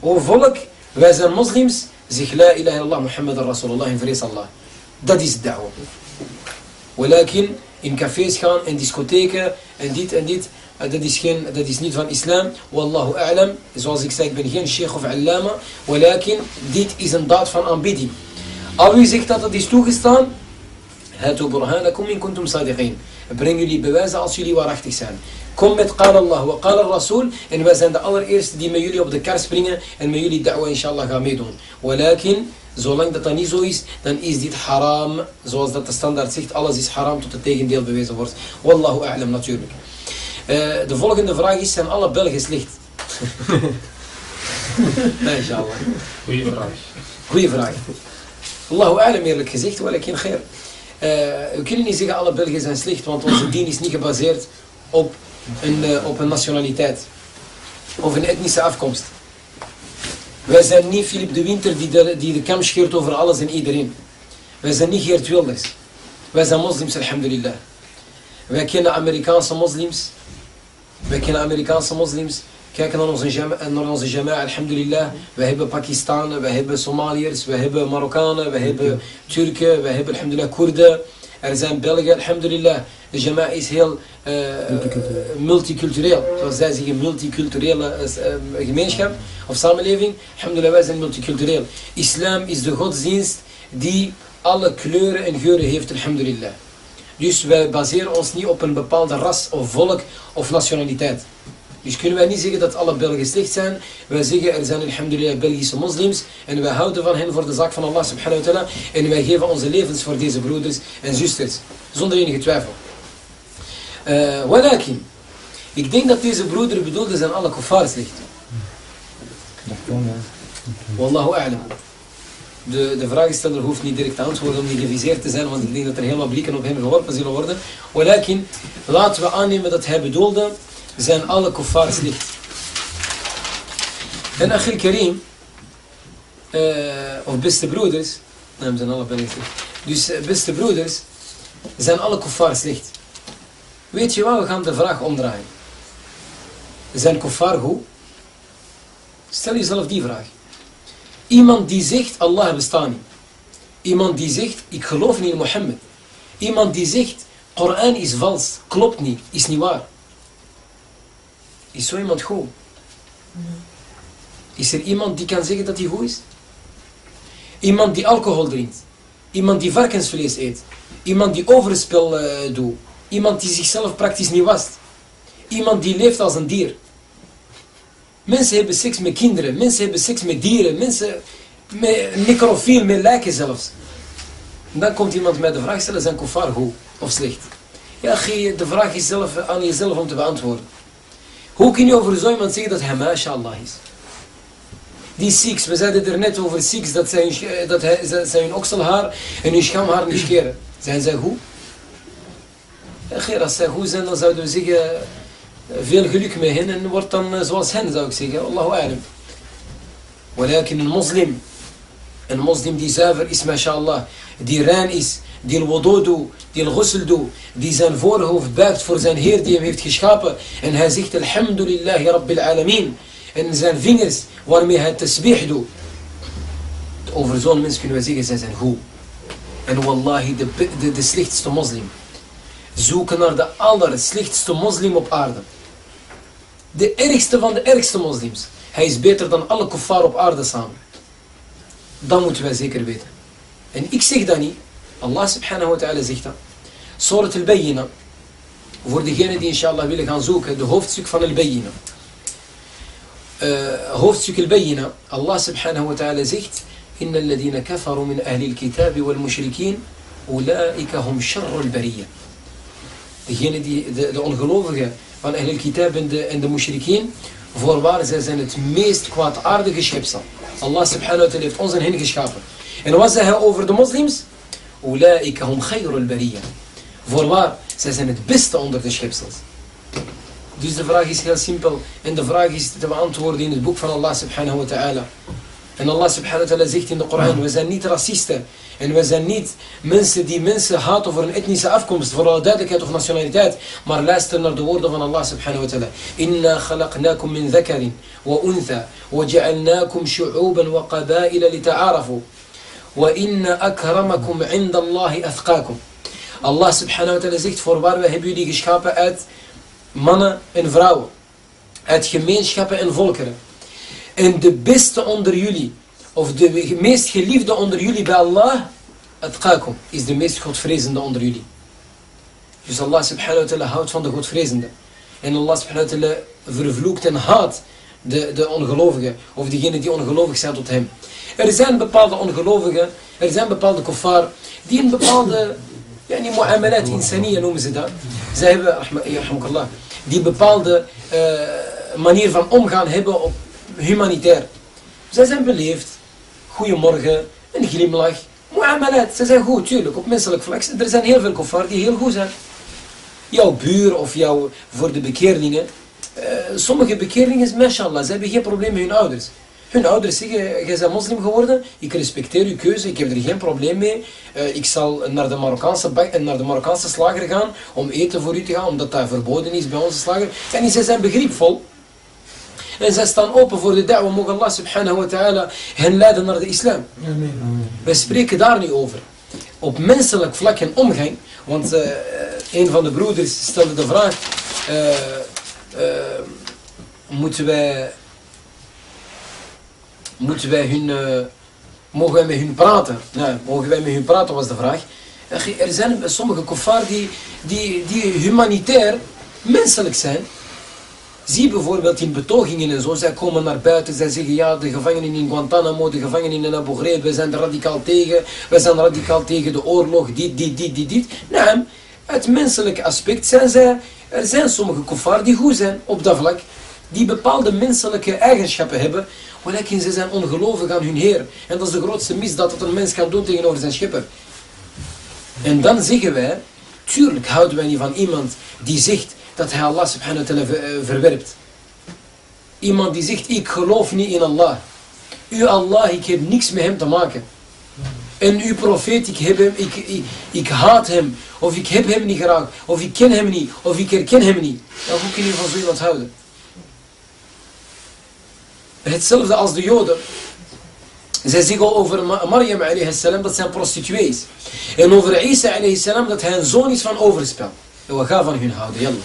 O volk, wij zijn moslims. زيك لا إله إلا الله محمد رسول الله فريس الله ده ديس الدعوة ولكن إن كافيس كان إن ديسكوتيكا إن ديت إن ديت ده ديس كان ده ديس نيت فان إسلام والله أعلم إذا زيك سايك بن هين شيخ وعلامة ولكن ديت إذن دات فان أمبيدي أبي زيك تاتا ديس توكستان هاتوا برهانكم إن كنتم صادقين برينيو لي بواز أصيلي وراحتك سان Kom met qala Allah wa qala Rasul en wij zijn de allereerste die met jullie op de kar springen en met jullie da'wa inshallah gaan meedoen. Walakin, zolang dat dat niet zo is, dan is dit haram. Zoals dat de standaard zegt, alles is haram tot het tegendeel bewezen wordt. Wallahu a'lam natuurlijk. Eh, de volgende vraag is, zijn alle Belgen slecht? nee, inshallah. Goeie vraag. Goeie vraag. Allahu a'lam eerlijk gezegd, walakin khair. Eh, we kunnen niet zeggen alle Belgen zijn slecht, want onze dien is niet gebaseerd op eh, op een nationaliteit. Of een etnische afkomst. Wij zijn niet Philip de Winter die de, die de kam scheert over alles en iedereen. Wij zijn niet Geert Wilders. Wij zijn moslims, alhamdulillah. Wij kennen Amerikaanse moslims. Wij kennen Amerikaanse moslims. Kijken naar onze, jama, jama'a, alhamdulillah. Wij hebben Pakistanen, wij hebben Somaliërs, wij hebben Marokkanen, wij hebben Turken, wij hebben alhamdulillah Koerden. Er zijn Belgen, alhamdulillah. De jama'a is heel eh, Multicultureel. multicultureel. Zoals zij zeggen, multiculturele eh, eh, gemeenschap of samenleving. Alhamdulillah, wij zijn multicultureel. Islam is de godsdienst die alle kleuren en geuren heeft, alhamdulillah. Dus wij baseren ons niet op een bepaalde ras of volk of nationaliteit. Dus kunnen wij niet zeggen dat alle Belgen slecht zijn. Wij zeggen er zijn alhamdulillah Belgische moslims en wij houden van hen voor de zaak van Allah subhanahu wa ta'ala. En wij geven onze levens voor deze broeders en zusters. Zonder enige twijfel. Uh, ik denk dat deze broeder bedoelde zijn alle kuffar slecht. Wallahu a'lam. De, de vraagsteller hoeft niet direct te antwoorden om niet geviseerd te zijn, want ik denk dat er heel wat blikken op hem geworpen zullen worden. Walakin, laten we aannemen dat hij bedoelde, zijn alle kuffar slecht. En Achil Karim, eh, of beste broeders, nee, we zijn alle slecht. Dus eh, beste broeders, zijn alle kuffar slecht. Weet je wat, we gaan de vraag omdraaien. Zijn kuffar goed? Stel jezelf die vraag. Iemand die zegt, Allah bestaat niet. Iemand die zegt, ik geloof niet in Mohammed. Iemand die zegt, Koran is vals, klopt niet, is niet waar. Is zo iemand goed? Is er iemand die kan zeggen dat hij goed is? Iemand die alcohol drinkt. Iemand die varkensvlees eet. Iemand die overspel uh, doet. Iemand die zichzelf praktisch niet wast. Iemand die leeft als een dier. Mensen hebben seks met kinderen. Mensen hebben seks met dieren. Mensen met necrofiel, met lijken zelfs. En dan komt iemand met de vraag stellen, zijn kofar goed of slecht? Ja, de vraag is zelf aan jezelf om te beantwoorden. Hoe kun je over zo iemand zeggen dat hij mashallah is? Die Sikhs, we zeiden er net over Sikhs, dat zijn, dat hij, dat zijn hun okselhaar en hun schamhaar niet scheren. Zijn zij goed? Als zij goed zijn, dan zouden we zeggen, veel geluk met hen en wordt dan zoals hen, zou ik zeggen. Allahu a'lam. Walakin een moslim, Een moslim die zuiver is, mashallah, die rein is, die wudu doet, die ghusl doet, die zijn voorhoofd buigt voor zijn Heer die hem heeft geschapen. En hij zegt, alhamdulillah, rabbil alamin. En zijn vingers waarmee hij tasbih doet. Over zo'n mens kunnen we zeggen, zij zijn goed. En wallahi, de, de, de slechtste moslim. Zoeken naar de allerslechtste moslim op aarde. De ergste van de ergste moslims. Hij is beter dan alle kuffar op aarde samen. Dat moeten wij zeker weten. En ik zeg dat niet. Allah subhanahu wa ta'ala zegt dat. Surat al-Bayyina. Voor degenen die inshallah willen gaan zoeken. De hoofdstuk van al-Bayyina. Uh, hoofdstuk al-Bayyina. Allah subhanahu wa ta'ala zegt. إن الذين كفروا من أهل الكتاب والمشركين أولئك هم شر البرية degene die, de, de ongelovigen van Ahlul Kitab en de, de mushrikeen, voorwaar zij zijn het meest kwaadaardige schepsel. Allah subhanahu wa ta'ala heeft ons en hen geschapen. En wat zei hij over de moslims? Ulaika hum khayrul bariya. Voorwaar, zij zijn het beste onder de schepsels. Dus de vraag is heel simpel. En de vraag is te beantwoorden in het boek van Allah subhanahu wa ta'ala. En Allah subhanahu wa ta'ala zegt in de Koran, we zijn niet racisten. En we zijn niet mensen die mensen haten voor een etnische afkomst, voor alle duidelijkheid of nationaliteit. Maar luister naar de woorden van Allah subhanahu wa ta'ala. Inna khalaqnakum min dhakarin wa untha wa ja'alnakum shu'uban wa qabaila li inna akramakum inda Allahi athqakum. Allah subhanahu wa ta'ala zegt, voorwaar we hebben jullie geschapen uit mannen en vrouwen. Uit gemeenschappen en volkeren. En de beste onder jullie, of de meest geliefde onder jullie bij Allah, atqakum, is de meest godvrezende onder jullie. Dus Allah subhanahu wa ta'ala houdt van de godvrezende. En Allah subhanahu wa ta'ala vervloekt en haat de, de ongelovigen, of diegenen die ongelovig zijn tot hem. Er zijn bepaalde ongelovigen, er zijn bepaalde kuffar, die een bepaalde, ja, die mu'amalat insaniya noemen ze dat. Zij hebben, rahmakallah, die bepaalde uh, manier van omgaan hebben op humanitair. Zij zijn beleefd. Goedemorgen, een glimlach. Mu'amalat, ze zijn goed, tuurlijk, op menselijk vlak. Er zijn heel veel kuffar die heel goed zijn. Jouw buur of jouw, voor de bekeerlingen. Uh, sommige bekeerlingen, mashallah, ze hebben geen probleem met hun ouders. Hun ouders zeggen, jij bent moslim geworden, ik respecteer uw keuze, ik heb er geen probleem mee. Uh, ik zal naar de, Marokkaanse bak, naar de Marokkaanse slager gaan om eten voor u te gaan, omdat dat verboden is bij onze slager. En ze zijn begripvol. En zij staan open voor de da'wa. Mogen Allah subhanahu wa ta'ala hen leiden naar de islam. Amen. We spreken daar niet over. Op menselijk vlak en omgang. Want uh, een van de broeders stelde de vraag. Uh, moeten wij... Moeten wij hun... mogen wij met hun praten? Ja, mogen wij met hun praten was de vraag. Er zijn sommige kuffar die, die, die humanitair menselijk zijn. Zie bijvoorbeeld in betogingen en zo, zij komen naar buiten, zij zeggen ja, de gevangenen in Guantanamo, de gevangenen in Abu Ghraib, we zijn radicaal tegen, we zijn radicaal tegen de oorlog, dit, dit, dit, dit, dit. Nou, het menselijke aspect zijn zij, er zijn sommige kuffar die goed zijn op dat vlak, die bepaalde menselijke eigenschappen hebben, maar ze zijn ongelovig aan hun Heer. En dat is de grootste misdaad dat een mens kan doen tegenover zijn schepper. En dan zeggen wij, tuurlijk houden wij niet van iemand die zegt, dat hij Allah subhanahu wa ta'ala verwerpt. Iemand die zegt, ik geloof niet in Allah. U Allah, ik heb niks met hem te maken. En uw profeet, ik, heb hem, ik, ik, ik haat hem. Of ik heb hem niet geraakt. Of ik ken hem niet. Of ik herken hem niet. Dan hoe kun je van zo iemand houden? Hetzelfde als de Joden. Zij zeggen over Maryam salam dat zijn prostituees. En over Isa salam dat hij een zoon is van overspel. En we gaan van hun houden, yallah.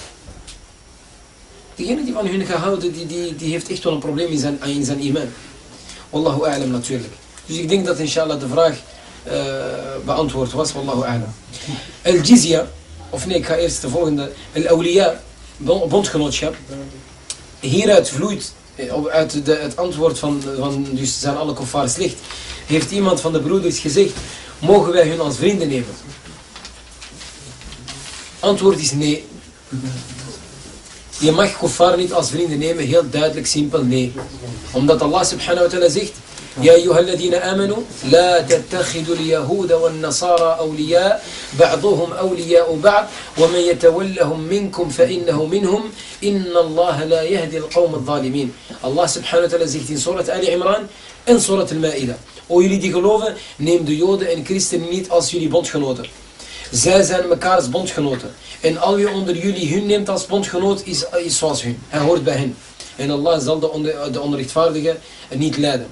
Degene die van hun gehouden, die, die, die heeft echt wel een probleem in zijn, in zijn iman. Wallahu a'lam natuurlijk. Dus ik denk dat inshallah de vraag beantwoord was. Wallahu a'lam. Al-Jizya, of nee, ik ga eerst de volgende. Al-Awliya, bondgenootschap. Hieruit vloeit, eh, uit de, het antwoord van, van dus zijn alle kuffar slecht, heeft iemand van de broeders gezegd, mogen wij hun als vrienden nemen? Antwoord is nee. Je mag kuffar niet als vrienden nemen, heel duidelijk, simpel, nee. Omdat Allah subhanahu wa ta'ala zegt, يا أيها الذين آمنوا لا تتخذوا اليهود والنصارى أولياء بعضهم أولياء بعض ومن يتولهم منكم فإنه منهم. إن الله لا يهدي القوم الظالمين. الله سبحانه وتعالى زيكتين سورة آل عمران إن سورة المائدة. ويلي دي غلوفة نيم دو يود إن كريستين نيت أس يلي بونت خنوتر زي زين مكارس بونت خنوتر إن أل أندر يلي هن نيمت أس بونت خنوت إس أس واس هن هن هورت بهن إن الله زال دو أندر يتفاردك نيت لادم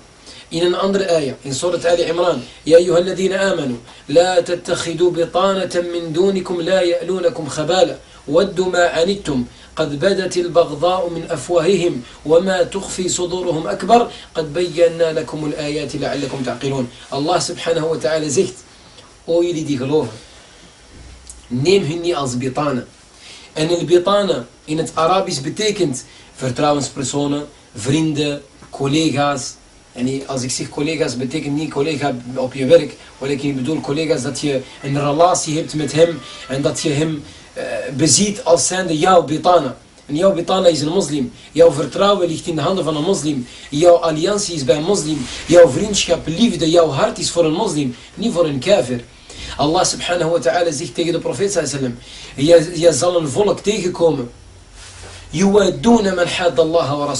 In أن أنظر آية. إن سورة آل عمران. يا أيها الذين آمنوا لا تتخذوا بطانة من دونكم لا يألونكم خبالا. ودوا ما عنتم. قد بدت البغضاء من أفواههم وما تخفي صدورهم أكبر. قد بينا لكم الآيات لعلكم تعقلون. الله سبحانه وتعالى زيت أو يلي دي غلوفه neem hun niet als betanen. En in betanen, in het Arabisch betekent vertrouwenspersonen, vrienden, en als ik zeg collega's betekent niet collega op je werk maar ik bedoel collega's dat je een relatie hebt met hem en dat je hem uh, beziet als zijnde jouw bitana. En jouw bitana is een moslim. Jouw vertrouwen ligt in de handen van een moslim. Jouw alliantie is bij een moslim. Jouw vriendschap, liefde, jouw hart is voor een moslim. Niet voor een kafir. Allah subhanahu wa ta'ala zegt tegen de profeet sallam. Je, je zal een volk tegenkomen. Yuwaduna man had Allah wa.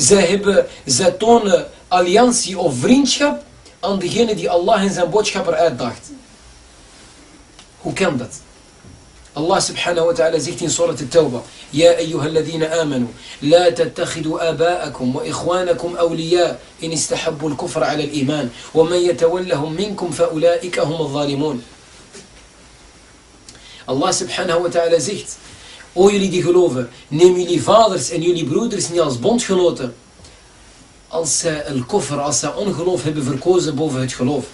Zij, hebben, zij tonen alliantie of vriendschap aan degene die Allah en zijn boodschapper uitdaagt. Hoe kan dat? الله سبحانه وتعالى زيت سورة التوبة يا أيها الذين آمنوا لا تتخذوا آباءكم وإخوانكم أولياء إن استحبوا الكفر على الإيمان ومن يتولهم منكم فأولئك هم الظالمون الله سبحانه وتعالى zegt O jullie die geloven, neem jullie vaders en jullie broeders niet als bondgenoten. Als zij el koffer, als zij ongeloof hebben verkozen boven het geloof.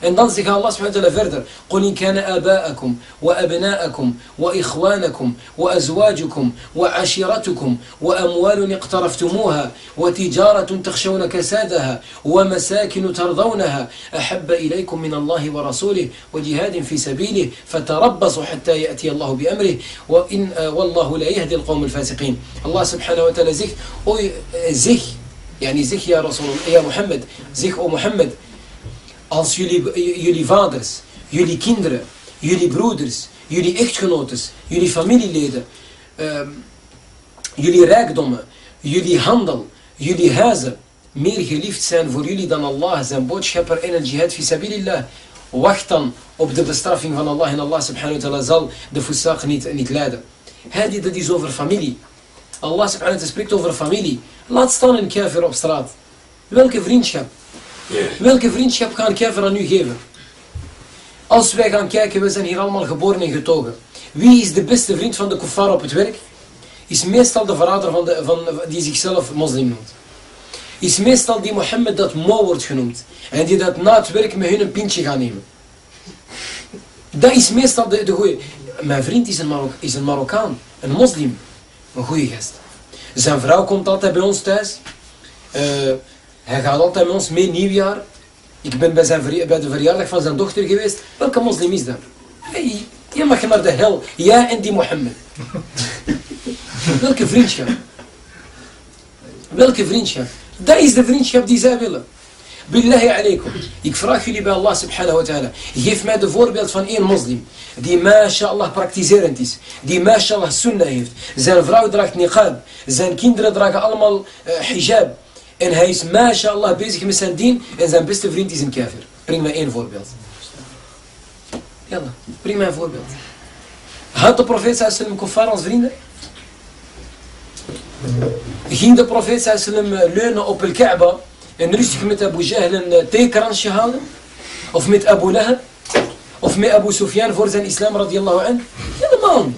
En dan zegt Allah subhanahu wa ta'ala verder. قُلْ إِنْ كَانَ آبَاءَكُمْ وَأَبْنَاءَكُمْ وَإِخْوَانَكُمْ وَأَزْوَاجُكُمْ وَعَشِيرَتُكُمْ وَأَمْوَالٌ اقْتَرَفْتُمُوهَا وَتِجَارَةٌ تَخْشَوْنَ كَسَادَهَا وَمَسَاكِنُ تَرْضَوْنَها أَحَبَّ إِلَيْكُم مِّنَ اللَّهِ وَرَسُولِهِ وَجِهَادٍ فِي سَبِيلِهِ فتربصوا حتى يأتي الله بأمره وإن والله لا يهدي القوم الفاسقين. الله سبحانه وتعالى zegt زخ يعني زخ يا رسول يا محمد. أو محمد. Als jullie, jullie vaders, jullie kinderen, jullie broeders, jullie echtgenotes, jullie familieleden, uh, jullie rijkdommen, jullie handel, jullie huizen meer geliefd zijn voor jullie dan Allah, zijn boodschapper en het jihad fi sabilillah. Wacht dan op de bestraffing van Allah en Allah subhanahu wa ta'ala zal de fusaq niet, niet leiden. Hadi, dat is over familie. Allah subhanahu wa ta'ala spreekt over familie. Laat staan een kafir op straat. Welke vriendschap? Welke vriendschap kan Kevin aan u geven? Als wij gaan kijken, we zijn hier allemaal geboren en getogen. Wie is de beste vriend van de kuffar op het werk? Is meestal de verrader van de, van, die zichzelf moslim noemt. Is meestal die Mohammed dat Mo wordt genoemd. En die dat na het werk met hun een pintje gaan nemen. Dat is meestal de, de goeie. Mijn vriend is een, Marok, is een Marokkaan. Een moslim. Een goede gast. Zijn vrouw komt altijd bij ons thuis. Uh, hij gaat altijd met ons mee nieuwjaar. Ik ben bij, zijn bij de verjaardag van zijn dochter geweest. Welke moslim is dat? Hey, je mag naar de hel. Jij en die Mohammed. Welke vriendschap? Welke vriendschap? Dat is de vriendschap die zij willen. Billahi alaikum. Ik vraag jullie bij Allah subhanahu wa ta'ala. Geef mij de voorbeeld van één moslim. Die mashallah praktiserend is. Die mashallah sunnah heeft. Zijn vrouw draagt niqab. Zijn kinderen dragen allemaal uh, hijab. En hij is, mashallah, bezig met zijn dien. En zijn beste vriend is een kafir. Breng mij één voorbeeld. Jalla, breng mij een voorbeeld. Had de profeet sallam kuffar als vrienden? Ging de profeet sallam leunen op el Kaaba en rustig met Abu Jahl een theekransje houden? Of met Abu Lahab? Of met Abu Sufyan voor zijn islam radiyallahu an? Helemaal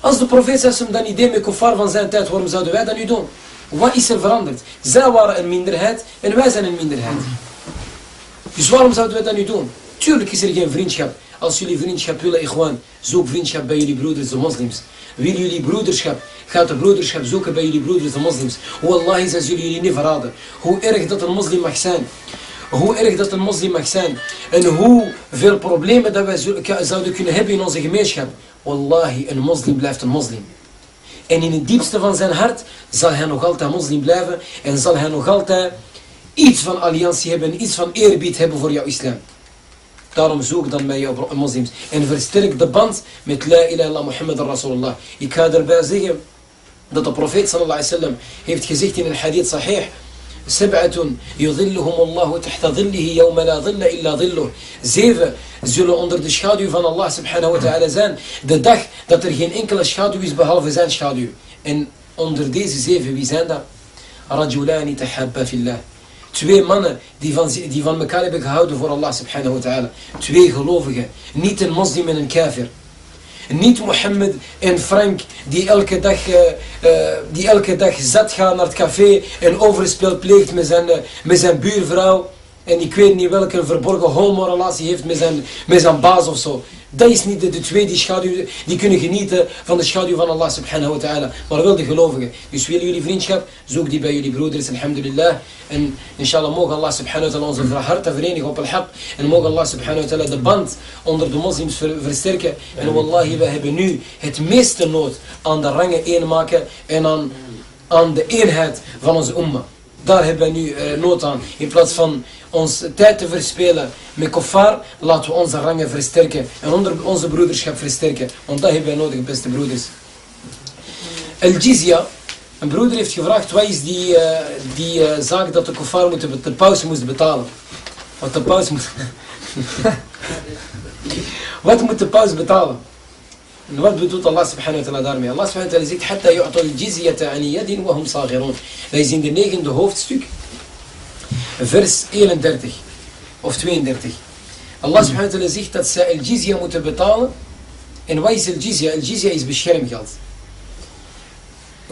Als de profeet sallam dan idee met kuffar van zijn tijd, waarom zouden wij dat nu doen? Wat is er veranderd? Zij waren een minderheid en wij zijn een minderheid. Dus waarom zouden we dat nu doen? Tuurlijk is er geen vriendschap. Als jullie vriendschap willen, ikhwan, zoek vriendschap bij jullie broeders, de moslims. Wil jullie broederschap, gaat de broederschap zoeken bij jullie broeders, de moslims. Wallahi, zij zullen jullie niet verraden. Hoe erg dat een moslim mag zijn. Hoe erg dat een moslim mag zijn. En hoeveel problemen dat wij zouden kunnen hebben in onze gemeenschap. Wallahi, een moslim blijft een moslim. En in het diepste van zijn hart zal hij nog altijd moslim blijven. En zal hij nog altijd iets van alliantie hebben. Iets van eerbied hebben voor jouw islam. Daarom zoek dan bij jouw moslims. En versterk de band met La ilaha illallah Muhammad Rasulullah. Ik ga erbij zeggen dat de profeet sallallahu wasallam heeft gezegd in een hadith sahih. سبعة يظلهم الله تحت ظله يوم لا ظل إلا ظله Zeven zullen onder de schaduw van Allah subhanahu wa ta'ala zijn. De dag dat er geen enkele schaduw is behalve zijn schaduw. En onder deze zeven, wie zijn dat? Rajulani tahabba fillah. Twee mannen die van, die van elkaar hebben gehouden voor Allah subhanahu wa ta'ala. Twee gelovigen. Niet een moslim en een kafir. Niet Mohammed en Frank die elke dag, uh, die elke dag zat gaan naar het café en overspel pleegt met zijn, uh, met zijn buurvrouw. En ik weet niet welke verborgen homorelatie heeft met zijn, met zijn baas of zo. Dat is niet de, de twee die, schaduw, die kunnen genieten van de schaduw van Allah subhanahu wa ta'ala. Maar wel de gelovigen. Dus willen jullie vriendschap, zoek die bij jullie broeders, alhamdulillah. En inshallah mogen Allah subhanahu wa ta'ala onze harten verenigen op al-haq. En mogen Allah subhanahu wa ta'ala de band onder de moslims versterken. En wallahi, we hebben nu het meeste nood aan de rangen één maken en aan, aan de eenheid van onze umma. Daar hebben we nu uh, nood aan. In plaats van ons tijd te verspelen met kofar, laten we onze rangen versterken. En onder onze broederschap versterken. Want dat hebben wij nodig, beste broeders. El Jizya. Een broeder heeft gevraagd, wat is die, uh, die uh, zaak dat de kofar de pauze moest betalen? Wat de pauze moet... wat moet de pauze betalen? نبغى بدوت الله سبحانه وتعالى دارمي. الله سبحانه وتعالى زيد حتى يعطوا الجزية عن يد وهم صاغرون. لازين نيجن دو هوفت ستيك فيرس إيلن درتي أوف توين درتي الله سبحانه وتعالى زيد تاع الجزية متبطالة إن وايز الجزية الجزية إز بشيرم جالد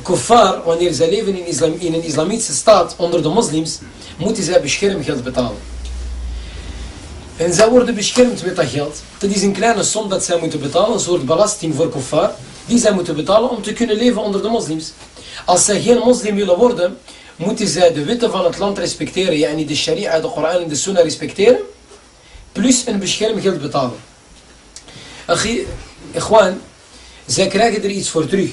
كفار وانير زاليفن إن اسلام إن إسلاميت ستات أندر دو مسلمز موتي زاب بشيرم جالد بطالة En zij worden beschermd met dat geld. Dat is een kleine som dat zij moeten betalen, een soort belasting voor kuffar, die zij moeten betalen om te kunnen leven onder de moslims. Als zij geen moslim willen worden, moeten zij de wetten van het land respecteren, yani de sharia, de Koran en de sunnah respecteren, plus een beschermgeld betalen. Ikhwan, zij krijgen er iets voor terug.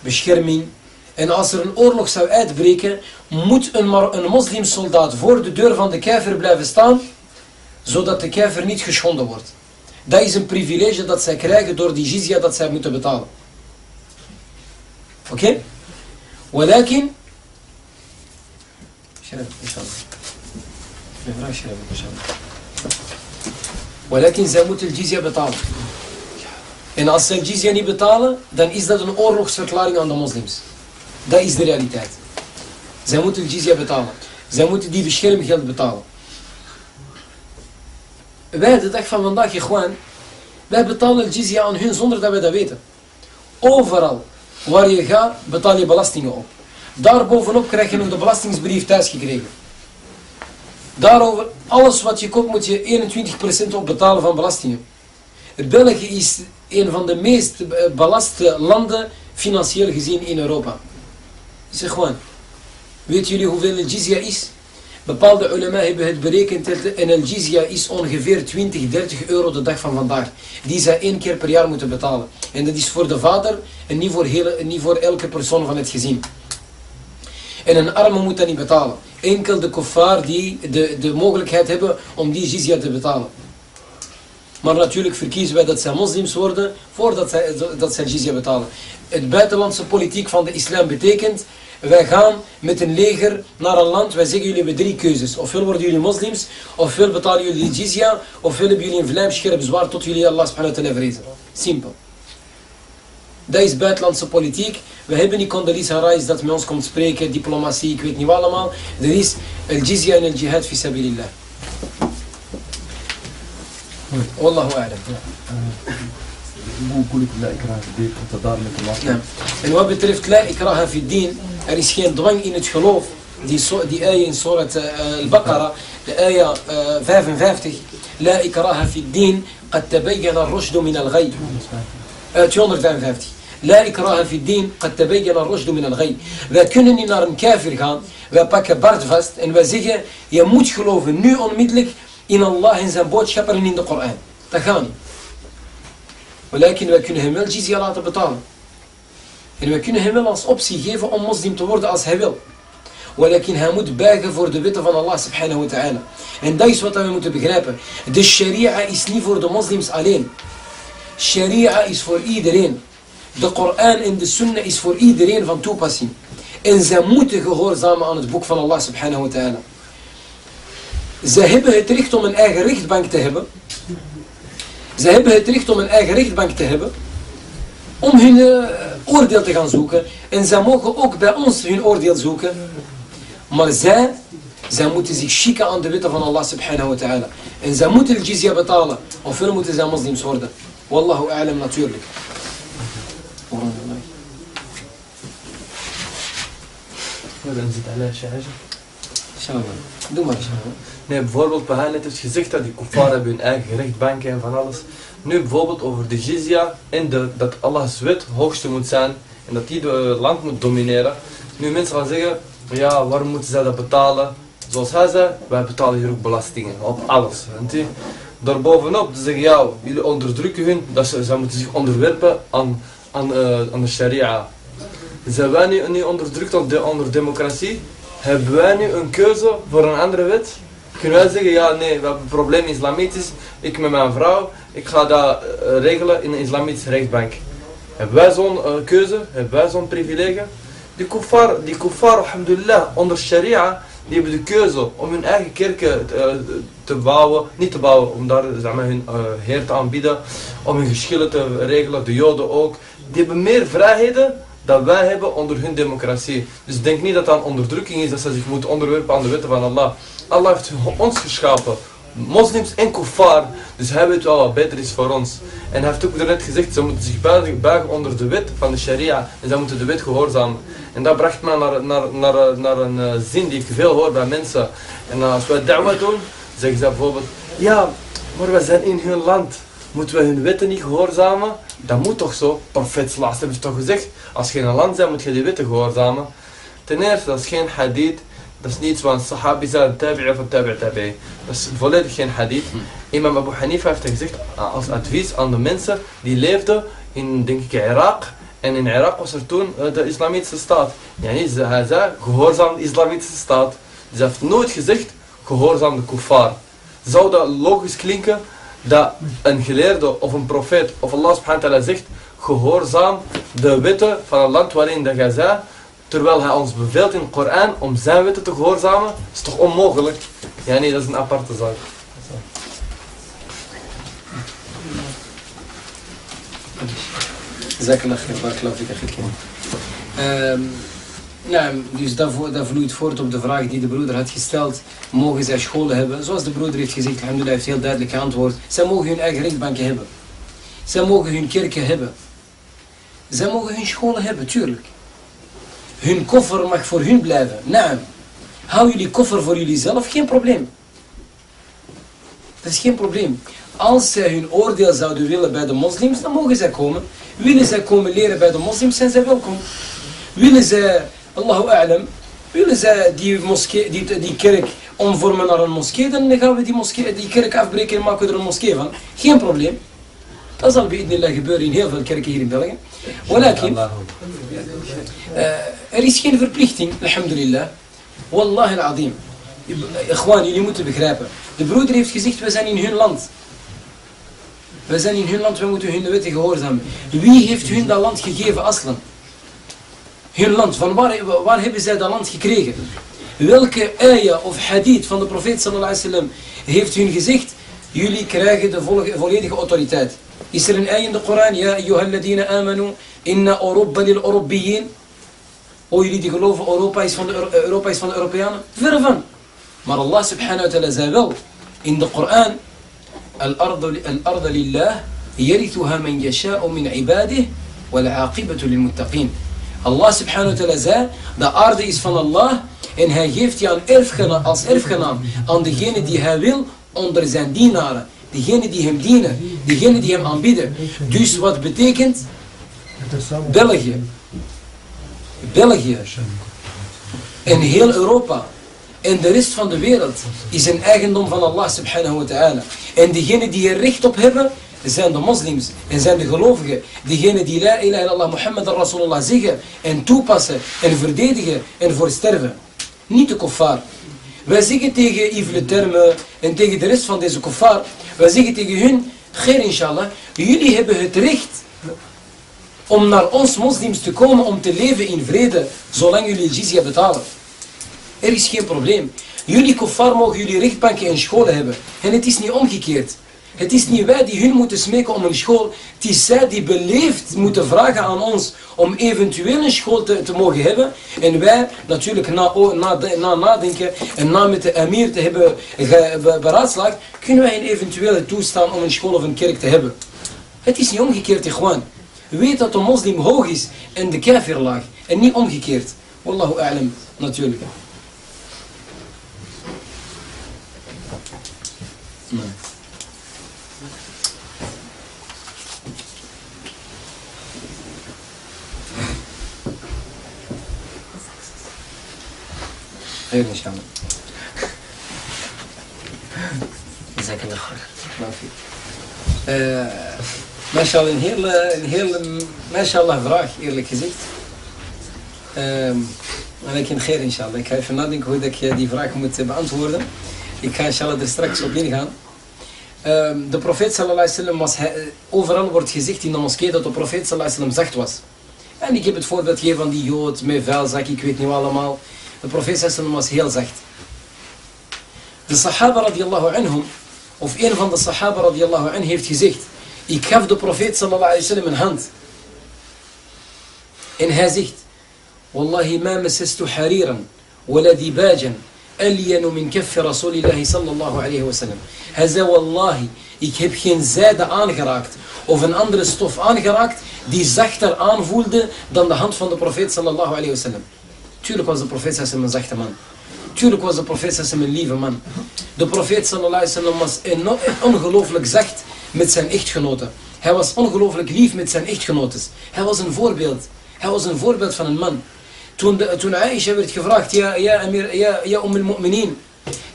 Bescherming. En als er een oorlog zou uitbreken, moet een, een moslimsoldaat voor de deur van de keizer blijven staan, zodat de keizer niet geschonden wordt. Dat is een privilege dat zij krijgen door die jizya dat zij moeten betalen. Oké? Okay? ولكن شرب إن شاء الله شرب إن شاء الله ولكن zij moeten jizya betalen. En als ze jizya niet betalen, dan is dat een oorlogsverklaring aan de moslims. Dat is de realiteit. Zij moeten jizya betalen. Zij moeten die beschermgeld betalen. Wij, de dag van vandaag, gewoon, wij betalen jizya aan hun zonder dat wij dat weten. Overal waar je gaat, betaal je belastingen op. Daarbovenop krijg je nog de belastingsbrief thuis gekregen. Daarover, alles wat je koopt moet je 21% op betalen van belastingen. België is een van de meest belaste landen, financieel gezien, in Europa. Ik zeg gewoon, weet jullie hoeveel jizya is? Bepaalde ulama hebben het berekend en een jizya is ongeveer 20, 30 euro de dag van vandaag. Die zij één keer per jaar moeten betalen. En dat is voor de vader en niet voor, hele, niet voor elke persoon van het gezin. En een arme moet dat niet betalen. Enkel de kuffar die de, de mogelijkheid hebben om die jizya te betalen. Maar natuurlijk verkiezen wij dat zij moslims worden voordat zij, dat zij jizya betalen. Het buitenlandse politiek van de islam betekent, wij gaan met een leger naar een land, wij zeggen jullie hebben drie keuzes. Ofwel worden jullie moslims, ofwel betalen jullie jizya, ofwel hebben jullie een vlijmscherp zwaar tot jullie Allah subhanahu wa ta'ala vrezen. Simpel. Dat is buitenlandse politiek. We hebben niet Condoleezza Rice dat met ons komt spreken, diplomatie, ik weet niet wat allemaal. Er is el jizya en el jihad fi sabilillah. Wallahu a'lam. Ja. En wat betreft la ikraha fi din, er is geen dwang in het geloof. Die, so, die ayah in surat uh, al-Baqarah, de ayah uh, 55. La ikraha fi din, قد تبين الرشد من الغي. Uh, 255. La ikraha fi din, qad tabayyana ar-rushd min al-ghay. Wij kunnen niet naar een kafir gaan. Wij pakken Bart vast en wij zeggen, je moet geloven nu onmiddellijk in Allah en zijn boodschapper en in de Koran. Dat gaat niet. Walakin wij kunnen hem wel jizya laten betalen. En we kunnen hem wel als optie geven om moslim te worden als hij wil. Walakin hij moet buigen voor de wetten van Allah subhanahu wa ta'ala. En dat is wat we moeten begrijpen. De sharia is niet voor de moslims alleen. Sharia is voor iedereen. De Koran en de Sunnah is voor iedereen van toepassing. En zij moeten gehoorzamen aan het boek van Allah subhanahu wa ta'ala. Ze hebben het recht om een eigen rechtbank te hebben. Ze hebben het recht om een eigen rechtbank te hebben. Om hun uh, oordeel te gaan zoeken. En zij mogen ook bij ons hun oordeel zoeken. Maar zij, zij moeten zich schikken aan de wetten van Allah subhanahu wa ta'ala. En zij moeten de jizya betalen. Ofwel moeten zij moslims worden. Wallahu a'lam natuurlijk. Doe maar. Nee, bijvoorbeeld, net eens gezegd dat die kuffar hebben hun eigen rechtbanken en van alles. Nu bijvoorbeeld over de jizya en dat Allah's wet hoogste moet zijn en dat die het land moet domineren. Nu mensen gaan zeggen, ja, waarom moeten zij dat betalen? Zoals hij zei, wij betalen hier ook belastingen op alles. Weet? Daarbovenop te zeggen, ja, jullie onderdrukken hun, dat ze, zij moeten zich onderwerpen aan, aan, uh, aan de sharia. Zijn wij nu niet onderdrukt onder, onder democratie? Hebben wij nu een keuze voor een andere wet? Kunnen wij zeggen, ja nee, we hebben een probleem islamitisch, ik met mijn vrouw, ik ga dat uh, regelen in een islamitische rechtbank. Hebben wij zo'n uh, keuze? Hebben wij zo'n privilege? Die kuffar, die kuffar, alhamdulillah, onder sharia, die hebben de keuze om hun eigen kerken te, te bouwen, niet te bouwen, om daar zeg hun heer te aanbieden, om hun geschillen te regelen, de joden ook. Die hebben meer vrijheden dan wij hebben onder hun democratie. Dus denk niet dat dat een onderdrukking is, dat ze zich moeten onderwerpen aan de wetten van Allah. Allah heeft ons geschapen, moslims en kuffar, dus hij weet wel wat beter is voor ons. En hij heeft ook net gezegd, ze moeten zich buigen onder de wet van de sharia en ze moeten de wet gehoorzamen. En dat bracht me naar, naar, naar, naar een uh, zin die ik veel hoor bij mensen. En uh, als wij da'wa doen, zeggen ze bijvoorbeeld, ja, maar we zijn in hun land. Moeten we hun wetten niet gehoorzamen? Dat moet toch zo? Profeet Slaas heeft toch gezegd, als je in een land bent, moet je die wetten gehoorzamen. Ten eerste, dat is geen hadith. Dat is niet zoals sahabi zijn, tabi'i of tabi'i tabi'i. Dat is volledig geen hadith. Imam Abu Hanifa heeft gezegd als advies aan de mensen die leefden in, denk ik, Irak. En in Irak was er toen de islamitische staat. Yani, hij zei, gehoorzaam de islamitische staat. Dus hij heeft nooit gezegd, gehoorzaam de kuffar. Zou dat logisch klinken dat een geleerde of een profeet of Allah subhanahu wa ta'ala zegt, gehoorzaam de wetten van een land waarin dat jij zei, terwijl hij ons beveelt in de Koran om zijn wetten te gehoorzamen, is toch onmogelijk? Ja nee, dat is een aparte zaak. Barakallahu fik akhi um, ja, dus dat, dat vloeit voort op de vraag die de broeder had gesteld. Mogen zij scholen hebben? Zoals de broeder heeft gezegd, alhamdulillah heeft heel duidelijk geantwoord. Zij mogen hun eigen rechtbanken hebben. Zij mogen hun kerken hebben. Zij mogen hun scholen hebben, tuurlijk. Hun koffer mag voor hun blijven. Naam. Hou jullie koffer voor jullie zelf, geen probleem. Dat is geen probleem. Als zij hun oordeel zouden willen bij de moslims, dan mogen zij komen. Willen zij komen leren bij de moslims, zijn zij welkom. Willen zij, Allahu a'lam, willen zij die, moskee, die, die kerk omvormen naar een moskee, dan gaan we die, moskee, die kerk afbreken en maken we er een moskee van. Geen probleem. Dat zal bij gebeuren in heel veel kerken hier in België. Walakin, uh, er is geen verplichting, alhamdulillah. Wallahi al-azim. Gewoon, jullie moeten begrijpen. De broeder heeft gezegd, we zijn in hun land. We zijn in hun land, we moeten hun wetten gehoorzamen. Wie heeft hun dat land gegeven, Aslan? Hun land, van waar, waar hebben zij dat land gekregen? Welke ayah of hadith van de profeet sallallahu alaihi wasallam heeft hun gezegd, jullie krijgen de volledige autoriteit. يسرن آيين القرآن يا أيها الذين آمنوا إن أوروبا للأوروبيين. أو يريد يقولوا في أوروبا يسفن أوروبا يسفن أوروبيان فرفن مر الله سبحانه وتعالى زاغو. إن القرآن الأرض الأرض لله يرثها من يشاء من عباده والعاقبة للمتقين. الله سبحانه وتعالى زا ذا أرض يسفن الله إن هي يفتي أن إرفخنا أن ديجين دي هابيل أندر زندينارا Degene die hem dienen, degene die hem aanbieden. Dus wat betekent België, België en heel Europa en de rest van de wereld is een eigendom van Allah subhanahu wa ta'ala. En diegenen die er recht op hebben, zijn de moslims en zijn de gelovigen, diegenen die la ilaha illallah Muhammad Rasulullah zeggen en toepassen en verdedigen en voor sterven. Niet de kuffar. Wij zeggen tegen Yves Le Terme en tegen de rest van deze kuffar, wij zeggen tegen hun, geer inshallah, jullie hebben het recht om naar ons moslims te komen om te leven in vrede, zolang jullie jizya betalen. Er is geen probleem. Jullie kuffar mogen jullie rechtbanken en scholen hebben. En het is niet omgekeerd. Het is niet wij die hun moeten smeken om een school. Het is zij die beleefd moeten vragen aan ons om eventueel een school te, mogen hebben. En wij natuurlijk na, na, na nadenken en na met de emir te hebben beraadslaagd, kunnen wij een eventuele toestaan om een school of een kerk te hebben. Het is niet omgekeerd, gewoon. Weet dat de moslim hoog is en de kafir laag. En niet omgekeerd. Wallahu a'lam, natuurlijk. خير ان شاء الله جزاك الله خير ما في Eh, mashallah, een hele, een hele mashallah vraag, eerlijk gezegd. Ehm, en ik in geer inshallah. Ik ga even nadenken hoe dat ik eh, die vraag moet eh, beantwoorden. Ik ga inshallah er straks op ingaan. Ehm, de profeet sallallahu alaihi wasallam was, hij- eh, overal wordt gezegd in de moskee dat de profeet sallallahu alaihi wasallam zacht was. En ik heb het voorbeeld gegeven van die jood met vuilzak, ik weet niet wat allemaal. De profeet was heel zacht. De sahaba radiallahu anhum, of een van de sahaba radiallahu anhu heeft gezegd, ik gaf de profeet sallallahu alaihi wasallam een hand. En hij zegt, Wallahi ma masastu hariran, wala dibajan, alyanu min kaffi rasulillahi sallallahu alaihi wasallam. Hij zei, wallahi, ik heb geen zijde aangeraakt, of een andere stof aangeraakt, die zachter aanvoelde dan de hand van de profeet sallallahu alaihi wasallam. Tuurlijk was de profeet sallallahu alaihi wasallam een zachte man. Tuurlijk was de profeet sallallahu alaihi wasallam een lieve man. De profeet sallallahu alaihi wasallam was eno- ongelooflijk zacht met zijn echtgenoten. Hij was ongelooflijk lief met zijn echtgenotes. Hij was een voorbeeld. Hij was een voorbeeld van een man. Toen, de, toen Aisha werd gevraagd, ja, ja, Amir, ja, ja Umm al-Mu'minin,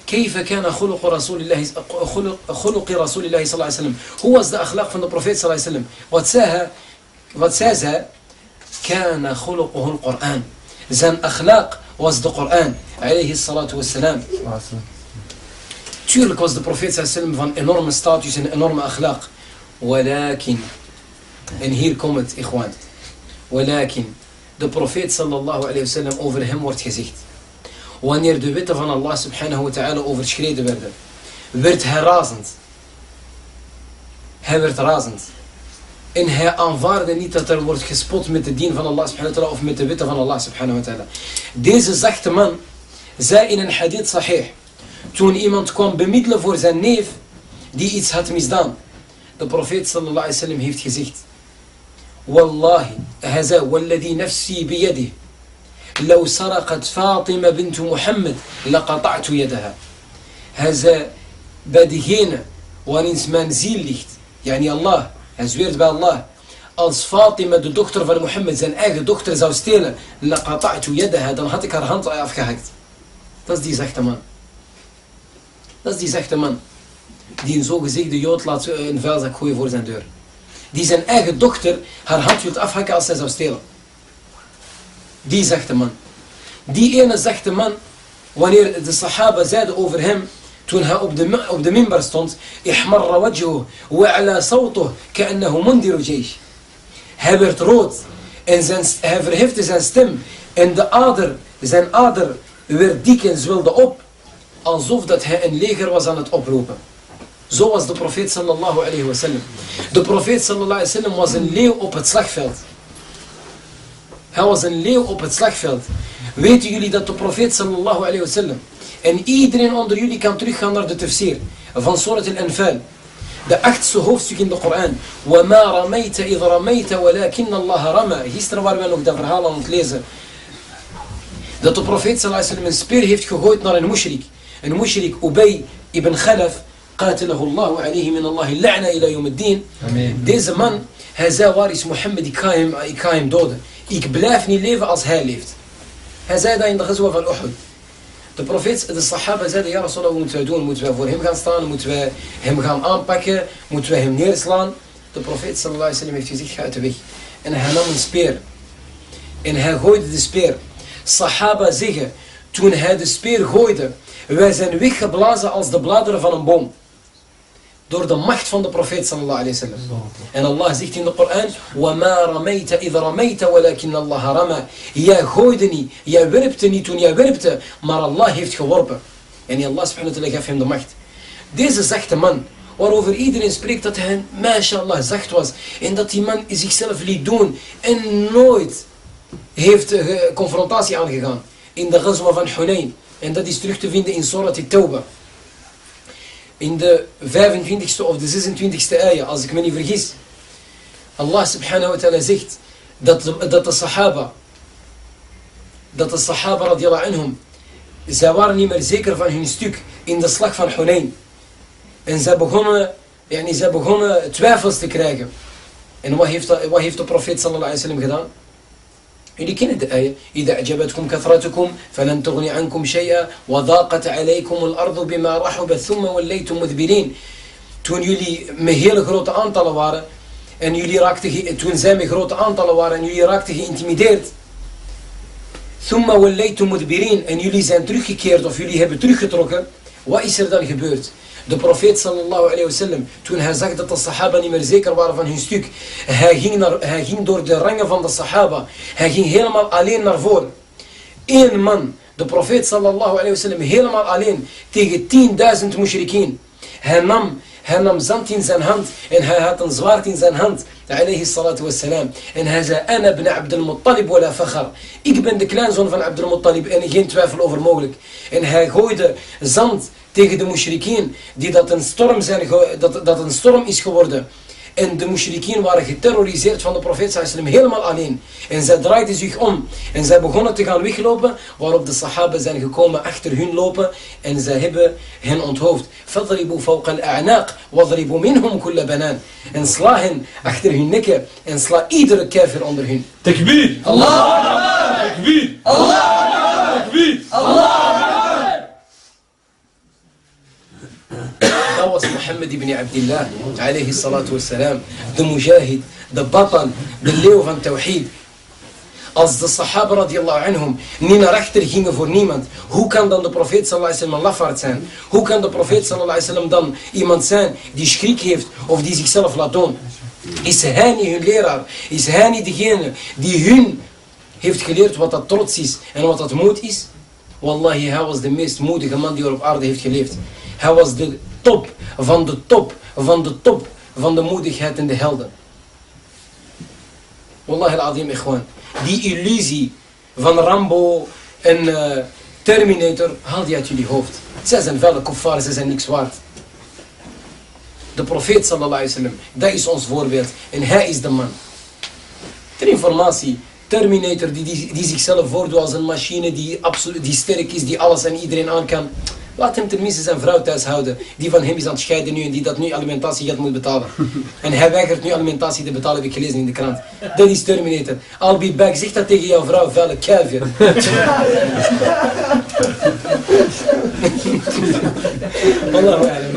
كيف كان خلق رسول الله خلق, خلق رسول الله صلى الله عليه وسلم هو was de akhlaq van de profeet صلى الله عليه وسلم wat zei hij wat zei zij كان خلقه القرآن zijn akhlaq was de Koran عليه الصلاة والسلام Tuurlijk was de profeet sallam van enorme status en enorme akhlaq. ولكن en hier komt het, ikhwan. ولكن de profeet sallallahu alayhi wasallam over hem wordt gezegd. Wanneer de wetten van Allah subhanahu wa ta'ala overschreden werden, werd hij razend. Hij werd razend. En hij aanvaarde niet dat er wordt gespot met de dien van Allah subhanahu wa ta'ala of met de wetten van Allah subhanahu wa ta'ala. Deze zachte man zei in een hadith sahih, toen iemand kwam bemiddelen voor zijn neef die iets had misdaan. De profeet sallallahu alaihi wasallam heeft gezegd, Wallahi, hij zei, Walladhi nafsi biyadih, لو سرقت فاطمة بنت محمد لقطعت يدها. Hij zei, bij degene waarin mijn ziel ligt, yani Allah, hij zweert bij Allah. Als Fatima, de dochter van Mohammed, zijn eigen dochter zou stelen, dan had ik haar hand afgehakt. Dat is die zachte man. Dat is die zachte man. Die een zogezegde jood laat eh, een vuilzak gooien voor zijn deur. Die zijn eigen dochter haar hand wil afhakken als zij zou stelen. Die zachte man. Die ene zachte man, wanneer de sahaba zeiden over hem, toen hij op de, op minbar stond, ihmarra wajhuhu wa ala sawtuh ka'annahu mundiru. Hij werd rood en zijn, hij verhefte zijn stem en de ader, zijn ader werd dik en zwelde op, alsof dat hij een leger was aan het oproepen. Zo was de profeet sallallahu alayhi wa sallam. De profeet sallallahu alayhi wa sallam was een leeuw op het slagveld. Hij was een leeuw op het slagveld. Weten jullie dat de profeet sallallahu alayhi wa sallam en iedereen onder jullie kan teruggaan naar de tafsir van Surat al-Anfal. De achtste hoofdstuk in de Koran. وَمَا رَمَيْتَ إِذْ رَمَيْتَ وَلَكِنَّ اللَّهَ رَمَى Gisteren waren we nog dat verhaal aan het lezen. Dat de profeet sallallahu alayhi wa sallam een speer heeft gegooid naar een mushrik. Een mushrik, Ubay ibn Khalaf, قاتله الله عليه من الله اللعنة إلى يوم الدين. Deze man, hij zei waar is Mohammed, ik ga hem, ik ga hem doden. Ik blijf niet leven als hij leeft. Hij zei dat in de gezwa van Uhud. De profeet, de sahaba zeiden, ja Rasulallah, wat moeten wij doen? Moeten wij voor hem gaan staan? Moeten wij hem gaan aanpakken? Moeten wij hem neerslaan? De profeet sallallahu alaihi wasallam heeft gezegd, ga uit de weg. En hij nam een speer. En hij gooide de speer. Sahaba zeggen, toen hij de speer gooide, wij zijn weggeblazen als de bladeren van een boom Door de macht van de profeet sallallahu alayhi wasallam. En Allah zegt in de Koran: وَمَا رَمَيْتَ إِذْ رَمَيْتَ وَلَكِنَّ اللَّهَ رَمَى Jij gooide niet, jij werpte niet toen jij werpte, maar Allah heeft geworpen. En Allah subhanahu wa ta'ala gaf hem de macht. Deze zachte man, waarover iedereen spreekt dat hij, mashallah, zacht was. En dat die man zichzelf liet doen en nooit heeft uh, confrontatie aangegaan. In de ghazwa van Hunayn. En dat is terug te vinden in Surat Tawbah in de 25ste of de 26ste ayah, als ik me niet vergis. Allah subhanahu wa ta'ala zegt dat de, dat de sahaba, dat de sahaba radiallahu anhum, zij waren niet meer zeker van hun stuk in de slag van Hunayn. En zij begonnen, yani, zij begonnen twijfels te krijgen. En wat heeft, wat heeft de profeet sallallahu alayhi wa sallam gedaan? هذه كانت آية إذا أعجبتكم كثرتكم فلن تغني عنكم شيئا وضاقت عليكم الأرض بما رحب ثم وليتم مذبلين تون يلي مهيل كروت أن وارا أن يلي راكته تون زامي كروت أن وارا أن يلي راكته انتميديرت ثم وليتم مدبرين أن يلي زان تركي of jullie hebben teruggetrokken. تركي وإسر دان dan? De profeet sallallahu alayhi wasallam, toen hij zag dat de sahaba niet meer zeker waren van hun stuk, hij ging, naar, hij ging door de rangen van de sahaba. Hij ging helemaal alleen naar voren. Eén man, de profeet sallallahu alayhi wasallam, helemaal alleen tegen 10.000 mushrikeen. Hij nam, hij nam zand in zijn hand en hij had een zwaard in zijn hand. Alayhi salatu wassalam. En hij zei, Ana ibn Abdul Muttalib wala fakhar. Ik ben de kleinzoon van Abdul Muttalib en geen twijfel over mogelijk. En hij gooide zand tegen de mushrikeen, die dat een storm, zijn, dat, dat een storm is geworden. En de mushrikeen waren geterroriseerd van de profeet sallam helemaal alleen. En zij draaiden zich om. En zij begonnen te gaan weglopen, waarop de sahaba zijn gekomen achter hun lopen. En zij hebben hen onthoofd. فَضْرِبُوا فَوْقَ الْأَعْنَاقِ وَضْرِبُوا مِنْهُمْ كُلَّ بَنَانِ En sla hen achter hun nekken. En sla iedere kafir onder hun. Takbir! Allah! Takbir! Allah! Takbir! Allah! وسط محمد بن عبد الله عليه الصلاة والسلام ذا مجاهد ذا بطل بالليو التوحيد توحيد أز الصحابة رضي الله عنهم نينا رحتر هينا فور نيمند هو كان دان دا بروفيت صلى الله عليه وسلم لفر تان هو كان دا بروفيت صلى الله عليه وسلم دان إيمان تان دي شكريك هيفت أو دي زيك سلف لاتون إس هاني هن ليرار إس هاني دي هين دي هن هيفت كليرت وطا ترطسيس وطا تموتيس والله ها واز دا ميست مودي كمان دي أورب أرض هيفت كليفت Hij was de top van de top van de top van de moedigheid en de helden. Wallahi al-azim, ikhwan. Die illusie van Rambo en uh, Terminator, haal die uit jullie hoofd. Zij zijn kuffar, ze zijn niks waard. De profeet sallallahu alaihi wasallam, dat is ons voorbeeld. En hij is de man. Ter informatie, Terminator die, die, die zichzelf voordoet als een machine die, absoluut, die sterk is, die alles en iedereen aan kan. Laat hem tenminste zijn vrouw thuis houden. Die van hem is aan het scheiden nu en die dat nu alimentatiegeld moet betalen. En hij weigert nu alimentatie te betalen, heb ik gelezen in de krant. Dat is Terminator. I'll be back. Zeg dat tegen jouw vrouw, vuile kuifje. Allahu a'lam.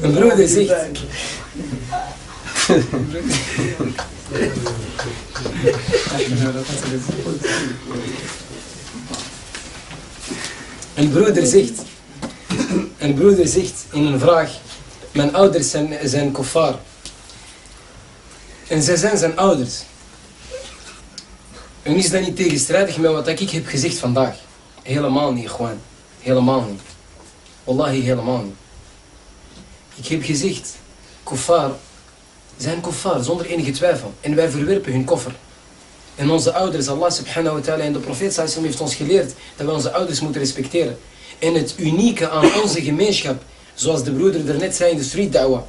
Een broeder zegt... Een broeder zegt, een broeder zegt in een vraag, mijn ouders zijn, zijn kofar. En zij zijn zijn ouders. En is dat niet tegenstrijdig met wat ik heb gezegd vandaag? Helemaal niet, gewoon. Helemaal niet. Wallahi, helemaal niet. Ik heb gezegd, kofar zijn kuffar, zonder enige twijfel. En wij verwerpen hun koffer. En onze ouders, Allah subhanahu wa ta'ala en de profeet sallam heeft ons geleerd dat we onze ouders moeten respecteren. En het unieke aan onze gemeenschap, zoals de broeder er net zei in de street da'wah,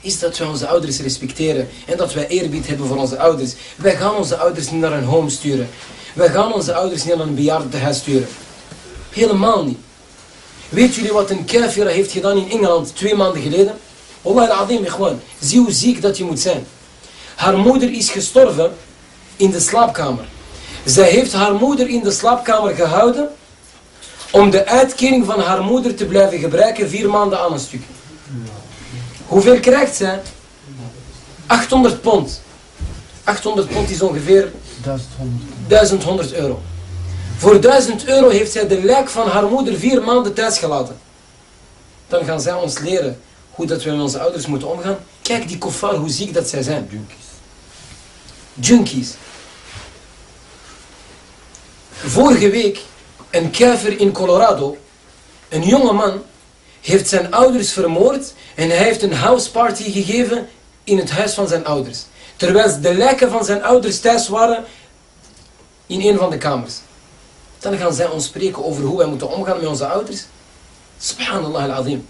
is dat wij onze ouders respecteren en dat wij eerbied hebben voor onze ouders. Wij gaan onze ouders niet naar een home sturen. Wij gaan onze ouders niet naar een bejaardentehuis sturen. Helemaal niet. Weet jullie wat een kafira heeft gedaan in Engeland twee maanden geleden? Wallah al-azim, gewoon. Zie hoe ziek dat je moet zijn. Haar moeder is gestorven in de slaapkamer. Zij heeft haar moeder in de slaapkamer gehouden om de uitkering van haar moeder te blijven gebruiken vier maanden aan een stuk. Hoeveel krijgt zij? 800 pond. 800 pond is ongeveer 1100 euro. Voor 1000 euro heeft zij de lijk van haar moeder vier maanden thuis gelaten. Dan gaan zij ons leren hoe dat we met onze ouders moeten omgaan. Kijk die kofar, hoe ziek dat zij zijn. Junkies. Junkies. Vorige week, een kuiver in Colorado, een jonge man, heeft zijn ouders vermoord en hij heeft een houseparty gegeven in het huis van zijn ouders. Terwijl de lijken van zijn ouders thuis waren in een van de kamers. Dan gaan zij ons spreken over hoe wij moeten omgaan met onze ouders. Subhanallah al-azim.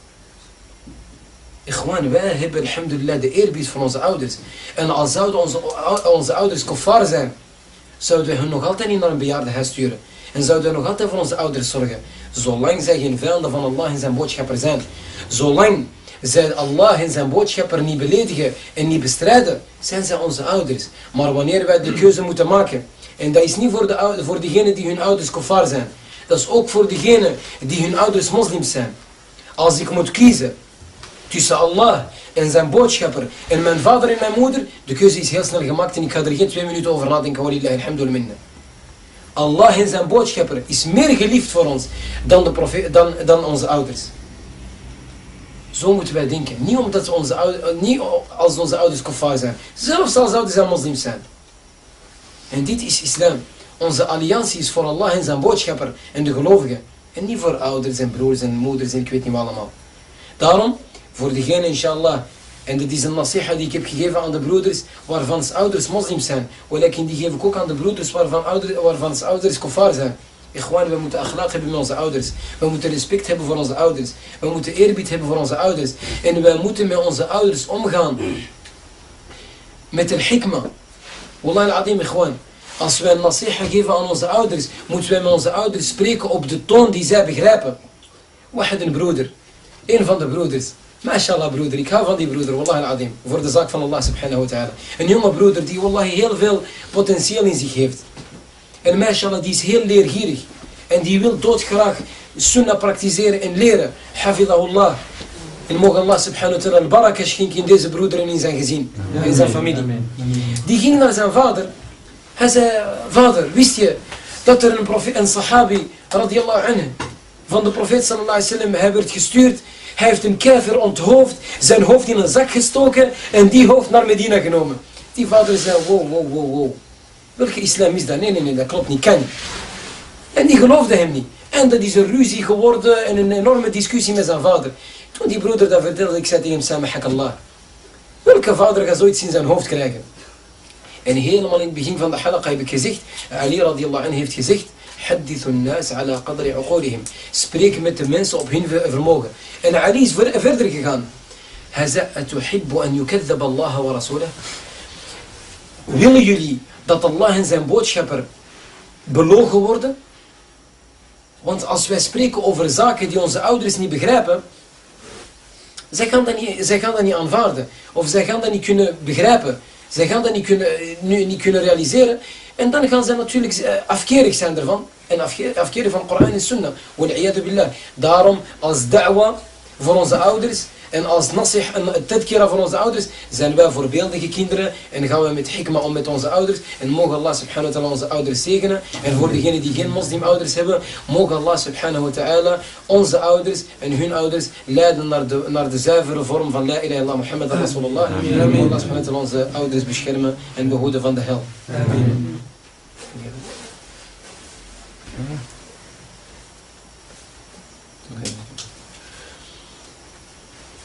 Ikhwan, wij hebben alhamdulillah de eerbied van onze ouders. En als zouden onze, onze ouders kofar zijn, zouden we hun nog altijd niet naar een bejaardenhuis sturen. En zouden we nog altijd voor onze ouders zorgen. Zolang zij geen vijanden van Allah en zijn boodschapper zijn. Zolang zij Allah en zijn boodschapper niet beledigen en niet bestrijden, zijn zij onze ouders. Maar wanneer wij de keuze moeten maken, en dat is niet voor, de, voor diegenen die hun ouders kofar zijn. Dat is ook voor diegenen die hun ouders moslims zijn. Als ik moet kiezen tussen Allah en zijn boodschapper en mijn vader en mijn moeder, de keuze is heel snel gemaakt en ik ga er geen twee minuten over nadenken. Walillahi alhamdulillah. Allah en zijn boodschapper is meer geliefd voor ons dan, de dan, dan onze ouders. Zo moeten wij denken. Niet, omdat onze ouders, niet als onze ouders kofar zijn. Zelfs als ouders zijn moslims zijn. En dit is islam. Onze alliantie is voor Allah en zijn boodschapper en de gelovigen. En niet voor ouders en broers en moeders en ik weet niet wat allemaal. Daarom, voor degene inshallah, en dit is een nasiha die ik heb gegeven aan de broeders waarvan zijn ouders moslims zijn. Walakin die geef ik ook aan de broeders waarvan, ouder, waarvan zijn ouders kofar zijn. Ikhwan, we moeten akhlaaq hebben met onze ouders. We moeten respect hebben voor onze ouders. We moeten eerbied hebben voor onze ouders. En wij moeten met onze ouders omgaan. Met een hikma. Wallah al-adim, ikhwan. Als wij een nasiha geven aan onze ouders, moeten wij met onze ouders spreken op de toon die zij begrijpen. Wahid een broeder. Een van de broeders. MashaAllah broeder, ik hou van die broeder, wallah al-adim. Voor de zaak van Allah subhanahu wa ta'ala. Een jonge broeder die wallahi heel veel potentieel in zich heeft. En mashallah, die is heel leergierig. En die wil doodgraag sunnah praktiseren en leren. Hafidahullah. En mogen Allah subhanahu wa ta'ala een baraka schenken in deze broeder en in zijn gezin. En in zijn familie. Die ging naar zijn vader. Hij zei, vader, wist je dat er een, profeet, een sahabi, radiallahu anhu, van de profeet sallallahu alaihi wasallam, hij werd gestuurd. Hij heeft een kever onthoofd, zijn hoofd in een zak gestoken en die hoofd naar Medina genomen. Die vader zei, wow, wow, wow, wow. Welke islam is dat? Nee, nee, nee, dat klopt niet, kan. En die geloofde hem niet. En dat is een ruzie geworden en een enorme discussie met zijn vader. Toen die broeder dat vertelde, ik zei tegen hem, samahak Allah. Welke vader gaat zoiets in zijn hoofd krijgen? En helemaal in het begin van de halaqa heb ik gezegd, Ali radiallahu anhu heeft gezegd, حدثوا الناس على قدر عقولهم. Spreek met de mensen op hun vermogen. En Ali is verder gegaan. Hij zei, أتحب أن يكذب الله ورسوله? Willen jullie dat Allah en zijn boodschapper belogen worden? Want als wij spreken over zaken die onze ouders niet begrijpen, zij gaan dat niet, zij gaan dat niet aanvaarden. Of zij gaan dat niet kunnen begrijpen. Zij gaan dat niet kunnen, nu, niet kunnen realiseren. En dan gaan zij natuurlijk afkerig zijn ervan. En afkerig van Koran en Sunnah. billah. Daarom als da'wa voor onze ouders en als nasih en tadkira van onze ouders zijn wij voorbeeldige kinderen en gaan we met hikma om met onze ouders en mogen Allah subhanahu wa ta'ala onze ouders zegenen en voor degenen die geen moslimouders hebben mogen Allah subhanahu wa ta'ala onze ouders en hun ouders leiden naar de, naar de zuivere vorm van la ilaha illallah Muhammad Rasulullah en mogen Allah subhanahu wa ta'ala onze ouders beschermen en behoeden van de hel Amen.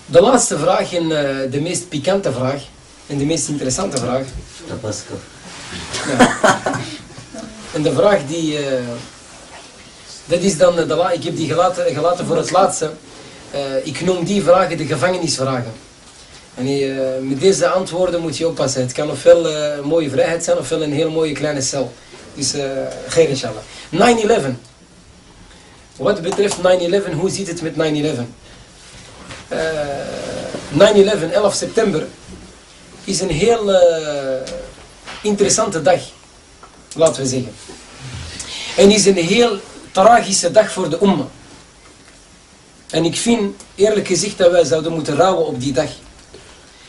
De laatste vraag en uh, de meest pikante vraag en de meest interessante vraag. Dat was goed. Ja. En de vraag die, uh, dat is dan, de, ik heb die gelaten, gelaten voor het laatste. Uh, ik noem die vragen de gevangenisvragen. En met deze antwoorden moet je oppassen. Het kan ofwel een mooie vrijheid zijn ofwel een heel mooie kleine cel. Dus geen inshallah. 9-11. Wat betreft 9-11, hoe zit het met 9-11? 9-11, 11 september, is een heel uh, interessante dag. laten we zeggen. En is een heel tragische dag voor de umma. En ik vind eerlijk gezegd dat wij zouden moeten rouwen op die dag.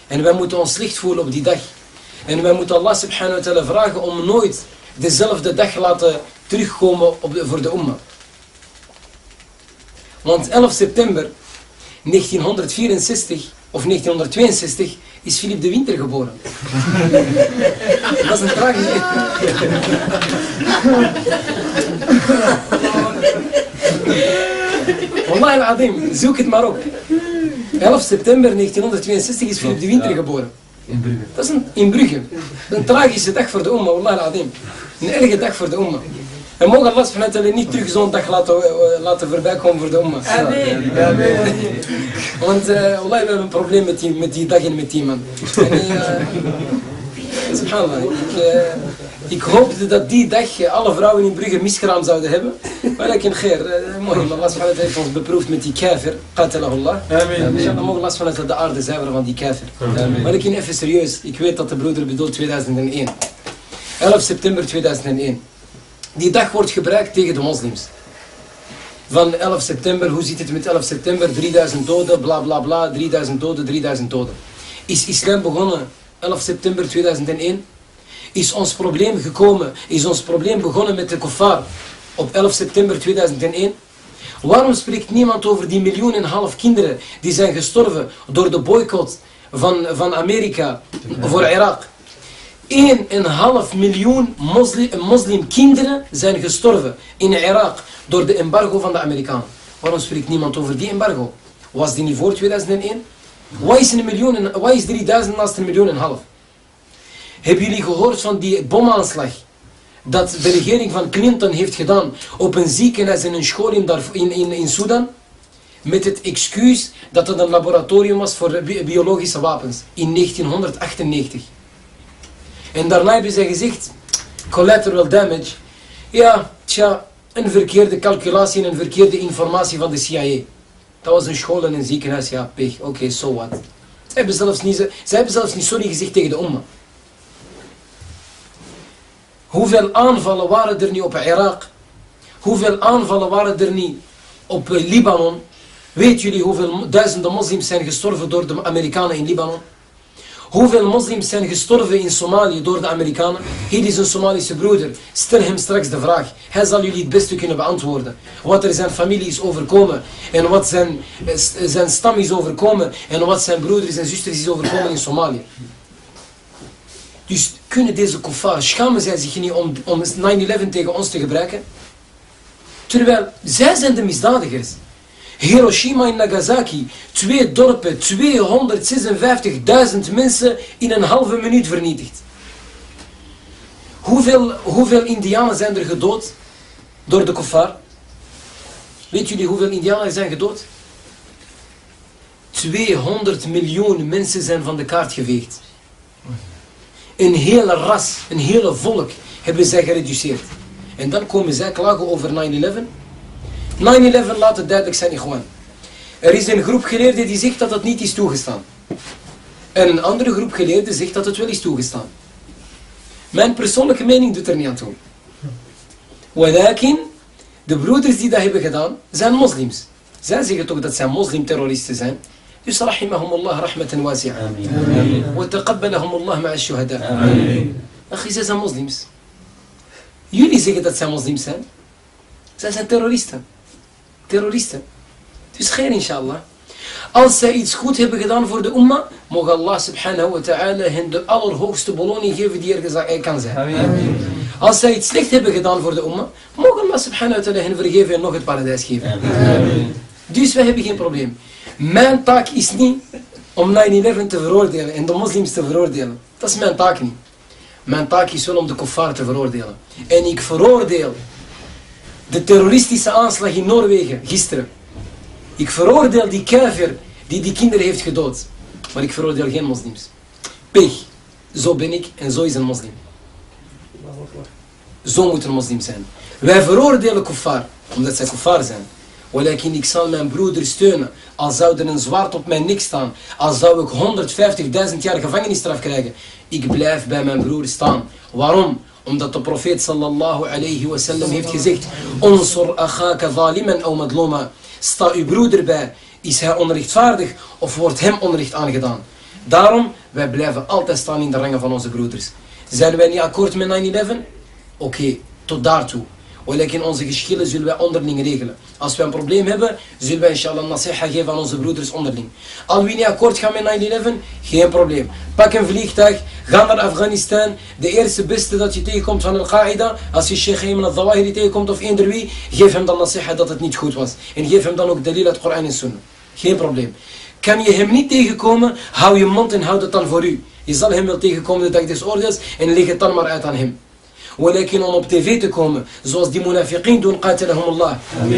En wij moeten ons licht voelen op die dag. En wij moeten Allah subhanahu wa ta'ala vragen om nooit dezelfde dag laten terugkomen op de, voor de umma. Want 11 september 1964 of 1962 is Philip de Winter geboren. Dat is een tragische... Wallahi al-azim, zoek het maar op. 11 september 1962 is Philip de Winter geboren. In Brugge. Dat is een, in Brugge. Een tragische dag voor de umma, wallahi al-azim. Een erge dag voor de umma. En mogen Allah subhanahu niet terug zo'n dag laten, eh, laten voorbij komen voor de umma. Want uh, wallahi, we hebben een probleem met die, met die dag en met die man. En, uh, subhanallah. Ik, uh, ik hoopte dat die dag alle vrouwen in Brugge miskraam zouden hebben. Maar ik in geer. Mooi, Allah subhanahu heeft ons beproefd met die kafir. Qatalahullah. Amen. Inshallah mogen Allah subhanahu de aarde zuiveren van die kafir. Maar ik in even serieus. Ik weet dat de broeder bedoelt 2001. 11 september 2001. Die dag wordt gebruikt tegen de moslims. Van 11 september, hoe zit het met 11 september? 3000 doden, bla bla bla, 3000 doden, 3000 doden. Is islam begonnen 11 september 2001? Is ons probleem gekomen, is ons probleem begonnen met de kuffar op 11 september 2001? Waarom spreekt niemand over die miljoen en half kinderen die zijn gestorven door de boycott van, van Amerika voor Irak? 1,5 miljoen moslim, moslimkinderen zijn gestorven in Irak door de embargo van de Amerikanen. Waarom spreekt niemand over die embargo? Was die niet voor 2001? Wat is, een miljoen is 3000 naast een miljoen en half? Hebben jullie gehoord van die bomaanslag dat de regering van Clinton heeft gedaan op een ziekenhuis en een school in, in, in, Sudan? Met het excuus dat het een laboratorium was voor bi- biologische wapens in 1998. En daarna hebben ze gezegd, collateral damage. Ja, tja, een verkeerde calculatie en een verkeerde informatie van de CIA. Dat was een school en een ziekenhuis, ja, pech, oké, so what. Ze hebben, zelfs niet, ze hebben zelfs niet sorry gezegd tegen de umma. Hoeveel aanvallen waren er niet op Irak? Hoeveel aanvallen waren er niet op eh, Libanon? Weet jullie hoeveel duizenden moslims zijn gestorven door de Amerikanen in Libanon? Hoeveel moslims zijn gestorven in Somalië door de Amerikanen? Hier is een Somalische broeder. Stel hem straks de vraag. Hij zal jullie het beste kunnen beantwoorden. Wat er zijn familie is overkomen. En wat zijn, eh, st- zijn stam is overkomen. En wat zijn broeders en zusters is overkomen in Somalië. Dus kunnen deze kuffar, schamen zij zich niet om, om 9-11 tegen ons te gebruiken? Terwijl zij zijn de misdadigers. Hiroshima en Nagasaki, twee dorpen, 256.000 mensen in een halve minuut vernietigd. Hoeveel, hoeveel indianen zijn er gedood door de kuffar? Weet jullie hoeveel indianen zijn gedood? 200 miljoen mensen zijn van de kaart geveegd. Een hele ras, een hele volk hebben zij gereduceerd. En dan komen zij klagen over 9-11. 9-11 laat het duidelijk zijn, gewoon. Er is een groep geleerden die zegt dat het niet is toegestaan. En een andere groep geleerden zegt dat het wel is toegestaan. Mijn persoonlijke mening doet er niet aan toe. Walakin, de broeders die dat hebben gedaan, zijn moslims. Zij zeggen toch dat zij moslimterroristen zijn. Dus rahimahumullah rahmatan wasi'a. Wa taqabbalahumullah ma'a shuhada. Ach, zij zijn moslims. Jullie zeggen dat zij moslims zijn. Zij zijn terroristen. Terroristen. Dus geen inshallah. Als zij iets goed hebben gedaan voor de umma, mogen Allah subhanahu wa ta'ala hen de allerhoogste beloning geven die er kan zijn. Als zij iets slecht hebben gedaan voor de umma, mogen Allah subhanahu wa ta'ala hen vergeven en nog het paradijs geven. Dus wij hebben geen probleem. Mijn taak is niet om 9-11 te veroordelen en de moslims te veroordelen. Dat is mijn taak niet. Mijn taak is wel om de kuffar te veroordelen. En ik veroordeel de terroristische aanslag in Noorwegen gisteren. Ik veroordeel die kafir die die kinderen heeft gedood. Maar ik veroordeel geen moslims. Pech. Zo ben ik en zo is een moslim. Zo moet een moslim zijn. Wij veroordelen kuffar, omdat zij kuffar zijn. Walakin ik zal mijn broeder steunen. Al zou er een zwaard op mijn nek staan. Al zou ik 150.000 jaar gevangenisstraf krijgen. Ik blijf bij mijn broer staan. Waarom? Omdat de profeet sallallahu alayhi wa sallam heeft gezegd, Onsur akhaka zaliman aw madluma. Sta uw broeder bij, is hij onrechtvaardig of wordt hem onrecht aangedaan? Daarom, wij blijven altijd staan in de rangen van onze broeders. Zijn wij niet akkoord met 9-11? Oké, tot daartoe. Welke onze geschillen zullen wij onderling regelen. Als we een probleem hebben, zullen wij inshallah nasiha geven aan onze broeders onderling. Al wie niet akkoord gaat met 9-11, geen probleem. Pak een vliegtuig, ga naar Afghanistan. De eerste beste dat je tegenkomt van Al-Qaeda, als je Sheikh Ayman al-Zawahiri tegenkomt of eender wie, geef hem dan nasiha dat het niet goed was. En geef hem dan ook dalil uit Koran en Sunnah. Geen probleem. Kan je hem niet tegenkomen, hou je mond en houd het dan voor u. Je zal hem wel tegenkomen de dag des oordeels en leg het dan maar uit aan hem welke om op tv te komen, zoals die munafiqin doen, qatilahumullah.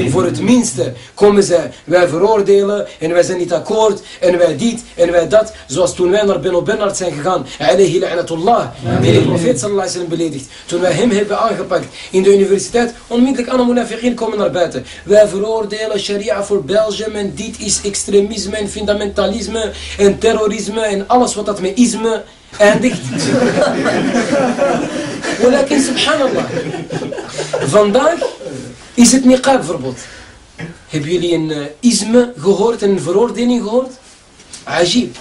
Voor het minste komen ze, wij veroordelen en wij zijn niet akkoord en wij dit en wij dat. Zoals toen wij naar Beno Bernard zijn gegaan, alayhi la'natullah, die de profeet sallallahu alaihi beledigd. Toen wij hem hebben aangepakt in de universiteit, onmiddellijk alle munafiqin komen naar buiten. Wij veroordelen sharia voor Belgium en dit is extremisme en fundamentalisme en terrorisme en alles wat dat met isme eindigt. Walakin, subhanallah. Vandaag is het niqabverbod. Hebben jullie een eh, isme gehoord, een veroordeling gehoord? Ajib.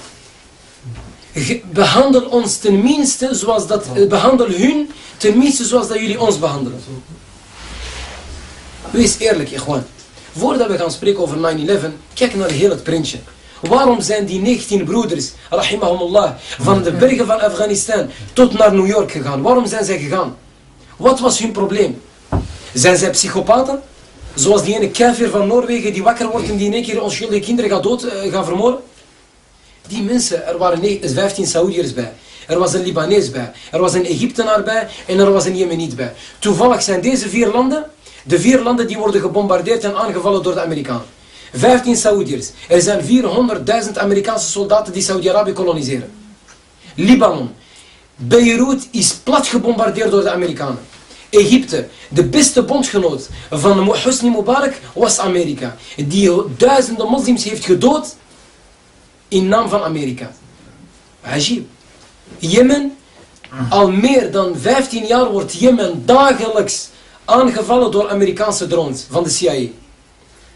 Behandel ons tenminste zoals dat, eh, behandel hun tenminste zoals dat jullie ons behandelen. Wees eerlijk, ikhwan. Voordat we gaan spreken over 9-11, kijk naar heel het printje. Waarom zijn die 19 broeders, rahimahumullah, van de bergen van Afghanistan tot naar New York gegaan? Waarom zijn zij gegaan? Wat was hun probleem? Zijn zij psychopaten? Zoals die ene kafir van Noorwegen die wakker wordt en die in één keer onschuldige kinderen gaat dood uh, gaan vermoorden? Die mensen, er waren 15 Saoediërs bij. Er was een Libanees bij. Er was een Egyptenaar bij. En er was een Jemeniet bij. Toevallig zijn deze vier landen de vier landen die worden gebombardeerd en aangevallen door de Amerikanen. 15 Saoediërs. Er zijn 400.000 Amerikaanse soldaten die Saudi-Arabië koloniseren. Libanon. Beirut is plat gebombardeerd door de Amerikanen. Egypte, de beste bondgenoot van Hosni Mubarak was Amerika. Die duizenden moslims heeft gedood in naam van Amerika. Ajib. Jemen, al meer dan 15 jaar wordt Jemen dagelijks aangevallen door Amerikaanse drones van de CIA.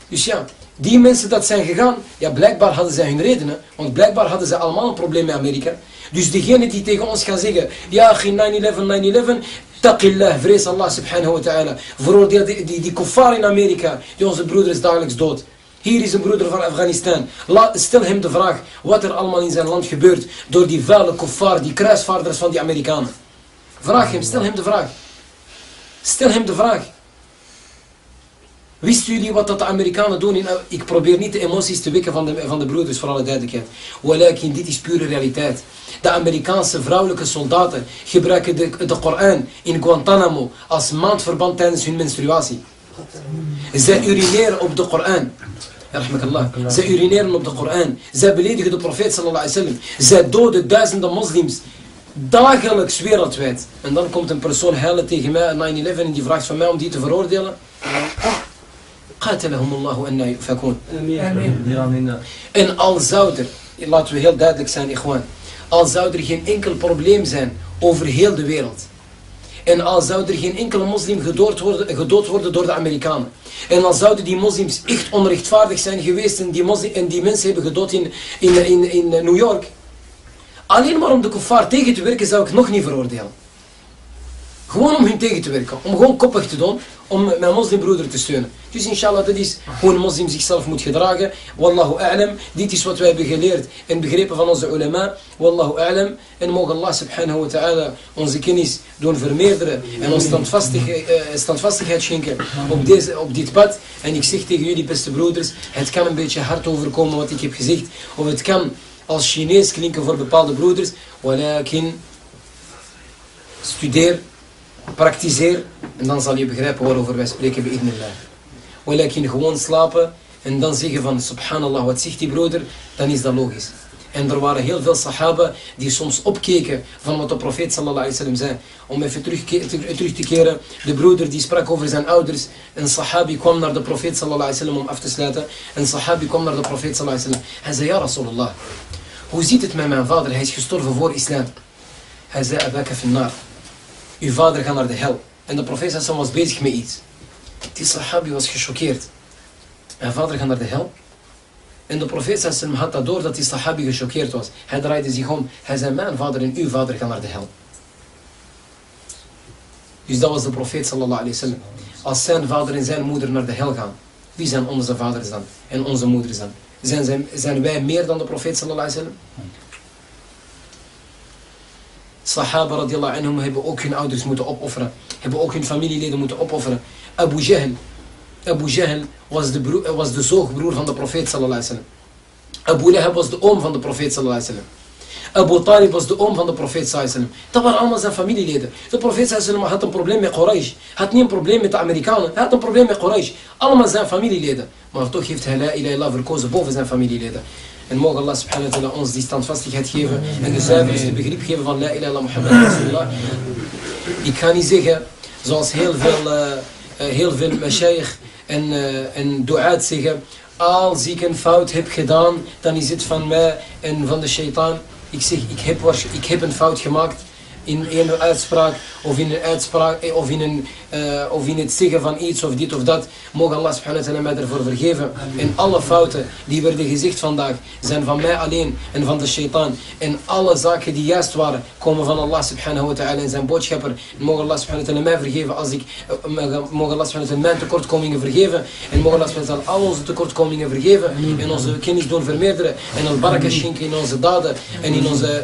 Dus ja, die mensen dat zijn gegaan, ja blijkbaar hadden zij hun redenen, want blijkbaar hadden ze allemaal een probleem met Amerika. Dus degene die tegen ons gaan zeggen, ja geen 9-11, 9-11, taqillah, vrees Allah subhanahu wa ta'ala. Veroordeel die, die, die kuffar in Amerika, die onze broeders dagelijks dood. Hier is een broeder van Afghanistan. Stel hem de vraag wat er allemaal in zijn land gebeurt door die vuile kuffar, die kruisvaarders van die Amerikanen. Vraag hem, stel hem de vraag. Stel hem de vraag. Wisten jullie wat dat de Amerikanen doen? In, ik probeer niet de emoties te wekken van de, van de broeders, voor alle duidelijkheid. Dit is pure realiteit. De Amerikaanse vrouwelijke soldaten gebruiken de, de Koran in Guantanamo als maandverband tijdens hun menstruatie. Zij urineren op de Koran. Zij urineren op de Koran. Zij beledigen de profeet sallallahu alaihi wasallam. Zij doden duizenden moslims dagelijks wereldwijd. En dan komt een persoon huilen tegen mij 9-11 en die vraagt van mij om die te veroordelen. Qatalahumullahu anna yufakun. En al zou er, laten we heel duidelijk zijn, ikhwan. Al zou er geen enkel probleem zijn over heel de wereld. En al zou er geen enkele moslim gedood worden, gedood worden door de Amerikanen. En al zouden die moslims echt onrechtvaardig zijn geweest en die, moslim, en die mensen hebben gedood in, in, in, in New York. Alleen maar om de kuffar tegen te werken zou ik nog niet veroordelen. Gewoon om hun tegen te werken. Om gewoon koppig te doen. Om mijn moslimbroeder te steunen. Dus inshallah, dat is hoe een moslim zichzelf moet gedragen. Wallahu a'lam. Dit is wat wij hebben geleerd en begrepen van onze ulama. Wallahu a'lam. En mogen Allah subhanahu wa ta'ala onze kennis doen vermeerderen. En ons standvastigheid, uh, standvastigheid schenken op, deze, op dit pad. En ik zeg tegen jullie beste broeders. Het kan een beetje hard overkomen wat ik heb gezegd. Of het kan als Chinees klinken voor bepaalde broeders. Walakin studeer, praktiseer en dan zal je begrijpen waarover wij spreken bij idnillah. Walakin gewoon slapen en dan zeggen van subhanallah wat zegt die broeder, dan is dat logisch. En er waren heel veel sahaba die soms opkeken van wat de profeet sallallahu alaihi wasallam zei. Om even terug, te keren, de broeder die sprak over zijn ouders. Een sahabi kwam naar de profeet sallallahu alaihi wasallam om af te sluiten. Een sahabi kwam naar de profeet sallallahu alaihi wasallam. Hij zei, ja Rasulullah, hoe zit het met mijn vader? Hij is gestorven voor islam. Hij zei, abaka finnar. uw vader gaat naar de hel. En de profeet sallam was bezig met iets. Die sahabi was gechoqueerd. Mijn vader gaat naar de hel. En de profeet sallam had dat door dat die sahabi gechoqueerd was. Hij draaide zich om. Hij zei, mijn vader en uw vader gaan naar de hel. Dus dat was de profeet sallallahu alayhi wasallam. Als zijn vader en zijn moeder naar de hel gaan, wie zijn onze vaders dan? En onze moeders dan? Zijn, zijn, zijn wij meer dan de profeet sallallahu alayhi wasallam? Sahaba radiallahu anhum hebben ook hun ouders moeten opofferen. Hebben ook hun familieleden moeten opofferen. Abu Jahl. Abu Jahl was de, broer, was zoogbroer van de profeet sallallahu alayhi wasallam. Abu Lahab was de oom van de profeet sallallahu wasallam. Abu Talib was de oom van de profeet sallallahu. Dat waren allemaal zijn familieleden. De profeet sallallahu had een probleem met Quraysh. Had niet een probleem met de Amerikanen. Hij had een probleem met Quraysh. Allemaal zijn familieleden. Maar toch heeft hij la ilaha verkozen boven zijn familieleden. En mogen Allah subhanahu wa ta'ala ons die standvastigheid geven en de zuiverste begrip geven van la ilaha Muhammad. Ik ga niet zeggen, zoals heel veel, uh, heel veel mashayikh en, uh, en du'aat zeggen, als ik een fout heb gedaan, dan is het van mij en van de shaitaan. Ik zeg, ik heb, ik heb een fout gemaakt in een uitspraak of in een uitspraak eh, of in, een, uh, of in het zeggen van iets of dit of dat. Mogen Allah subhanahu wa ta'ala mij ervoor vergeven. En alle fouten die werden gezegd vandaag zijn van mij alleen en van de shaitaan. En alle zaken die juist waren komen van Allah subhanahu wa ta'ala en zijn boodschapper. En mogen Allah subhanahu wa ta'ala mij vergeven als ik, uh, mogen Allah subhanahu wa mijn tekortkomingen vergeven. En mogen Allah subhanahu wa al onze tekortkomingen vergeven. En onze kennis doen vermeerderen. En al baraka schenken in onze daden en in onze